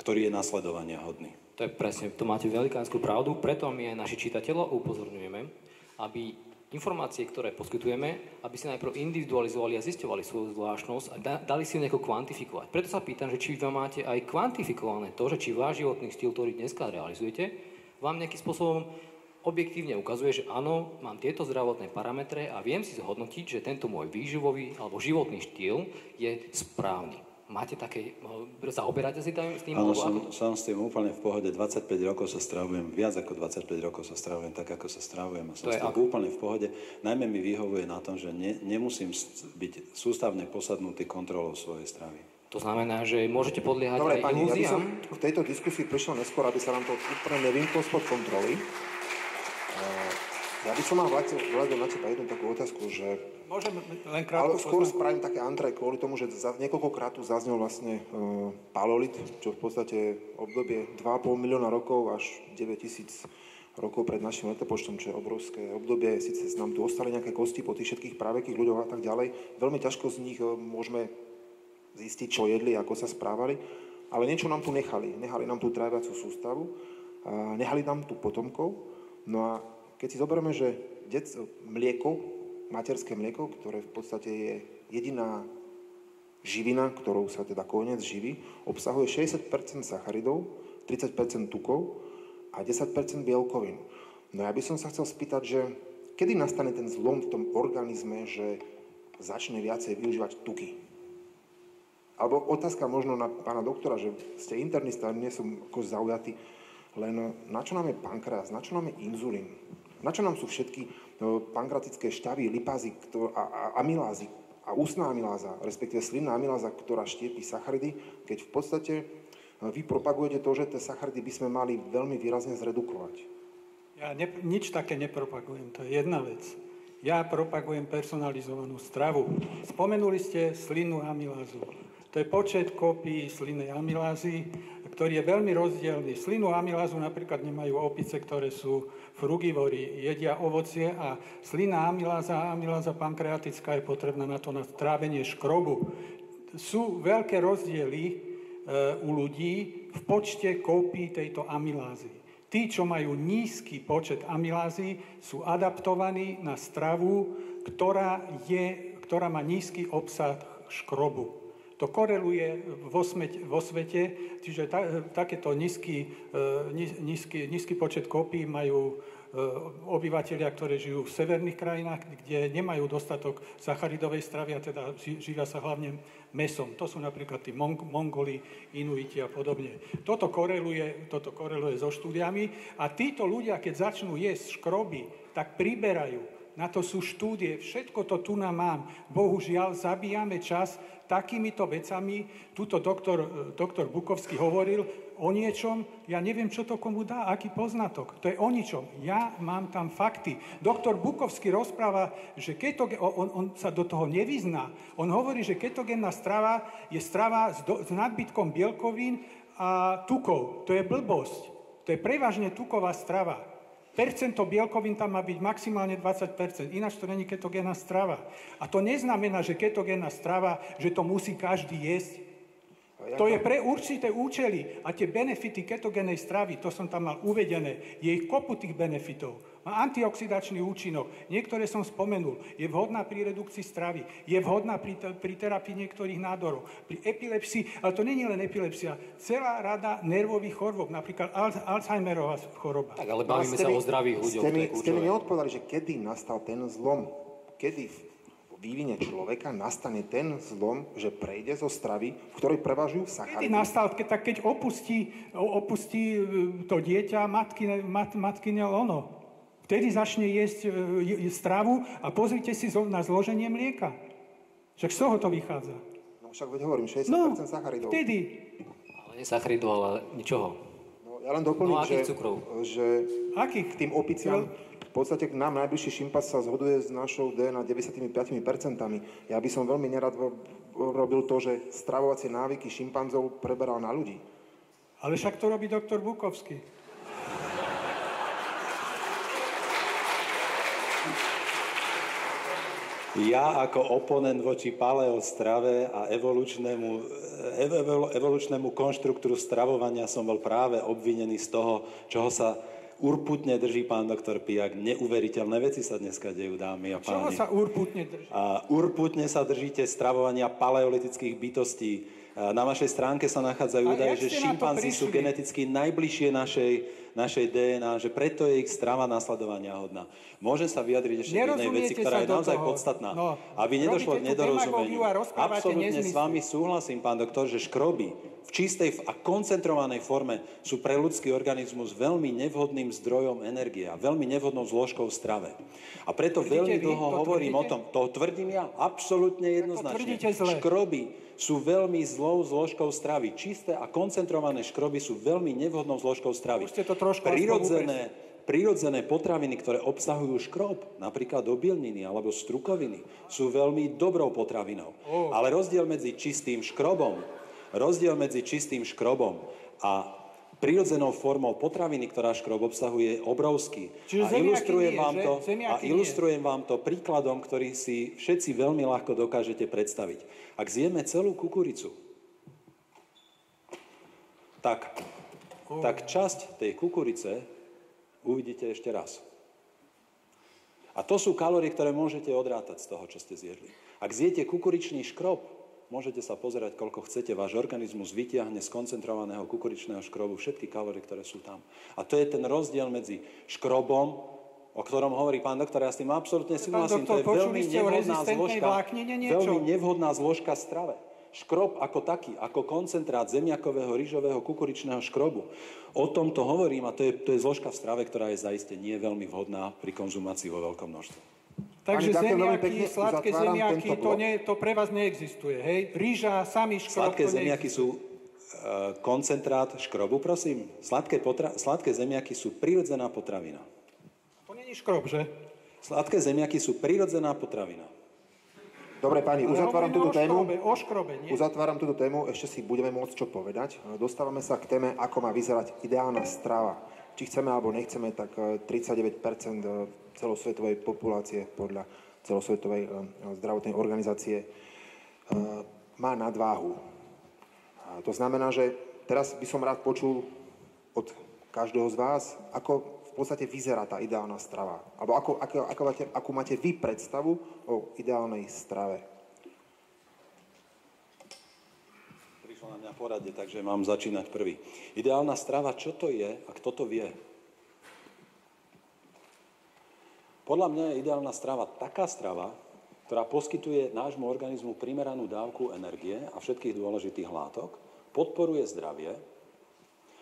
ktorý je nasledovania hodný. To je presne, to máte velikánsku pravdu, preto my aj naši čitateľov upozorňujeme, aby informácie, ktoré poskytujeme, aby si najprv individualizovali a zistovali svoju zvláštnosť a dali si ju nejako kvantifikovať. Preto sa pýtam, že či vy máte aj kvantifikované to, že či váš životný štýl, ktorý dneska realizujete, vám nejakým spôsobom objektívne ukazuje, že áno, mám tieto zdravotné parametre a viem si zhodnotiť, že tento môj výživový alebo životný štýl je správny. Máte také, eh, zaoberáte si tam s tým? Áno, som, ako som s tým úplne v pohode. 25 rokov sa stravujem, viac ako 25 rokov sa stravujem tak, ako sa stravujem. A som To s tým ako? úplne v pohode. Najmä mi vyhovuje na tom, že ne, nemusím byť sústavne posadnutý kontrolou svojej stravy. To znamená, že môžete podliehať Dobre, aj pani, ja by ilúziám? som v tejto diskusii prišiel neskôr, aby sa nám to úplne nevymklo spod kontroly. Eh, Ja by som mal vládol na teba jednu takú otázku, že... Môžem len Ale krátko skôr poznámku? spravím také antre kvôli tomu, že za, niekoľkokrát tu zaznel vlastne uh, paleolit, čo v podstate obdobie 2,5 milióna rokov až 9 tisíc rokov pred našim letopočtom, čo je obrovské obdobie. Sice nám tu ostali nejaké kosti po tých všetkých právekých ľuďoch a tak ďalej. Veľmi ťažko z nich eh, môžeme zistiť, čo jedli, ako sa správali, ale niečo nám tu nechali. Nechali nám tú tráviacu sústavu, nechali nám tu potomkov. No a keď si zoberieme, že dec, mlieko, materské mlieko, ktoré v podstate je jediná živina, ktorou sa teda koniec živí, obsahuje 60% sacharidov, 30% tukov a 10% bielkovín. No ja by som sa chcel spýtať, že kedy nastane ten zlom v tom organizme, že začne viacej využívať tuky? Alebo otázka možno na pána doktora, že ste internista, nie som ako zaujatý, len na čo nám je pankreas, na čo nám je inzulín, na čo nám sú všetky pankratické šťavy, lipázy a, amylázy a ústná amyláza, respektíve slinná amyláza, ktorá štiepi sacharidy, keď v podstate e, vy propagujete to, že tie sacharidy by sme mali veľmi výrazne zredukovať. Ja ne, nič také nepropagujem, to je jedna vec. Ja propagujem personalizovanú stravu. Spomenuli ste slinnú amylázu. To je počet kópií slinnej amylázy, ktorý je veľmi rozdielný. Slinnú amylázu napríklad nemajú opice, ktoré sú frugivori, jedia ovocie a slinná amyláza amyláza pankreatická je potrebná na to na trávenie škrobu. Sú veľké rozdiely e, u ľudí v počte kópií tejto amylázy. Tí, čo majú nízky počet amylázy, sú adaptovaní na stravu, ktorá, je, ktorá má nízky obsah škrobu. To koreluje vo, smeť, vo svete, čiže ta, takéto nízky, e, níz- nízky, nízky počet kópií majú e, obyvateľia, ktorí žijú v severných krajinách, kde nemajú dostatok sacharidovej stravy a teda ži- živia sa hlavne mesom. To sú napríklad tí Mong- Mongoli, Inuiti a podobne. Toto koreluje, toto koreluje so štúdiami a títo ľudia, keď začnú jesť škroby, tak priberajú. Na to sú štúdie, všetko to tu nám mám. Bohužiaľ, zabíjame čas takýmito vecami. Tuto doktor, doktor Bukovský hovoril o niečom, ja neviem, čo to komu dá, aký poznatok. To je o ničom. Ja mám tam fakty. Doktor Bukovský rozpráva, že ketogen, on, on sa do toho nevyzná. On hovorí, že ketogénna strava je strava s, do, s nadbytkom bielkovín a tukov. To je blbosť. To je prevažne tuková strava. Percento bielkovín tam má byť maximálne 20%, ináč to není ketogénna strava. A to neznamená, že ketogénna strava, že to musí každý jesť. To je pre určité účely a tie benefity ketogénej stravy, to som tam mal uvedené, je ich kopu tých benefitov. Má antioxidačný účinok, niektoré som spomenul, je vhodná pri redukcii stravy, je vhodná pri, pri terapii niektorých nádorov, pri epilepsii, ale to není len epilepsia, celá rada nervových chorôb, napríklad Al- Alzheimerová choroba. Tak ale bavíme ste sa mi- o zdravých ľuďoch. Ste mi, ste mi neodpovedali, že kedy nastal ten zlom. Kedy v vývine človeka nastane ten zlom, že prejde zo stravy, v ktorej prevažujú Kedy sacharidy. nastal, ke, tak keď opustí, opustí e, to dieťa matky, mat, matkyne lono. Vtedy začne jesť e, stravu a pozrite si na zloženie mlieka. Však z toho to vychádza. No však veď hovorím, 60% No, sacharidov. vtedy. Ale nie sacharidov, ale ničoho. No, ja len doplním, No, akých že, cukrov? že Akých? k tým opiciam, v podstate k nám najbližší šimpas sa zhoduje s našou DNA 95%. Ja by som veľmi nerad ro- robil to, že stravovacie návyky šimpanzov preberal na ľudí. Ale však to robí doktor Bukovský. Ja ako oponent voči paleostrave a evolučnému, ev- ev- evolučnému konštruktúru stravovania som bol práve obvinený z toho, čoho sa urputne drží pán doktor Pijak. Neuveriteľné veci sa dneska dejú, dámy a Čoho páni. sa urputne drží? A urputne sa držíte stravovania paleolitických bytostí. Na vašej stránke sa nachádzajú údaje, že šimpanzi sú geneticky najbližšie našej, našej DNA, že preto je ich strava nasledovania hodná. Môžem sa vyjadriť ešte k jednej veci, ktorá je naozaj toho. podstatná. No, aby nedošlo k nedorozumeniu. Absolutne s vami súhlasím, pán doktor, že škroby v čistej a koncentrovanej forme sú pre ľudský organizmus veľmi nevhodným zdrojom energie a veľmi nevhodnou zložkou strave. A preto tvrdíte veľmi dlho hovorím tvrdíte? o tom, to tvrdím ja absolútne jednoznačne. Škroby sú veľmi zlou zložkou stravy. Čisté a koncentrované škroby sú veľmi nevhodnou zložkou stravy. Už ste to trošku prirodzené, prirodzené potraviny, ktoré obsahujú škrob, napríklad obilniny alebo strukoviny, sú veľmi dobrou potravinou. Oh. Ale rozdiel medzi čistým škrobom, rozdiel medzi čistým škrobom a prirodzenou formou potraviny, ktorá škrob obsahuje, je obrovský. Čiže a ilustrujem, nie, vám to, a ilustrujem vám to príkladom, ktorý si všetci veľmi ľahko dokážete predstaviť. Ak zjeme celú kukuricu, tak, oh. tak časť tej kukurice uvidíte ešte raz. A to sú kalórie, ktoré môžete odrátať z toho, čo ste zjedli. Ak zjete kukuričný škrob, môžete sa pozerať, koľko chcete. Váš organizmus vytiahne z koncentrovaného kukuričného škrobu všetky kalórie, ktoré sú tam. A to je ten rozdiel medzi škrobom, o ktorom hovorí pán doktor, ja s tým absolútne súhlasím. To je veľmi nevhodná zložka, veľmi nevhodná zložka strave. Škrob ako taký, ako koncentrát zemiakového, rýžového, kukuričného škrobu. O tom to hovorím a to je, to je zložka v strave, ktorá je zaiste nie veľmi vhodná pri konzumácii vo veľkom množstve. Takže Pani, zemiaky, sladké zemiaky, to, nie, to pre vás neexistuje, hej? Rýža, samý škrob, Sladké zemiaky sú uh, koncentrát škrobu, prosím. Sladké, potra- sladké zemiaky sú prirodzená potravina. To není škrob, že? Sladké zemiaky sú prirodzená potravina. Dobre, pani, uzatváram túto tému. O škrobe, nie? Uzatváram túto tému, ešte si budeme môcť čo povedať. Dostávame sa k téme, ako má vyzerať ideálna strava. Či chceme alebo nechceme, tak 39% eh, celosvetovej populácie podľa celosvetovej eh, zdravotnej organizácie eh, má nadváhu. A to znamená, že teraz by som rád počul od každého z vás, ako v podstate vyzerá tá ideálna strava. Alebo ako, ako, ako, máte, ako máte vy predstavu o ideálnej strave. Prišlo na mňa poradne, takže mám začínať prvý. Ideálna strava, čo to je a kto to vie? Podľa mňa je ideálna strava taká strava, ktorá poskytuje nášmu organizmu primeranú dávku energie a všetkých dôležitých látok, podporuje zdravie,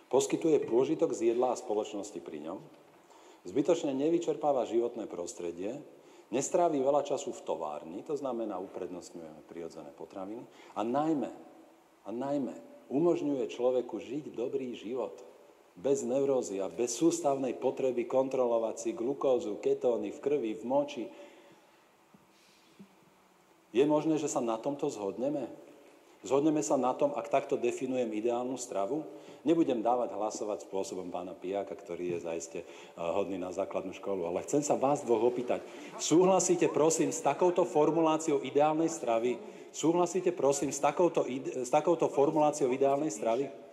poskytuje pôžitok z jedla a spoločnosti pri ňom, zbytočne nevyčerpáva životné prostredie, nestráví veľa času v továrni, to znamená uprednostňujeme prirodzené potraviny a najmä, a najmä umožňuje človeku žiť dobrý život – bez neurózy a bez sústavnej potreby kontrolovať si glukózu, ketóny v krvi, v moči. Je možné, že sa na tomto zhodneme? Zhodneme sa na tom, ak takto definujem ideálnu stravu? Nebudem dávať hlasovať spôsobom pána Pijáka, ktorý je zaiste eh, hodný na základnú školu, ale chcem sa vás dvoch opýtať. Súhlasíte, prosím, s takouto formuláciou ideálnej stravy? Súhlasíte, prosím, s takouto, s takouto formuláciou ideálnej stravy?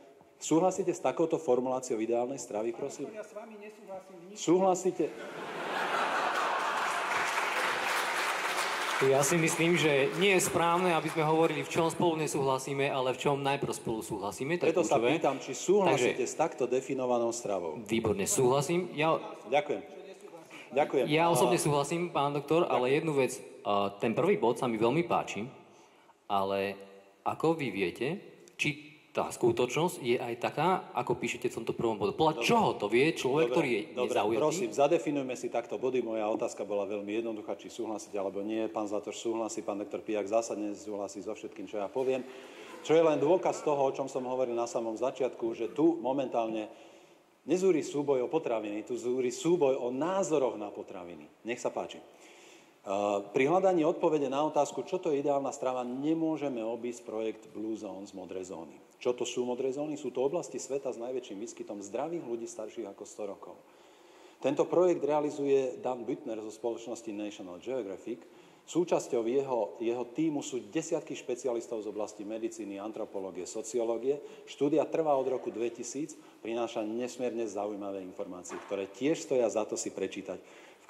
Súhlasíte s takouto formuláciou ideálnej stravy, prosím? Ja s vami nesúhlasím. Súhlasíte? Ja si myslím, že nie je správne, aby sme hovorili, v čom spolu nesúhlasíme, ale v čom najprv spolu súhlasíme. To Preto sa pýtam, či súhlasíte Takže, s takto definovanou stravou. Výborne, súhlasím. Ja, Ďakujem. Ďakujem. Ja osobne súhlasím, pán doktor, Ďakujem. ale jednu vec. Ten prvý bod sa mi veľmi páči, ale ako vy viete, či tá skutočnosť je aj taká, ako píšete v tomto prvom bodu. Podľa dobre. čoho to vie človek, dobre, ktorý je dobre, nezaujatý? prosím, zadefinujme si takto body. Moja otázka bola veľmi jednoduchá, či súhlasiť alebo nie. Pán Zlatoš súhlasí, pán doktor Pijak zásadne súhlasí so všetkým, čo ja poviem. Čo je len dôkaz toho, o čom som hovoril na samom začiatku, že tu momentálne nezúri súboj o potraviny, tu zúri súboj o názoroch na potraviny. Nech sa páči. Pri hľadaní odpovede na otázku, čo to je ideálna strava, nemôžeme obísť projekt Blue Zone z modrej zóny. Čo to sú modré zóny? Sú to oblasti sveta s najväčším výskytom zdravých ľudí starších ako 100 rokov. Tento projekt realizuje Dan Büttner zo spoločnosti National Geographic. Súčasťou jeho, jeho týmu sú desiatky špecialistov z oblasti medicíny, antropológie, sociológie. Štúdia trvá od roku 2000, prináša nesmierne zaujímavé informácie, ktoré tiež stoja za to si prečítať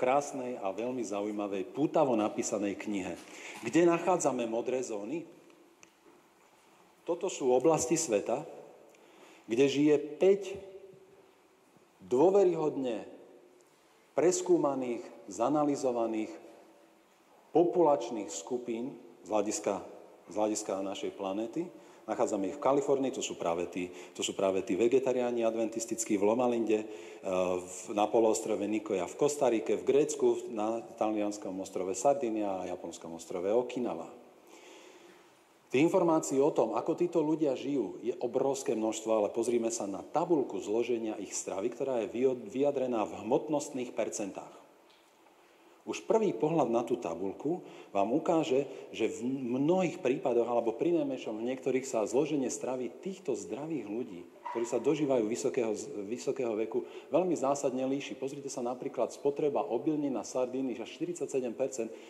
krásnej a veľmi zaujímavej, pútavo napísanej knihe. Kde nachádzame modré zóny? Toto sú oblasti sveta, kde žije 5 dôveryhodne preskúmaných, zanalizovaných populačných skupín z hľadiska, z hľadiska našej planéty. Nachádzame ich v Kalifornii, to sú práve tí, to sú práve tí vegetariáni adventistickí v Lomalinde, eh, na poloostrove Nikoja v Kostarike, v Grécku, na talianskom ostrove Sardinia a japonskom ostrove Okinawa. Tých informácií o tom, ako títo ľudia žijú, je obrovské množstvo, ale pozrime sa na tabulku zloženia ich stravy, ktorá je vyjadrená v hmotnostných percentách. Už prvý pohľad na tú tabulku vám ukáže, že v mnohých prípadoch, alebo pri najmenšom v niektorých sa zloženie stravy týchto zdravých ľudí, ktorí sa dožívajú vysokého, vysokého veku, veľmi zásadne líši. Pozrite sa napríklad spotreba obilní na sardíny až 47%,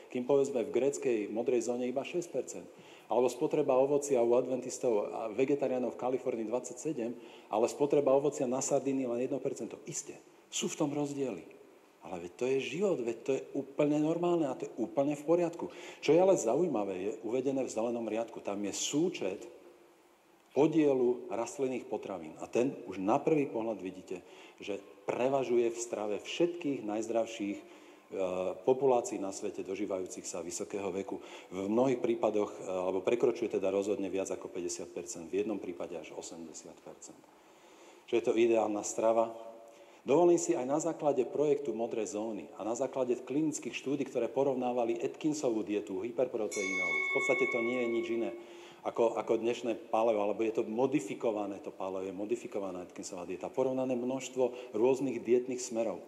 kým povedzme v gréckej modrej zóne iba 6%. Alebo spotreba ovocia u adventistov a vegetariánov v Kalifornii 27, ale spotreba ovocia na sardíny len 1%. Isté, sú v tom rozdiely. Ale veď to je život, veď to je úplne normálne a to je úplne v poriadku. Čo je ale zaujímavé, je uvedené v zelenom riadku. Tam je súčet podielu rastlinných potravín. A ten už na prvý pohľad vidíte, že prevažuje v strave všetkých najzdravších populácií na svete dožívajúcich sa vysokého veku. V mnohých prípadoch, eh, alebo prekročuje teda rozhodne viac ako 50%, v jednom prípade až 80%. Čo je to ideálna strava? Dovolím si aj na základe projektu Modré zóny a na základe klinických štúdí, ktoré porovnávali Atkinsovú dietu, hyperproteínovú. V podstate to nie je nič iné ako, ako dnešné paleo, alebo je to modifikované to paleo, je modifikovaná Atkinsová dieta. Porovnané množstvo rôznych dietných smerov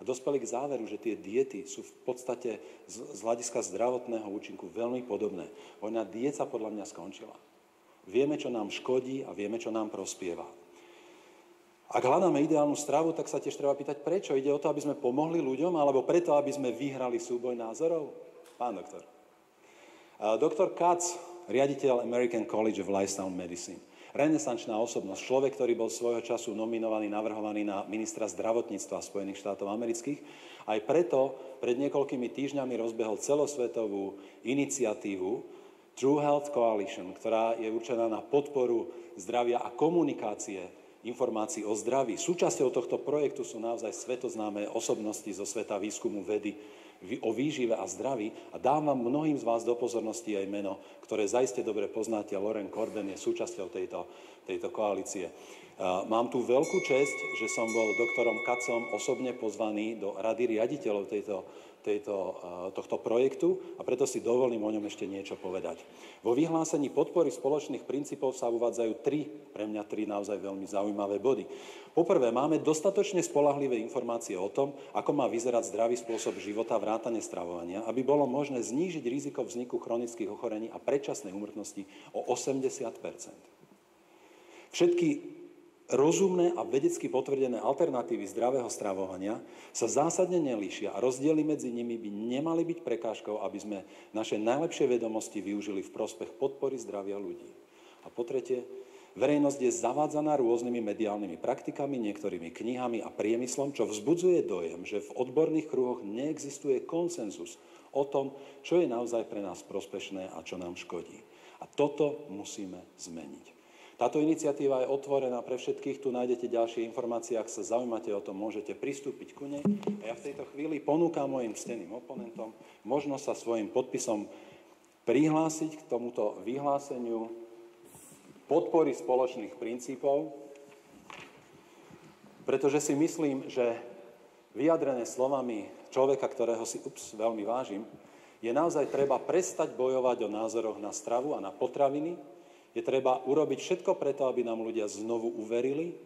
a dospeli k záveru, že tie diety sú v podstate z, z hľadiska zdravotného účinku veľmi podobné. Vojna dieta podľa mňa skončila. Vieme, čo nám škodí a vieme, čo nám prospieva. Ak hľadáme ideálnu stravu, tak sa tiež treba pýtať, prečo. Ide o to, aby sme pomohli ľuďom, alebo preto, aby sme vyhrali súboj názorov? Pán doktor. Doktor Katz, riaditeľ American College of Lifestyle Medicine renesančná osobnosť, človek, ktorý bol svojho času nominovaný, navrhovaný na ministra zdravotníctva Spojených štátov amerických. Aj preto pred niekoľkými týždňami rozbehol celosvetovú iniciatívu True Health Coalition, ktorá je určená na podporu zdravia a komunikácie informácií o zdraví. Súčasťou tohto projektu sú naozaj svetoznáme osobnosti zo sveta výskumu vedy, o výžive a zdraví a dám vám mnohým z vás do pozornosti aj meno, ktoré zaiste dobre poznáte. Loren Corden je súčasťou tejto, tejto koalície. Mám tu veľkú čest, že som bol doktorom Kacom osobne pozvaný do rady riaditeľov tejto, tejto, tohto projektu a preto si dovolím o ňom ešte niečo povedať. Vo vyhlásení podpory spoločných princípov sa uvádzajú tri, pre mňa tri naozaj veľmi zaujímavé body. Poprvé, máme dostatočne spolahlivé informácie o tom, ako má vyzerať zdravý spôsob života vrátane stravovania, aby bolo možné znížiť riziko vzniku chronických ochorení a predčasnej úmrtnosti o 80% Všetky rozumné a vedecky potvrdené alternatívy zdravého stravovania sa zásadne nelíšia a rozdiely medzi nimi by nemali byť prekážkou, aby sme naše najlepšie vedomosti využili v prospech podpory zdravia ľudí. A po tretie, verejnosť je zavádzaná rôznymi mediálnymi praktikami, niektorými knihami a priemyslom, čo vzbudzuje dojem, že v odborných kruhoch neexistuje konsenzus o tom, čo je naozaj pre nás prospešné a čo nám škodí. A toto musíme zmeniť. Táto iniciatíva je otvorená pre všetkých, tu nájdete ďalšie informácie, ak sa zaujímate o tom, môžete pristúpiť ku nej. A ja v tejto chvíli ponúkam mojim steným oponentom možnosť sa svojim podpisom prihlásiť k tomuto vyhláseniu podpory spoločných princípov, pretože si myslím, že vyjadrené slovami človeka, ktorého si ups, veľmi vážim, je naozaj treba prestať bojovať o názoroch na stravu a na potraviny, je treba urobiť všetko preto, aby nám ľudia znovu uverili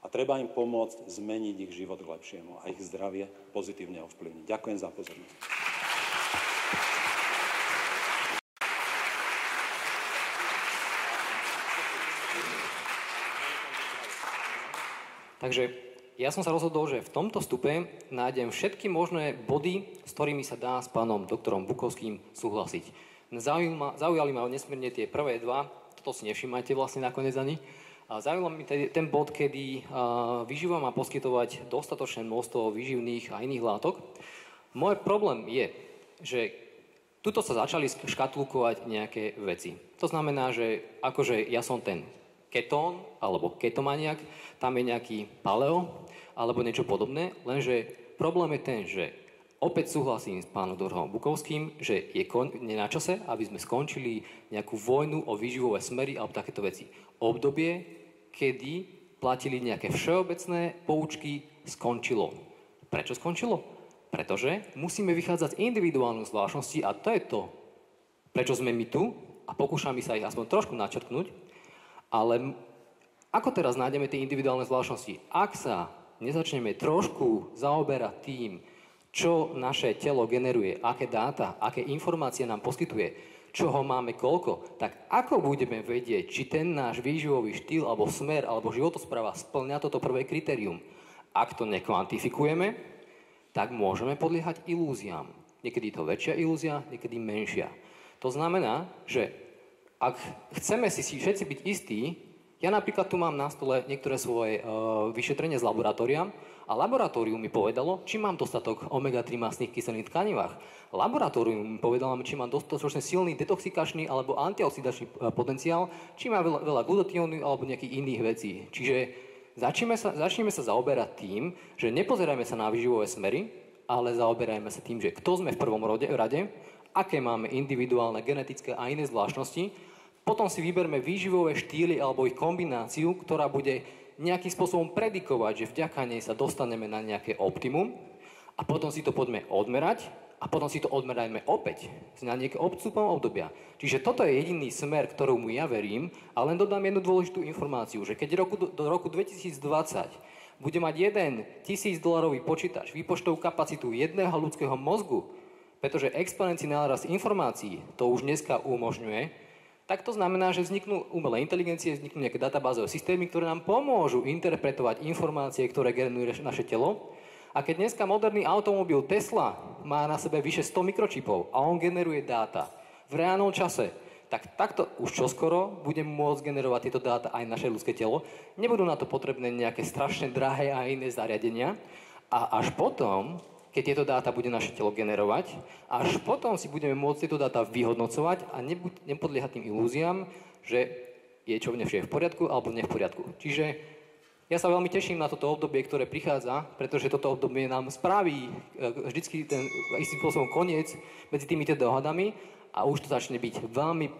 a treba im pomôcť zmeniť ich život k lepšiemu a ich zdravie pozitívne ovplyvniť. Ďakujem za pozornosť. Takže ja som sa rozhodol, že v tomto stupe nájdem všetky možné body, s ktorými sa dá s pánom doktorom Bukovským súhlasiť. Zaujíma, zaujali ma nesmierne tie prvé dva, to si nevšimajte vlastne nakoniec ani. A mi ten bod, kedy vyživa má poskytovať dostatočné množstvo výživných a iných látok. Môj problém je, že tuto sa začali škatulkovať nejaké veci. To znamená, že akože ja som ten ketón alebo ketomaniak, tam je nejaký paleo alebo niečo podobné, lenže problém je ten, že opäť súhlasím s pánom Dorhom Bukovským, že je kon- na čase, aby sme skončili nejakú vojnu o výživové smery alebo takéto veci. Obdobie, kedy platili nejaké všeobecné poučky, skončilo. Prečo skončilo? Pretože musíme vychádzať z individuálnych zvláštností a to je to, prečo sme my tu a pokúšame sa ich aspoň trošku načrtnúť, ale ako teraz nájdeme tie individuálne zvláštnosti? Ak sa nezačneme trošku zaoberať tým, čo naše telo generuje, aké dáta, aké informácie nám poskytuje, čoho máme koľko, tak ako budeme vedieť, či ten náš výživový štýl alebo smer alebo životospráva splňa toto prvé kritérium? Ak to nekvantifikujeme, tak môžeme podliehať ilúziám. Niekedy to väčšia ilúzia, niekedy menšia. To znamená, že ak chceme si všetci byť istí, ja napríklad tu mám na stole niektoré svoje uh, vyšetrenie z laboratória a laboratórium mi povedalo, či mám dostatok omega-3 masných kyselín v tkanivách. Laboratórium mi povedalo, či mám dostatočne silný detoxikačný alebo antioxidačný uh, potenciál, či mám veľa, veľa glutatiónu alebo nejakých iných vecí. Čiže začneme sa, začneme sa zaoberať tým, že nepozerajme sa na výživové smery, ale zaoberajme sa tým, že kto sme v prvom rode, rade, aké máme individuálne genetické a iné zvláštnosti potom si vyberme výživové štýly alebo ich kombináciu, ktorá bude nejakým spôsobom predikovať, že vďaka nej sa dostaneme na nejaké optimum a potom si to poďme odmerať a potom si to odmerajme opäť na nejaké obcúpom obdobia. Čiže toto je jediný smer, ktorému ja verím a len dodám jednu dôležitú informáciu, že keď roku, do roku 2020 bude mať jeden tisíc dolarový počítač výpočtovú kapacitu jedného ľudského mozgu, pretože exponenciálny náraz informácií to už dneska umožňuje, tak to znamená, že vzniknú umelé inteligencie, vzniknú nejaké databázové systémy, ktoré nám pomôžu interpretovať informácie, ktoré generuje naše telo. A keď dneska moderný automobil Tesla má na sebe vyše 100 mikročipov a on generuje dáta v reálnom čase, tak takto už čoskoro budeme môcť generovať tieto dáta aj naše ľudské telo. Nebudú na to potrebné nejaké strašne drahé a iné zariadenia. A až potom keď tieto dáta bude naše telo generovať. Až potom si budeme môcť tieto dáta vyhodnocovať a nepodliehať tým ilúziám, že je čo v v poriadku alebo nie v poriadku. Čiže ja sa veľmi teším na toto obdobie, ktoré prichádza, pretože toto obdobie nám spraví e, vždycky ten istým spôsobom koniec medzi týmito dohadami a už to začne byť veľmi,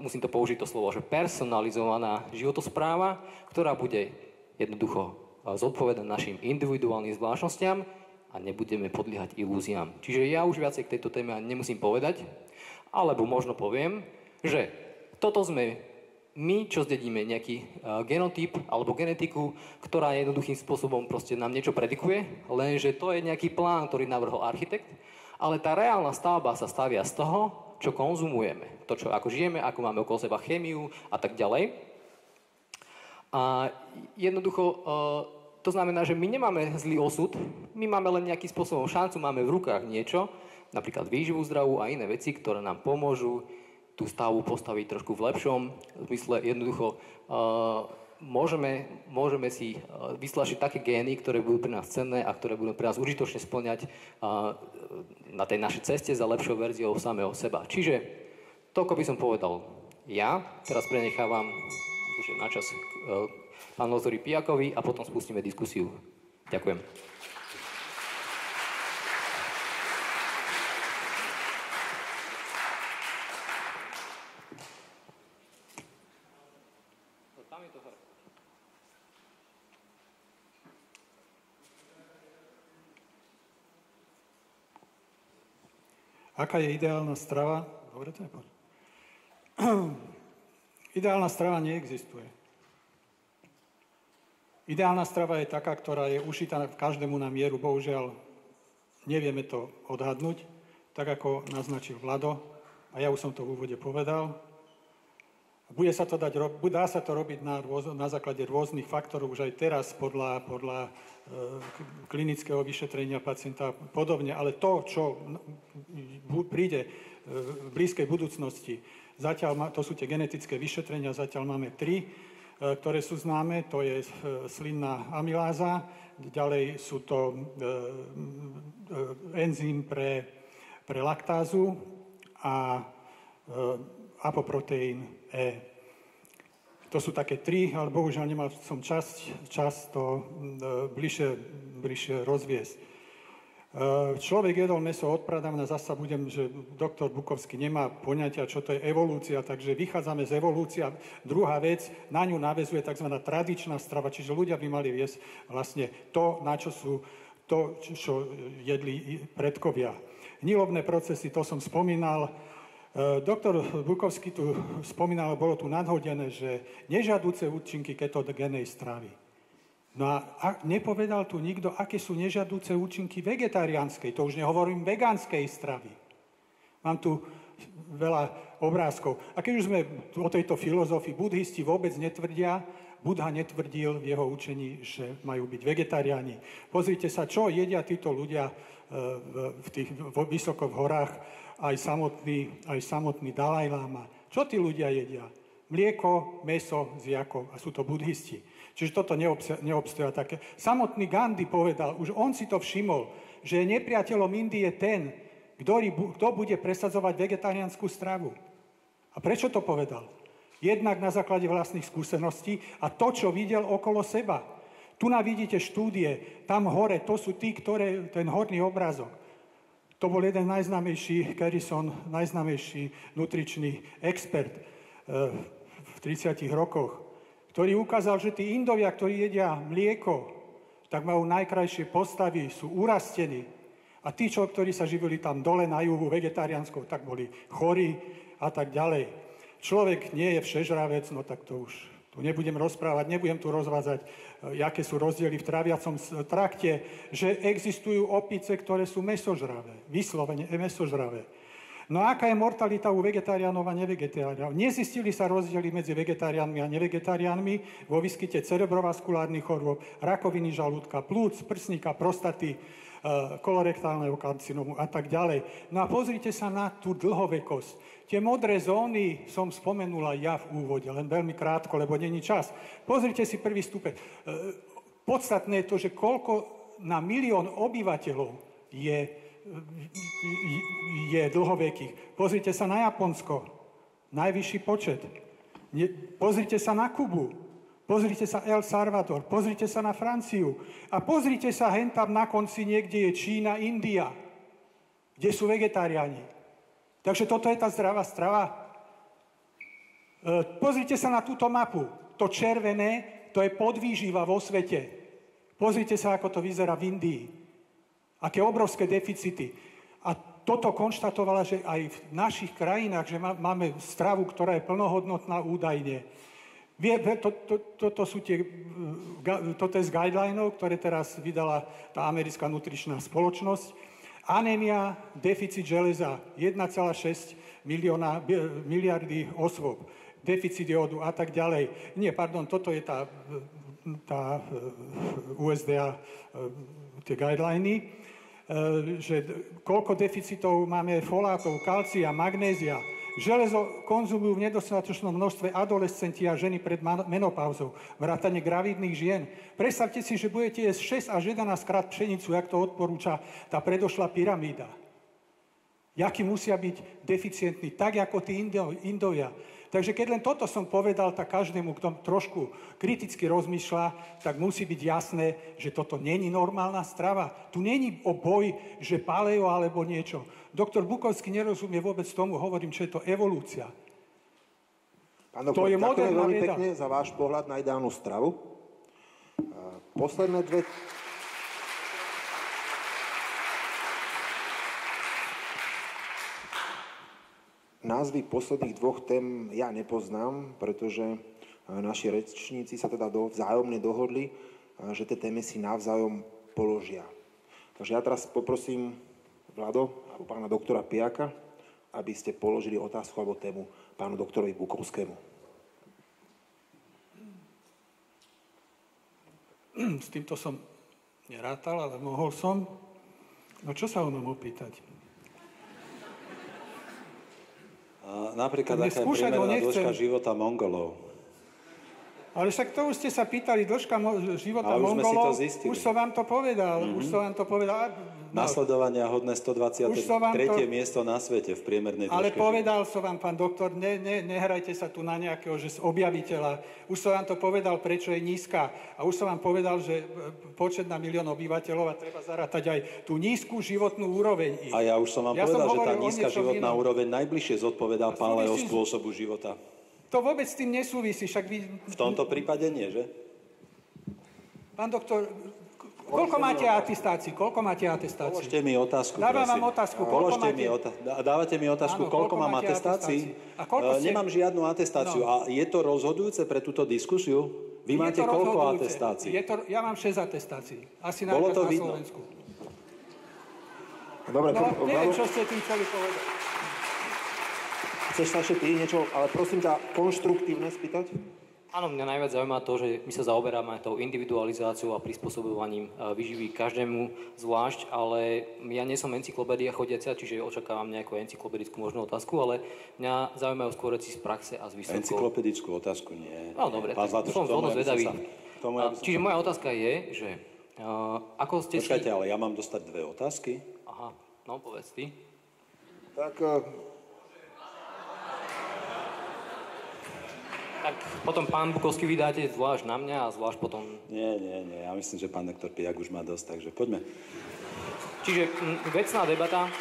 musím to použiť to slovo, že personalizovaná životospráva, ktorá bude jednoducho e, zodpovedať našim individuálnym zvláštnostiam a nebudeme podliehať ilúziám. Čiže ja už viacej k tejto téme nemusím povedať, alebo možno poviem, že toto sme my, čo zdedíme nejaký uh, genotyp alebo genetiku, ktorá jednoduchým spôsobom proste nám niečo predikuje, lenže to je nejaký plán, ktorý navrhol architekt, ale tá reálna stavba sa stavia z toho, čo konzumujeme. To, čo ako žijeme, ako máme okolo seba chemiu a tak ďalej. A jednoducho uh, to znamená, že my nemáme zlý osud, my máme len nejakým spôsobom šancu, máme v rukách niečo, napríklad výživu zdravú a iné veci, ktoré nám pomôžu tú stavu postaviť trošku v lepšom zmysle. Jednoducho uh, môžeme, môžeme si uh, vyslašiť také gény, ktoré budú pre nás cenné a ktoré budú pre nás užitočne splňať uh, na tej našej ceste za lepšou verziou samého seba. Čiže toľko by som povedal ja. Teraz prenechávam už na čas pán Lozory Pijakovi a potom spustíme diskusiu. Ďakujem. Aká je ideálna strava? Dobre, to je Ideálna strava neexistuje. Ideálna strava je taká, ktorá je ušitá každému na mieru. Bohužiaľ, nevieme to odhadnúť, tak ako naznačil Vlado, a ja už som to v úvode povedal. Bude sa to dať, dá sa to robiť na, rôz, na základe rôznych faktorov už aj teraz podľa, podľa e, klinického vyšetrenia pacienta podobne, ale to, čo príde e, v blízkej budúcnosti, zatiaľ to sú tie genetické vyšetrenia, zatiaľ máme tri, ktoré sú známe, to je e, slinná amyláza, ďalej sú to e, enzym pre, pre laktázu a apoproteín E. to sú také tri, ale bohužiaľ nemal som čas, čas to bližšie, bližšie rozviesť. Človek jedol meso od pradávna, zasa budem, že doktor Bukovský nemá poňatia, čo to je evolúcia, takže vychádzame z evolúcia. Druhá vec, na ňu navezuje tzv. tradičná strava, čiže ľudia by mali viesť vlastne to, na čo sú, to, čo jedli predkovia. Hnilovné procesy, to som spomínal. E, doktor Bukovský tu spomínal, bolo tu nadhodené, že nežiaduce účinky ketogénej stravy. No a nepovedal tu nikto, aké sú nežiadúce účinky vegetariánskej, to už nehovorím vegánskej stravy. Mám tu veľa obrázkov. A keď už sme o tejto filozofii, budhisti vôbec netvrdia, Budha netvrdil v jeho učení, že majú byť vegetariáni. Pozrite sa, čo jedia títo ľudia e, v tých vysoko v horách, aj samotný, aj samotný Dalaj Lama. Čo tí ľudia jedia? Mlieko, meso z a sú to budhisti. Čiže toto neobstoja také. Samotný Gandhi povedal, už on si to všimol, že nepriateľom Indie ten, ktorý, kto bude presadzovať vegetariánsku stravu. A prečo to povedal? Jednak na základe vlastných skúseností a to, čo videl okolo seba. Tu na vidíte štúdie, tam hore, to sú tí, ktoré, ten horný obrázok. To bol jeden najznámejší, Carrison, najznámejší nutričný expert eh, v 30 rokoch ktorý ukázal, že tí Indovia, ktorí jedia mlieko, tak majú najkrajšie postavy, sú urastení. A tí, čo, ktorí sa živili tam dole na juhu vegetariánskou, tak boli chorí a tak ďalej. Človek nie je všežravec, no tak to už tu nebudem rozprávať, nebudem tu rozvádzať, e, aké sú rozdiely v traviacom trakte, že existujú opice, ktoré sú mesožravé, vyslovene mesožravé. No a aká je mortalita u vegetariánov a nevegetariánov? Nezistili sa rozdiely medzi vegetariánmi a nevegetariánmi vo výskyte cerebrovaskulárnych chorôb, rakoviny žalúdka, plúc, prsníka, prostaty, e, kolorektálneho karcinomu a tak ďalej. No a pozrite sa na tú dlhovekosť. Tie modré zóny som spomenula ja v úvode, len veľmi krátko, lebo není čas. Pozrite si prvý stupeň. E, podstatné je to, že koľko na milión obyvateľov je je dlhovekých. Pozrite sa na Japonsko, najvyšší počet. Pozrite sa na Kubu, pozrite sa El Salvador, pozrite sa na Franciu a pozrite sa hen tam na konci niekde je Čína, India, kde sú vegetariáni. Takže toto je tá zdravá strava. E, pozrite sa na túto mapu. To červené, to je podvýživa vo svete. Pozrite sa, ako to vyzerá v Indii. Aké obrovské deficity. A toto konštatovala, že aj v našich krajinách, že máme stravu, ktorá je plnohodnotná údajne. To, to, to, to sú tie, toto je z guidelinov, ktoré teraz vydala tá americká nutričná spoločnosť. Anémia, deficit železa 1,6 milióna, miliardy osôb, deficit jodu a tak ďalej. Nie, pardon, toto je tá, tá USDA, tie guideliny. E, že koľko deficitov máme folátov, kalcia, magnézia. Železo konzumujú v nedostatočnom množstve adolescenti a ženy pred menopauzou, vrátane gravidných žien. Predstavte si, že budete jesť 6 až 11 krát pšenicu, jak to odporúča tá predošla pyramída. Jaký musia byť deficientní, tak ako tí Indovia. Takže keď len toto som povedal, tak každému, kto trošku kriticky rozmýšľa, tak musí byť jasné, že toto není normálna strava. Tu není o boj, že paleo alebo niečo. Doktor Bukovský nerozumie vôbec tomu, hovorím, čo je to evolúcia. Pán doktor, to je ďakujem veľmi pekne za váš pohľad na ideálnu stravu. Posledné dve Názvy posledných dvoch tém ja nepoznám, pretože e, naši rečníci sa teda vzájomne dohodli, e, že tie témy si navzájom položia. Takže ja teraz poprosím Vlado alebo pána doktora Piaka, aby ste položili otázku alebo tému pánu doktorovi Bukovskému. S týmto som nerátal, ale mohol som. No čo sa ho mám opýtať? Napríklad, aká je priemerná dĺžka života Mongolov? Ale však to už ste sa pýtali, dĺžka mo- života Ale už sme si to Mongolov, zistili. už som vám to povedal, mm-hmm. už som vám to povedal. No, Nasledovania hodné Už som vám 123. to- miesto na svete v priemernej ale dĺžke povedal som vám, pán doktor, ne, ne, nehrajte sa tu na nejakého že z objaviteľa. Už som vám to povedal, prečo je nízka. A už som vám povedal, že e, počet na milión obyvateľov a treba zarátať aj tú nízku životnú úroveň. ich. A ja už som vám Ja som povedal, že tá nízka životná inom. úroveň najbližšie zodpovedá spôsobu života. To vôbec s tým nesúvisí, však vy... V tomto prípade nie, že? Pán doktor, koľko máte atestácií? Koľko máte atestácií? Položte mi otázku, Dávam prosím. vám otázku. Položte máte- mi otázku. Dávate mi otázku, Áno, koľko koľko mám atestácií? atestácií? A koľko E, ste- Nemám žiadnu atestáciu. No. A je to rozhodujúce pre túto diskusiu? Vy Je máte to koľko atestácií? Je to, ja mám 6 atestácií. Asi Bolo najviac to na vidno. Slovensku. Dobre, No, neviem, čo ste tým chceli povedať. Chceš sa ešte ty niečo, ale prosím ťa, konštruktívne spýtať? Áno, mňa najviac zaujíma to, že my sa zaoberáme tou individualizáciou a prispôsobovaním e, výživy každému zvlášť, ale ja nie som encyklopédia chodiaca, čiže očakávam nejakú encyklopedickú možnú otázku, ale mňa zaujímajú skôr veci z praxe a z výsledkov. Encyklopedickú otázku nie. No dobre, som tomu, zvedavý. tomu, Čiže moja otázka je, že uh, ako ste Počkajte, si... ale ja mám dostať dve otázky? Aha, no povedz ty. Tak eh, Tak potom pán Bukovský vydáte zvlášť na mňa a zvlášť potom... Nie, nie, nie. Ja myslím, že pán doktor Pijak už má dosť, takže poďme. Čiže vecná debata...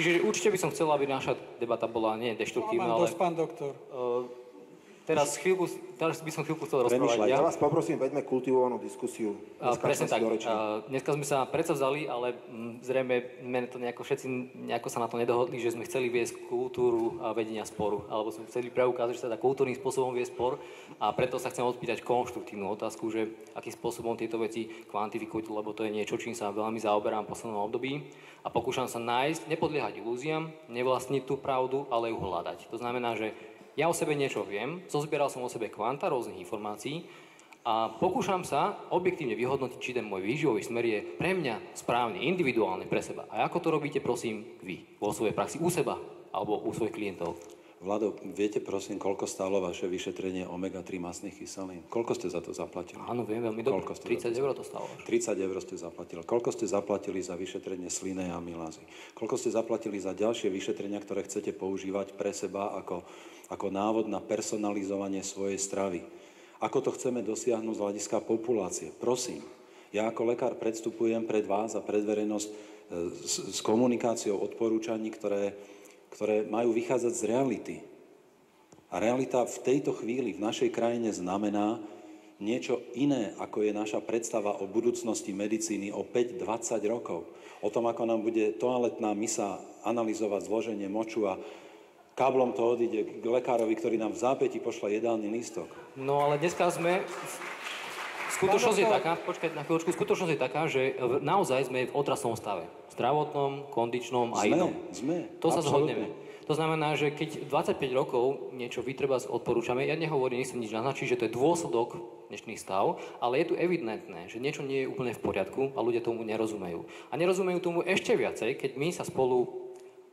Čiže určite by som chcel, aby naša debata bola nie deštruktívna, mám ale dosť, pán doktor. uh, teraz, chvíľku, teraz by som chvíľku chcel rozprávať ja. ja vás poprosím, veďme kultivovanú diskusiu. A, Neskáčme presne tak. A, dneska sme sa predsa vzali, ale mm, zrejme sme to nejako všetci nejako sa na to nedohodli, že sme chceli viesť kultúru a vedenia sporu. Alebo sme chceli preukázať, že sa dá kultúrnym spôsobom vie spor. A preto sa chcem odpýtať konštruktívnu otázku, že akým spôsobom tieto veci kvantifikujú, lebo to je niečo, čím sa veľmi zaoberám v poslednom období. A pokúšam sa nájsť, nepodliehať ilúziám, nevlastniť tú pravdu, ale ju hľadať. To znamená, že ja o sebe niečo viem, zozbieral som o sebe kvanta rôznych informácií a pokúšam sa objektívne vyhodnotiť, či ten môj výživový smer je pre mňa správny, individuálny pre seba. A ako to robíte, prosím, vy vo svojej praxi u seba alebo u svojich klientov? Vlado, viete prosím, koľko stálo vaše vyšetrenie omega-3 masných kyselín? Koľko ste za to zaplatili? Áno, viem veľmi dobre. Koľko ste 30 eur to stalo. 30 eur ste zaplatili. Koľko ste zaplatili za vyšetrenie slinej amylázy? Koľko ste zaplatili za ďalšie vyšetrenia, ktoré chcete používať pre seba ako, ako návod na personalizovanie svojej stravy? Ako to chceme dosiahnuť z hľadiska populácie? Prosím, ja ako lekár predstupujem pred vás a pred verejnosť e, s, komunikáciou odporúčaní, ktoré, ktoré majú vychádzať z reality. A realita v tejto chvíli v našej krajine znamená niečo iné, ako je naša predstava o budúcnosti medicíny o 5-20 rokov. O tom, ako nám bude toaletná misa analyzovať zloženie moču a káblom to odíde k lekárovi, ktorý nám v zápäti pošle jedálny lístok. No ale dneska sme... Skutočnosť je taká, počkaj na chvíľočku, skutočnosť je taká, že naozaj sme v otrasnom stave. Zdravotnom, kondičnom a Sme, inom. sme, To sa absolútne. zhodneme. To znamená, že keď 25 rokov niečo vytreba odporúčame, ja nehovorím, nechcem nič naznačiť, že to je dôsledok dnešných stav, ale je tu evidentné, že niečo nie je úplne v poriadku a ľudia tomu nerozumejú. A nerozumejú tomu ešte viacej, keď my sa spolu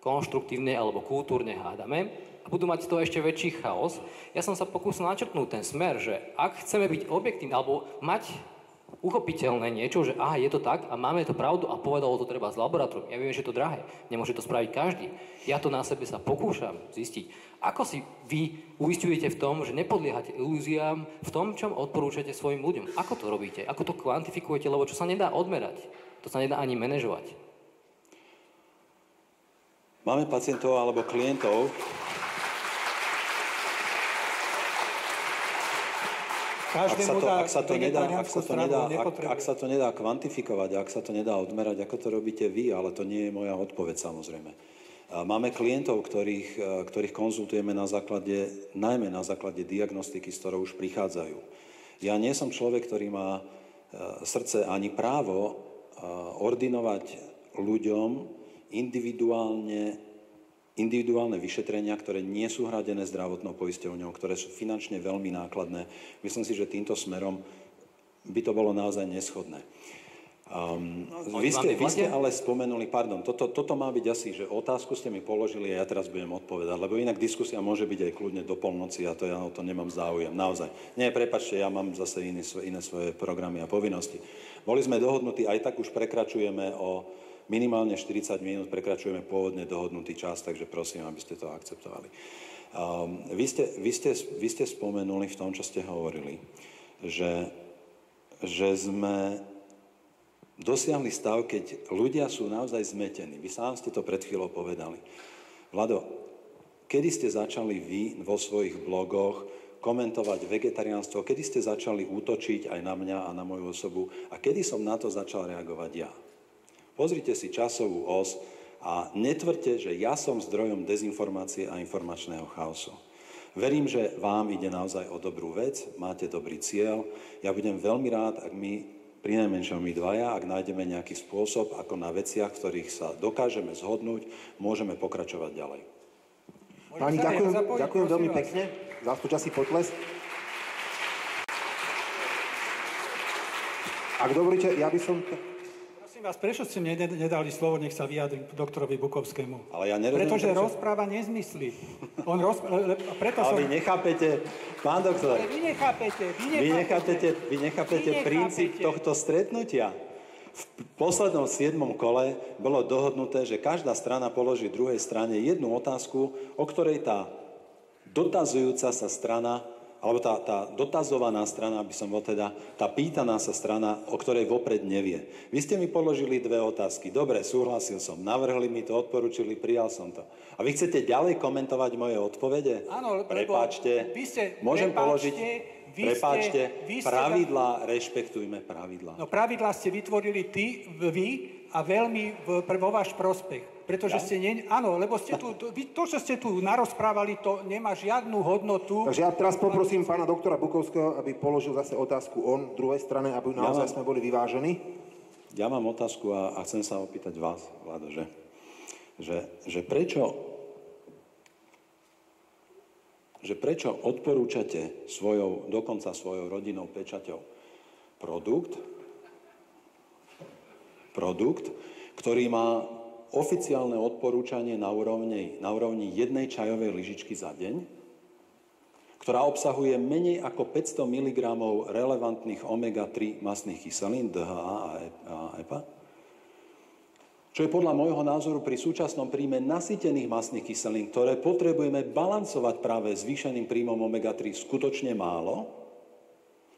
konštruktívne alebo kultúrne hádame a budú mať to ešte väčší chaos. Ja som sa pokúsil načrtnúť ten smer, že ak chceme byť objektívni alebo mať uchopiteľné niečo, že aha, je to tak a máme to pravdu a povedalo to treba z laboratórium. Ja viem, že je to drahé, nemôže to spraviť každý. Ja to na sebe sa pokúšam zistiť. Ako si vy uistujete v tom, že nepodliehate ilúziám v tom, čom odporúčate svojim ľuďom? Ako to robíte? Ako to kvantifikujete? Lebo čo sa nedá odmerať, to sa nedá ani manažovať. Máme pacientov alebo klientov, ak sa to, ak sa to, nedá, ak sa to, nedá, ak, ak sa to nedá kvantifikovať, ak sa to nedá odmerať, ako to robíte vy, ale to nie je moja odpoveď samozrejme. Máme klientov, ktorých, e, ktorých konzultujeme na základe, najmä na základe diagnostiky, s ktorou už prichádzajú. Ja nie som človek, ktorý má e, srdce ani právo e, ordinovať ľuďom individuálne individuálne vyšetrenia, ktoré nie sú hradené zdravotnou poisťovňou, ktoré sú finančne veľmi nákladné. Myslím si, že týmto smerom by to bolo naozaj neschodné. Um, vy, ste, vy ste ale spomenuli, pardon, toto, toto má byť asi, že otázku ste mi položili a ja teraz budem odpovedať, lebo inak diskusia môže byť aj kľudne do polnoci a to ja o to nemám záujem, naozaj. Nie, prepačte, ja mám zase iné, iné svoje programy a povinnosti. Boli sme dohodnutí, aj tak už prekračujeme o minimálne 40 minút, prekračujeme pôvodne dohodnutý čas, takže prosím, aby ste to akceptovali. Um, vy, ste, vy, ste, vy ste spomenuli v tom, čo ste hovorili, že, že sme dosiahli stav, keď ľudia sú naozaj zmetení. Vy sám ste to pred chvíľou povedali. Vlado, kedy ste začali vy vo svojich blogoch komentovať vegetariánstvo, kedy ste začali útočiť aj na mňa a na moju osobu a kedy som na to začal reagovať ja? Pozrite si časovú os a netvrďte, že ja som zdrojom dezinformácie a informačného chaosu. Verím, že vám ide naozaj o dobrú vec, máte dobrý cieľ. Ja budem veľmi rád, ak my, pri najmenšom my dvaja, ak nájdeme nejaký spôsob, ako na veciach, v ktorých sa dokážeme zhodnúť, môžeme pokračovať ďalej. Páni, ďakujem, zapojiť, ďakujem veľmi vás? pekne za aspoň časý potles. Ak dovolíte, ja by som... Prosím vás, prečo ste mne ne- nedali slovo, nech sa vyjadri doktorovi Bukovskému? Ale ja nerozumiem, Pretože prečo. rozpráva nezmyslí. On roz... preto som... Ale vy nechápete, pán doktor, Ale vy nechápete, vy Vy nechápete, nechápete. vy nechápete Vy princíp nechápete. tohto stretnutia. V poslednom siedmom kole bolo dohodnuté, že každá strana položí druhej strane jednu otázku, o ktorej tá dotazujúca sa strana, alebo tá, tá dotazovaná strana, aby som bol teda, tá pýtaná sa strana, o ktorej vopred nevie. Vy ste mi položili dve otázky. Dobre, súhlasil som, navrhli mi to, odporúčili, prijal som to. A vy chcete ďalej komentovať moje odpovede? Áno, Prepáčte, vy ste- môžem prepáčte, položiť... vy ste- Prepáčte, vy ste- pravidlá, rešpektujme pravidlá. No pravidlá ste vytvorili ty, vy a veľmi v, pre, vo váš prospech. Pretože ste nie... Áno, lebo ste tu, to, vy, to, čo ste tu narozprávali, to nemá žiadnu hodnotu. Takže ja teraz poprosím pána doktora Bukovského, aby položil zase otázku on druhej strane, aby naozaj mám- sme boli vyvážení. Ja mám otázku a, a chcem sa opýtať vás, Vlado, že, že, že prečo že prečo odporúčate svojou, dokonca svojou rodinou pečaťou produkt, produkt, ktorý má oficiálne odporúčanie na úrovni, na úrovni jednej čajovej lyžičky za deň, ktorá obsahuje menej ako 500 mg relevantných omega-3 masných kyselín, DHA a E- a EPA, čo je podľa môjho názoru pri súčasnom príjme nasýtených masných kyselín, ktoré potrebujeme balancovať práve zvýšeným príjmom omega-3 skutočne málo,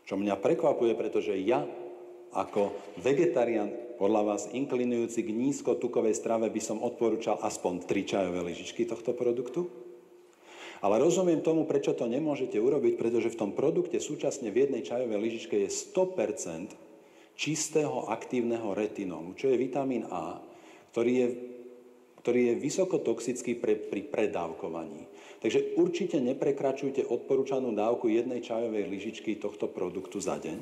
čo mňa prekvapuje, pretože ja ako vegetarián, podľa vás inklinujúci k nízkotukovej strave, by som odporúčal aspoň 3 čajové lyžičky tohto produktu. Ale rozumiem tomu, prečo to nemôžete urobiť, pretože v tom produkte súčasne v jednej čajovej lyžičke je 100% čistého aktívneho retinolu, čo je vitamín A, ktorý je, ktorý je vysokotoxický pre, pri predávkovaní. Takže určite neprekračujte odporúčanú dávku jednej čajovej lyžičky tohto produktu za deň,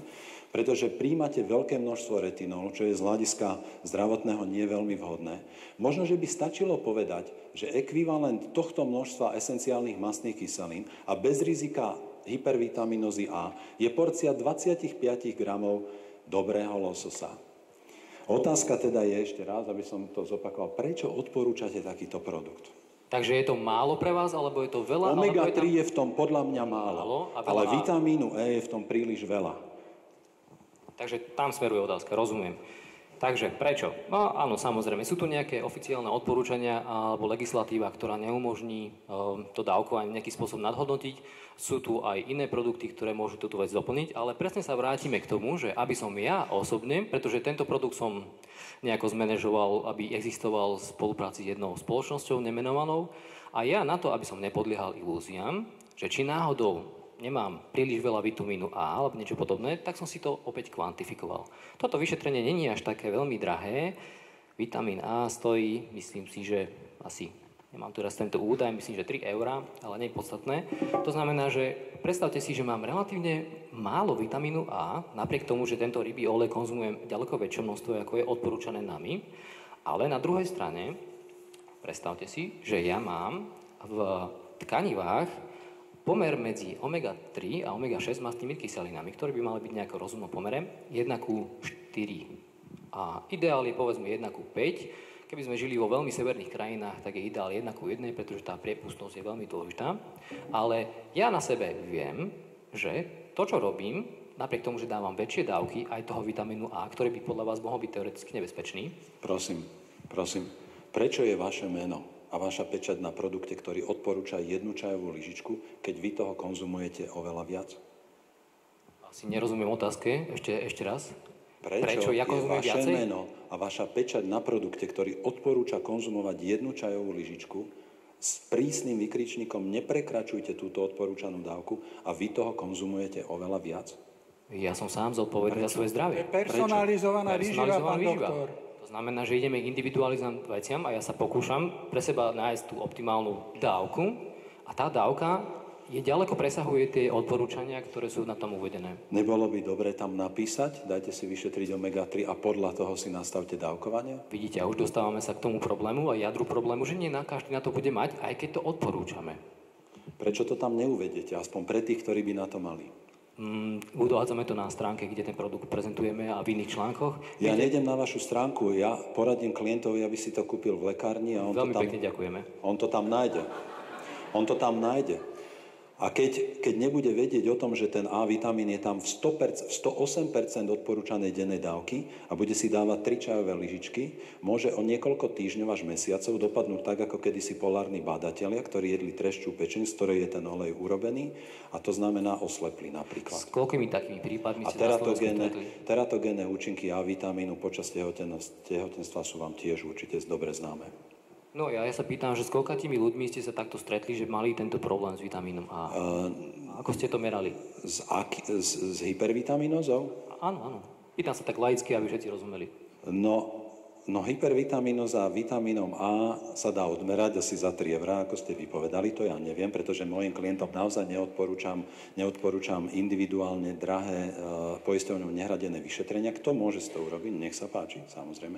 pretože príjmate veľké množstvo retinolu, čo je z hľadiska zdravotného nie veľmi vhodné. Možno, že by stačilo povedať, že ekvivalent tohto množstva esenciálnych mastných kyselín a bez rizika hypervitaminozy A je porcia 25 gramov dobrého lososa. Otázka teda je ešte raz, aby som to zopakoval, prečo odporúčate takýto produkt? Takže je to málo pre vás, alebo je to veľa? alebo je Omega-3 tam... je v tom podľa mňa málo, Málo a ale vitamínu E je v tom príliš veľa. Takže tam smeruje otázka, rozumiem. Takže prečo? No áno, samozrejme, sú tu nejaké oficiálne odporúčania alebo legislatíva, ktorá neumožní um, to dávkovanie nejaký spôsob nadhodnotiť. Sú tu aj iné produkty, ktoré môžu túto vec doplniť, ale presne sa vrátime k tomu, že aby som ja osobne, pretože tento produkt som nejako zmanéžoval, aby existoval v spolupráci s jednou spoločnosťou nemenovanou, a ja na to, aby som nepodliehal ilúziám, že či náhodou nemám príliš veľa vitamínu A alebo niečo podobné, tak som si to opäť kvantifikoval. Toto vyšetrenie není až také veľmi drahé. Vitamín A stojí, myslím si, že asi, nemám teraz tento údaj, myslím, že 3 eurá, ale nie je podstatné. To znamená, že predstavte si, že mám relatívne málo vitamínu A, napriek tomu, že tento rybí olej konzumujem ďaleko väčšie množstvo, ako je odporúčané nami, ale na druhej strane, predstavte si, že ja mám v tkanivách pomer medzi omega-3 a omega-6 mastnými kyselinami, ktoré by mali byť nejako rozumnom pomere, 1 ku 4. A ideál je povedzme 1 ku 5. Keby sme žili vo veľmi severných krajinách, tak je ideál 1 ku 1, pretože tá priepustnosť je veľmi dôležitá. Ale ja na sebe viem, že to, čo robím, napriek tomu, že dávam väčšie dávky aj toho vitamínu A, ktorý by podľa vás mohol byť teoreticky nebezpečný. Prosím, prosím, prečo je vaše meno a vaša pečať na produkte, ktorý odporúča jednu čajovú lyžičku, keď vy toho konzumujete oveľa viac? Asi nerozumiem otázke, ešte, ešte raz. Prečo, Prečo? Ja je vaše viacej? meno a vaša pečať na produkte, ktorý odporúča konzumovať jednu čajovú lyžičku, s prísnym vykričníkom neprekračujte túto odporúčanú dávku a vy toho konzumujete oveľa viac? Ja som sám zodpovedný za svoje zdravie. Personalizovaná výživa, Personalizovaná pán výživa. doktor. Znamená, že ideme k individualizovaným veciam a ja sa pokúšam pre seba nájsť tú optimálnu dávku a tá dávka je ďaleko presahuje tie odporúčania, ktoré sú na tom uvedené. Nebolo by dobre tam napísať, dajte si vyšetriť omega-3 a podľa toho si nastavte dávkovanie? Vidíte, a už dostávame sa k tomu problému a jadru problému, že nie na každý na to bude mať, aj keď to odporúčame. Prečo to tam neuvedete, aspoň pre tých, ktorí by na to mali? Mm, uvádzame to na stránke, kde ten produkt prezentujeme a v iných článkoch. Ja nejdem na vašu stránku, ja poradím klientovi, aby si to kúpil v lekárni a on, to Veľmi tam, pekne ďakujeme. on to tam nájde. On to tam nájde. A keď, keď nebude vedieť o tom, že ten A vitamín je tam v, 100%, v 108% odporúčanej dennej dávky a bude si dávať 3 čajové lyžičky, môže o niekoľko týždňov až mesiacov dopadnúť tak, ako kedysi polárni bádatelia, ktorí jedli trešťú pečeň, z ktorej je ten olej urobený a to znamená oslepli napríklad. S koľkými takými prípadmi A Slovensku teratogénne, účinky A vitamínu počas tehotenstva sú vám tiež určite dobre známe. No ja, ja sa pýtam, že s koľkatými ľuďmi ste sa takto stretli, že mali tento problém s vitamínom A? Uh, Ako ste to merali? s, ak, s, s hypervitaminózou? Áno, áno. Pýtam sa tak laicky, aby všetci rozumeli. No, no hypervitaminóza vitamínom A sa dá odmerať asi za 3 eurá, ako ste vypovedali, to ja neviem, pretože mojim klientom naozaj neodporúčam, neodporúčam individuálne drahé uh, poisťovňou nehradené vyšetrenia. Kto môže to urobiť? Nech sa páči, samozrejme.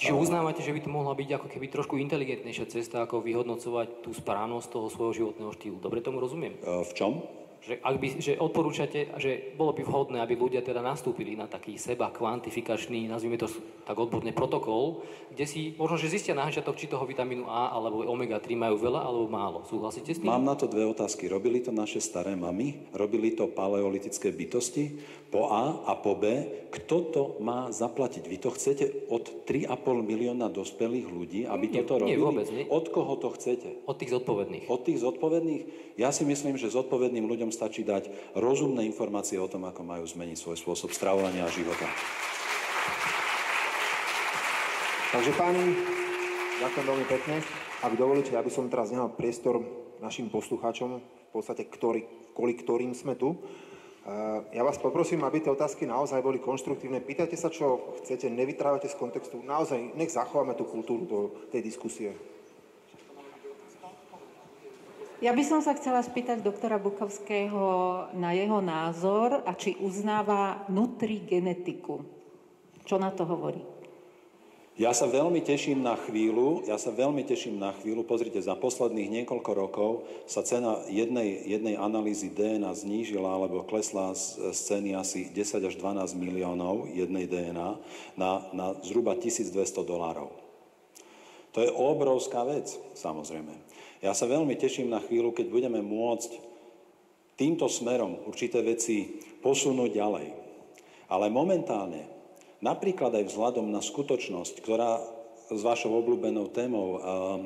Čiže uznávate, že by to mohla byť ako keby trošku inteligentnejšia cesta, ako vyhodnocovať tú správnosť toho svojho životného štýlu. Dobre tomu rozumiem? Uh, v čom? Že, ak by, že odporúčate, že bolo by vhodné, aby ľudia teda nastúpili na taký seba kvantifikačný, nazvime to tak odborne protokol, kde si možno, že zistia na začiatok, či toho vitamínu A alebo omega-3 majú veľa alebo málo. Súhlasíte s tým? Mám na to dve otázky. Robili to naše staré mamy? Robili to paleolitické bytosti? Po A a po B, kto to má zaplatiť? Vy to chcete od 3,5 milióna dospelých ľudí, aby Nie, toto nie, robili? vôbec nie. Od koho to chcete? Od tých zodpovedných. Od tých zodpovedných? Ja si myslím, že zodpovedným ľuďom stačí dať rozumné informácie o tom, ako majú zmeniť svoj spôsob stravovania a života. Takže páni, ďakujem veľmi pekne. Ak dovolíte, aby som teraz nehal priestor našim poslucháčom, v podstate ktorý, kvôli ktorým sme tu. Ja vás poprosím, aby tie otázky naozaj boli konštruktívne. Pýtajte sa, čo chcete, nevytrávajte z kontextu. Naozaj, nech zachováme tú kultúru do tej diskusie. Ja by som sa chcela spýtať doktora Bukovského na jeho názor a či uznáva nutrigenetiku. Čo na to hovorí? Ja sa veľmi teším na chvíľu, ja sa veľmi teším na chvíľu, pozrite, za posledných niekoľko rokov sa cena jednej, jednej analýzy DNA znížila alebo klesla z, z ceny asi 10 až 12 miliónov jednej DNA na, na zhruba 1200 dolárov. To je obrovská vec, samozrejme. Ja sa veľmi teším na chvíľu, keď budeme môcť týmto smerom určité veci posunúť ďalej. Ale momentálne, napríklad aj vzhľadom na skutočnosť, ktorá s vašou obľúbenou témou uh, uh,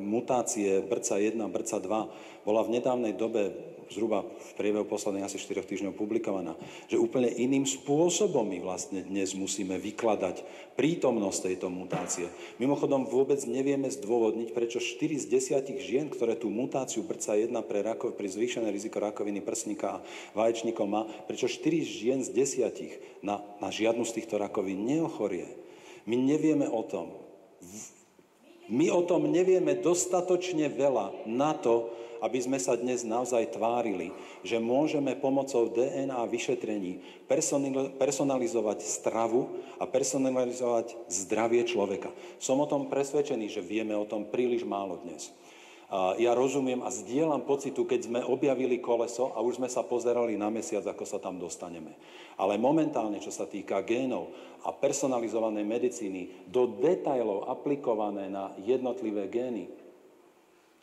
mutácie BRCA 1 a BRCA 2 bola v nedávnej dobe zhruba v priebehu posledných asi 4 týždňov publikovaná, že úplne iným spôsobom my vlastne dnes musíme vykladať prítomnosť tejto mutácie. Mimochodom vôbec nevieme zdôvodniť, prečo 4 z 10 žien, ktoré tú mutáciu BRCA 1 pre, rakov, pri zvýšené riziko rakoviny prsníka a vaječníkov má, prečo 4 žien z 10 na, na žiadnu z týchto rakovín neochorie. My nevieme o tom. My o tom nevieme dostatočne veľa na to, aby sme sa dnes naozaj tvárili, že môžeme pomocou DNA vyšetrení personalizovať stravu a personalizovať zdravie človeka. Som o tom presvedčený, že vieme o tom príliš málo dnes. Ja rozumiem a zdieľam pocitu, keď sme objavili koleso a už sme sa pozerali na mesiac, ako sa tam dostaneme. Ale momentálne, čo sa týka génov a personalizovanej medicíny, do detajlov aplikované na jednotlivé gény,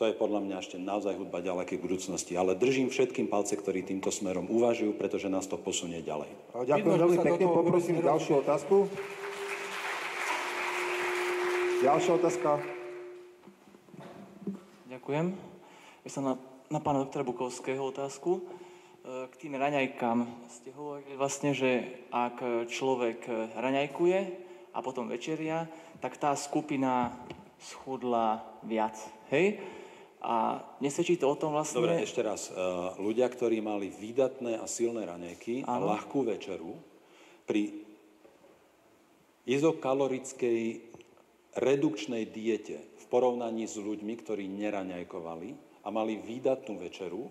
to je podľa mňa ešte naozaj hudba ďalekej budúcnosti. Ale držím všetkým palce, ktorí týmto smerom uvažujú, pretože nás to posunie ďalej. Ďakujem veľmi pekne, poprosím ďalšiu otázku. Ďalšia otázka. Ďakujem. Ja som na, na pána doktora Bukovského otázku. E, K tým raňajkám ste hovorili vlastne, že ak človek raňajkuje a potom večeria, tak tá skupina schudla viac. Hej? A nesvedčí to o tom vlastne... Dobre, ešte raz. E, Ľudia, ktorí mali výdatné a silné raňajky a ľahkú večeru, pri izokalorickej redukčnej diete v porovnaní s ľuďmi, ktorí neraňajkovali a mali výdatnú večeru,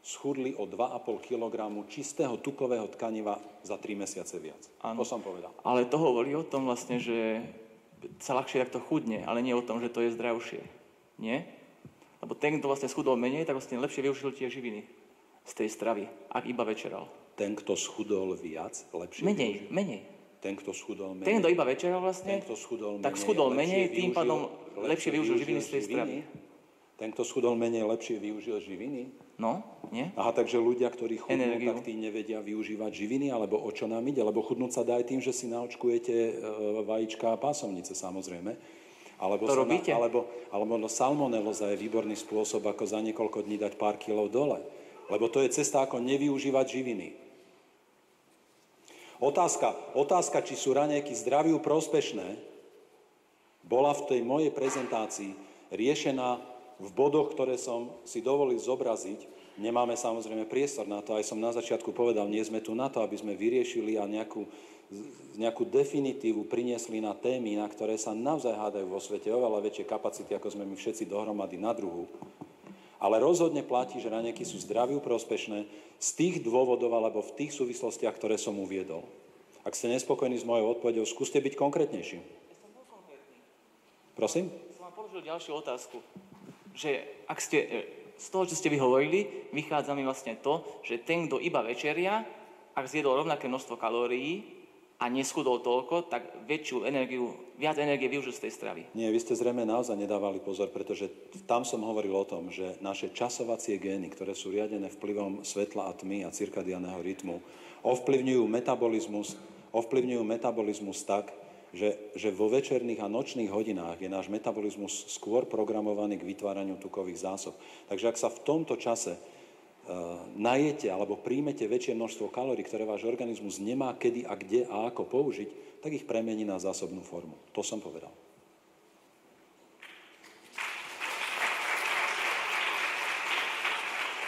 schudli o 2,5 kg čistého tukového tkaniva za 3 mesiace viac. To Áno. som povedal. Ale to hovorí o tom vlastne, že sa ľahšie takto chudne, ale nie o tom, že to je zdravšie. Nie? Lebo ten, kto vlastne schudol menej, tak vlastne lepšie využil tie živiny z tej stravy, ak iba večeral. Ten, kto schudol viac, lepšie Menej, využil. menej. Ten, kto schudol menej. Ten, kto iba večeral vlastne, Ten, kto schudol tak menej, schudol lepšie menej, tým využil- pádom lepšie využil živiny z tej stravy. Ten, kto schudol menej, lepšie využil živiny? No, nie? Aha, takže ľudia, ktorí chudnú, Energiu. tak tí nevedia využívať živiny, alebo o čo nám ide? Lebo chudnúť sa dá aj tým, že si naočkujete e, vajíčka a pásomnice, samozrejme. Alebo To robíte? Na, alebo, alebo no, salmoneloza je výborný spôsob, ako za niekoľko dní dať pár kilov dole. Lebo to je cesta, ako nevyužívať živiny. Otázka, otázka, či sú raňajky zdraviu prospešné, bola v tej mojej prezentácii riešená v bodoch, ktoré som si dovolil zobraziť. Nemáme samozrejme priestor na to, aj som na začiatku povedal, nie sme tu na to, aby sme vyriešili a nejakú, nejakú definitívu priniesli na témy, na ktoré sa naozaj hádajú vo svete oveľa väčšie kapacity, ako sme my všetci dohromady na druhu. Ale rozhodne platí, že raňajky sú zdraviu prospešné z tých dôvodov alebo v tých súvislostiach, ktoré som uviedol. Ak ste nespokojní s mojou odpovedou, skúste byť konkrétnejší. Prosím? Som vám položil ďalšiu otázku. Že ak ste, e, z toho, čo ste vy hovorili, vychádza mi vlastne to, že ten, kto iba večeria, ak zjedol rovnaké množstvo kalórií a neschudol toľko, tak väčšiu energiu, viac energie využil z tej stravy. Nie, vy ste zrejme naozaj nedávali pozor, pretože tam som hovoril o tom, že naše časovacie gény, ktoré sú riadené vplyvom svetla a tmy a cirkadianého rytmu, ovplyvňujú metabolizmus, ovplyvňujú metabolizmus tak, že, že vo večerných a nočných hodinách je náš metabolizmus skôr programovaný k vytváraniu tukových zásob. Takže ak sa v tomto čase najete alebo príjmete väčšie množstvo kalórií, ktoré váš organizmus nemá kedy a kde a ako použiť, tak ich premení na zásobnú formu. To som povedal.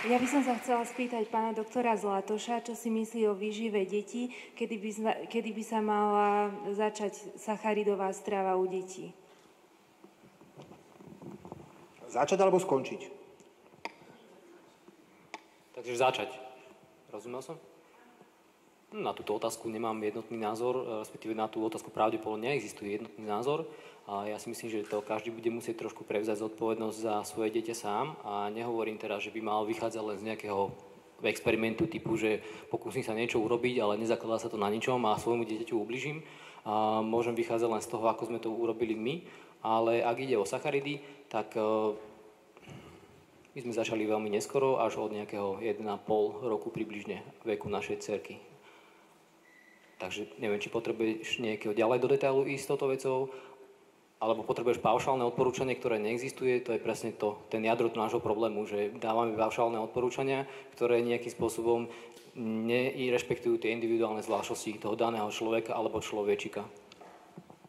Ja by som sa chcela spýtať pána doktora Zlatoša, čo si myslí o výžive detí, kedy by, sa, kedy by sa mala začať sacharidová strava u detí. Začať alebo skončiť? Takže začať. Rozumel som? Na túto otázku nemám jednotný názor, respektíve na tú otázku pravdepodobne neexistuje jednotný názor. A ja si myslím, že to každý bude musieť trošku prevzať zodpovednosť za svoje dieťa sám. A nehovorím teraz, že by mal vychádzať len z nejakého experimentu typu, že pokúsim sa niečo urobiť, ale nezakladá sa to na ničom a svojmu dieťaťu ubližím. A môžem vychádzať len z toho, ako sme to urobili my. Ale ak ide o sacharidy, tak e, my sme začali veľmi neskoro, až od nejakého 1,5 roku približne veku našej cerky. Takže neviem, či potrebuješ nejakého ďalej do detailu ísť s touto vecou, alebo potrebuješ paušálne odporúčanie, ktoré neexistuje, to je presne to, ten jadro nášho problému, že dávame paušálne odporúčania, ktoré nejakým spôsobom nerešpektujú tie individuálne zvláštnosti toho daného človeka alebo človečika.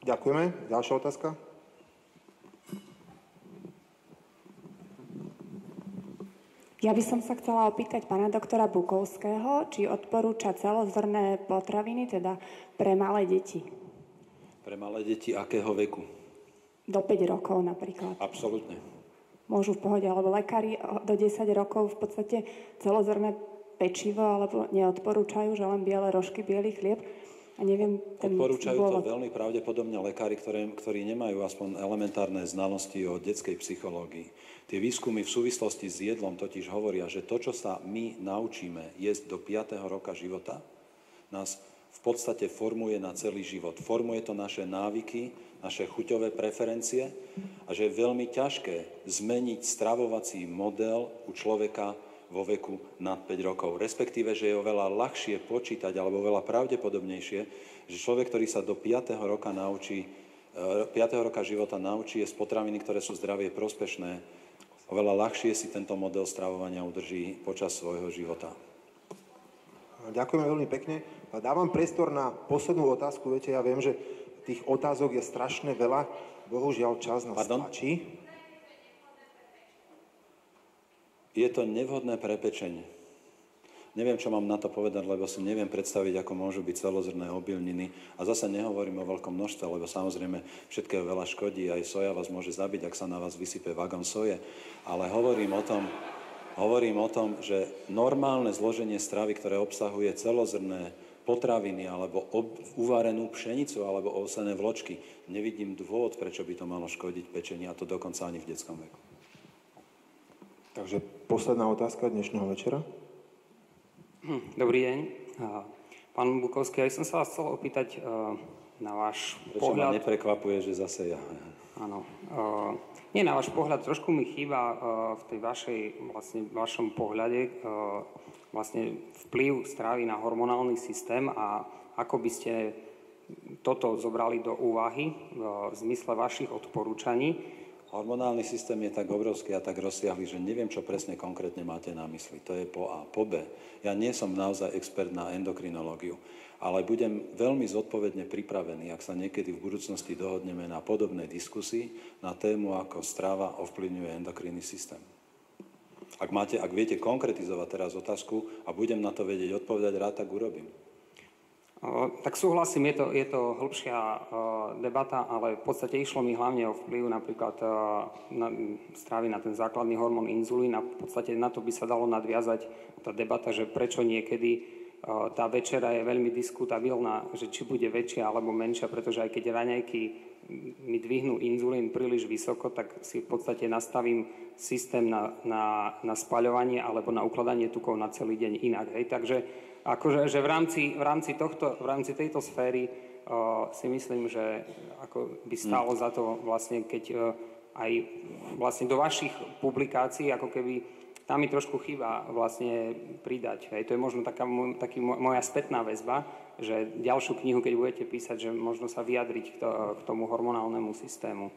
Ďakujeme. Ďalšia otázka? Ja by som sa chcela opýtať pána doktora Bukovského, či odporúča celozrné potraviny, teda pre malé deti. Pre malé deti akého veku? Do 5 rokov napríklad. Absolútne. Môžu v pohode, alebo lekári do 10 rokov v podstate celozrné pečivo alebo neodporúčajú, že len biele rožky, biely chlieb. A neviem ten Odporúčajú dôvod. to veľmi pravdepodobne lekári, ktoré, ktorí nemajú aspoň elementárne znalosti o detskej psychológii. Tie výskumy v súvislosti s jedlom totiž hovoria, že to, čo sa my naučíme jesť do 5. roka života, nás v podstate formuje na celý život. Formuje to naše návyky, naše chuťové preferencie a že je veľmi ťažké zmeniť stravovací model u človeka vo veku nad 5 rokov. Respektíve, že je oveľa ľahšie počítať alebo oveľa pravdepodobnejšie, že človek, ktorý sa do 5. roka naučí 5. roka života naučí jesť potraviny, ktoré sú zdravie prospešné, oveľa ľahšie si tento model stravovania udrží počas svojho života. Ďakujeme veľmi pekne. Dávam priestor na poslednú otázku. Viete, ja viem, že tých otázok je strašne veľa. Bohužiaľ, čas nás Pardon? tlačí. Je to nevhodné pre pečeň. Neviem, čo mám na to povedať, lebo si neviem predstaviť, ako môžu byť celozrné obilniny. A zase nehovorím o veľkom množstve, lebo samozrejme všetkého veľa škodí. Aj soja vás môže zabiť, ak sa na vás vysype vagón soje. Ale hovorím o tom, hovorím o tom, že normálne zloženie stravy, ktoré obsahuje celozrné potraviny alebo ob, uvarenú pšenicu alebo ovsené vločky, nevidím dôvod, prečo by to malo škodiť pečení, a to dokonca ani v detskom veku. Takže posledná otázka dnešného večera. Hm, Dobrý deň. Pán Bukovský, aj som sa vás chcel opýtať uh, na váš Prečo ma pohľad. neprekvapuje, že zase ja. Áno. Uh, nie na váš pohľad, trošku mi chýba uh, v tej vašej, vlastne vašom pohľade vlastne vplyv stravy na hormonálny systém a ako by ste toto zobrali do úvahy v zmysle vašich odporúčaní. Hormonálny systém je tak obrovský a tak rozsiahly, že neviem, čo presne konkrétne máte na mysli. To je po A. Po B. Ja nie som naozaj expert na endokrinológiu, ale budem veľmi zodpovedne pripravený, ak sa niekedy v budúcnosti dohodneme na podobnej diskusii na tému, ako strava ovplyvňuje endokrinný systém. Ak, máte, ak viete konkretizovať teraz otázku a budem na to vedieť odpovedať, rád tak urobím. Tak súhlasím, je to, je to hĺbšia debata, ale v podstate išlo mi hlavne o vplyv napríklad na strávy na ten základný hormón inzulín a v podstate na to by sa dalo nadviazať tá debata, že prečo niekedy tá večera je veľmi diskutabilná, že či bude väčšia alebo menšia, pretože aj keď raňajky mi dvihnú inzulín príliš vysoko, tak si v podstate nastavím systém na, na, na spaľovanie alebo na ukladanie tukov na celý deň inak. Hej. Takže akože, že v rámci, v rámci, tohto, v rámci tejto sféry uh, si myslím, že ako by stálo za to vlastne, keď uh, aj vlastne do vašich publikácií, ako keby tam mi trošku chýba vlastne pridať. Hej. To je možno taká mo- taký mo- moja spätná väzba, že ďalšiu knihu, keď budete písať, že možno sa vyjadriť k, to, k tomu hormonálnemu systému.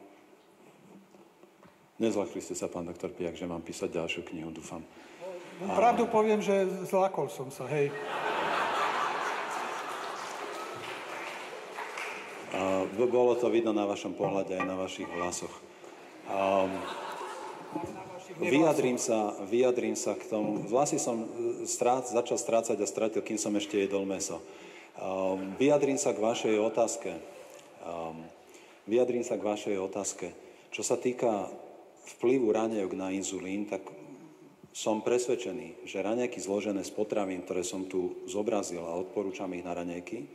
Nezlakli ste sa, pán doktor Pijak, že mám písať ďalšiu knihu, dúfam. No, pravdu poviem, že zlákol som sa, hej. B- bolo to vidno na vašom pohľade aj na vašich vlasoch. Um, vyjadrím, sa, vyjadrím sa k tomu. Vlasy som e, strát, začal strácať a stratil, kým som ešte jedol meso. Um, vyjadrím sa k vašej otázke. Um, vyjadrím sa k vašej otázke. Čo sa týka vplyvu raňajok na inzulín, tak som presvedčený, že raňajky zložené z potravín, ktoré som tu zobrazil a odporúčam ich na raňajky,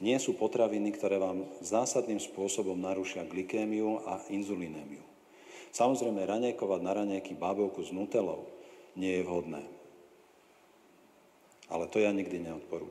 nie sú potraviny, ktoré vám zásadným spôsobom narušia glykémiu a inzulinémiu. Samozrejme, raňajkovať na raňajky bábovku s nutelou nie je vhodné. Ale to ja nikdy neodporúčam.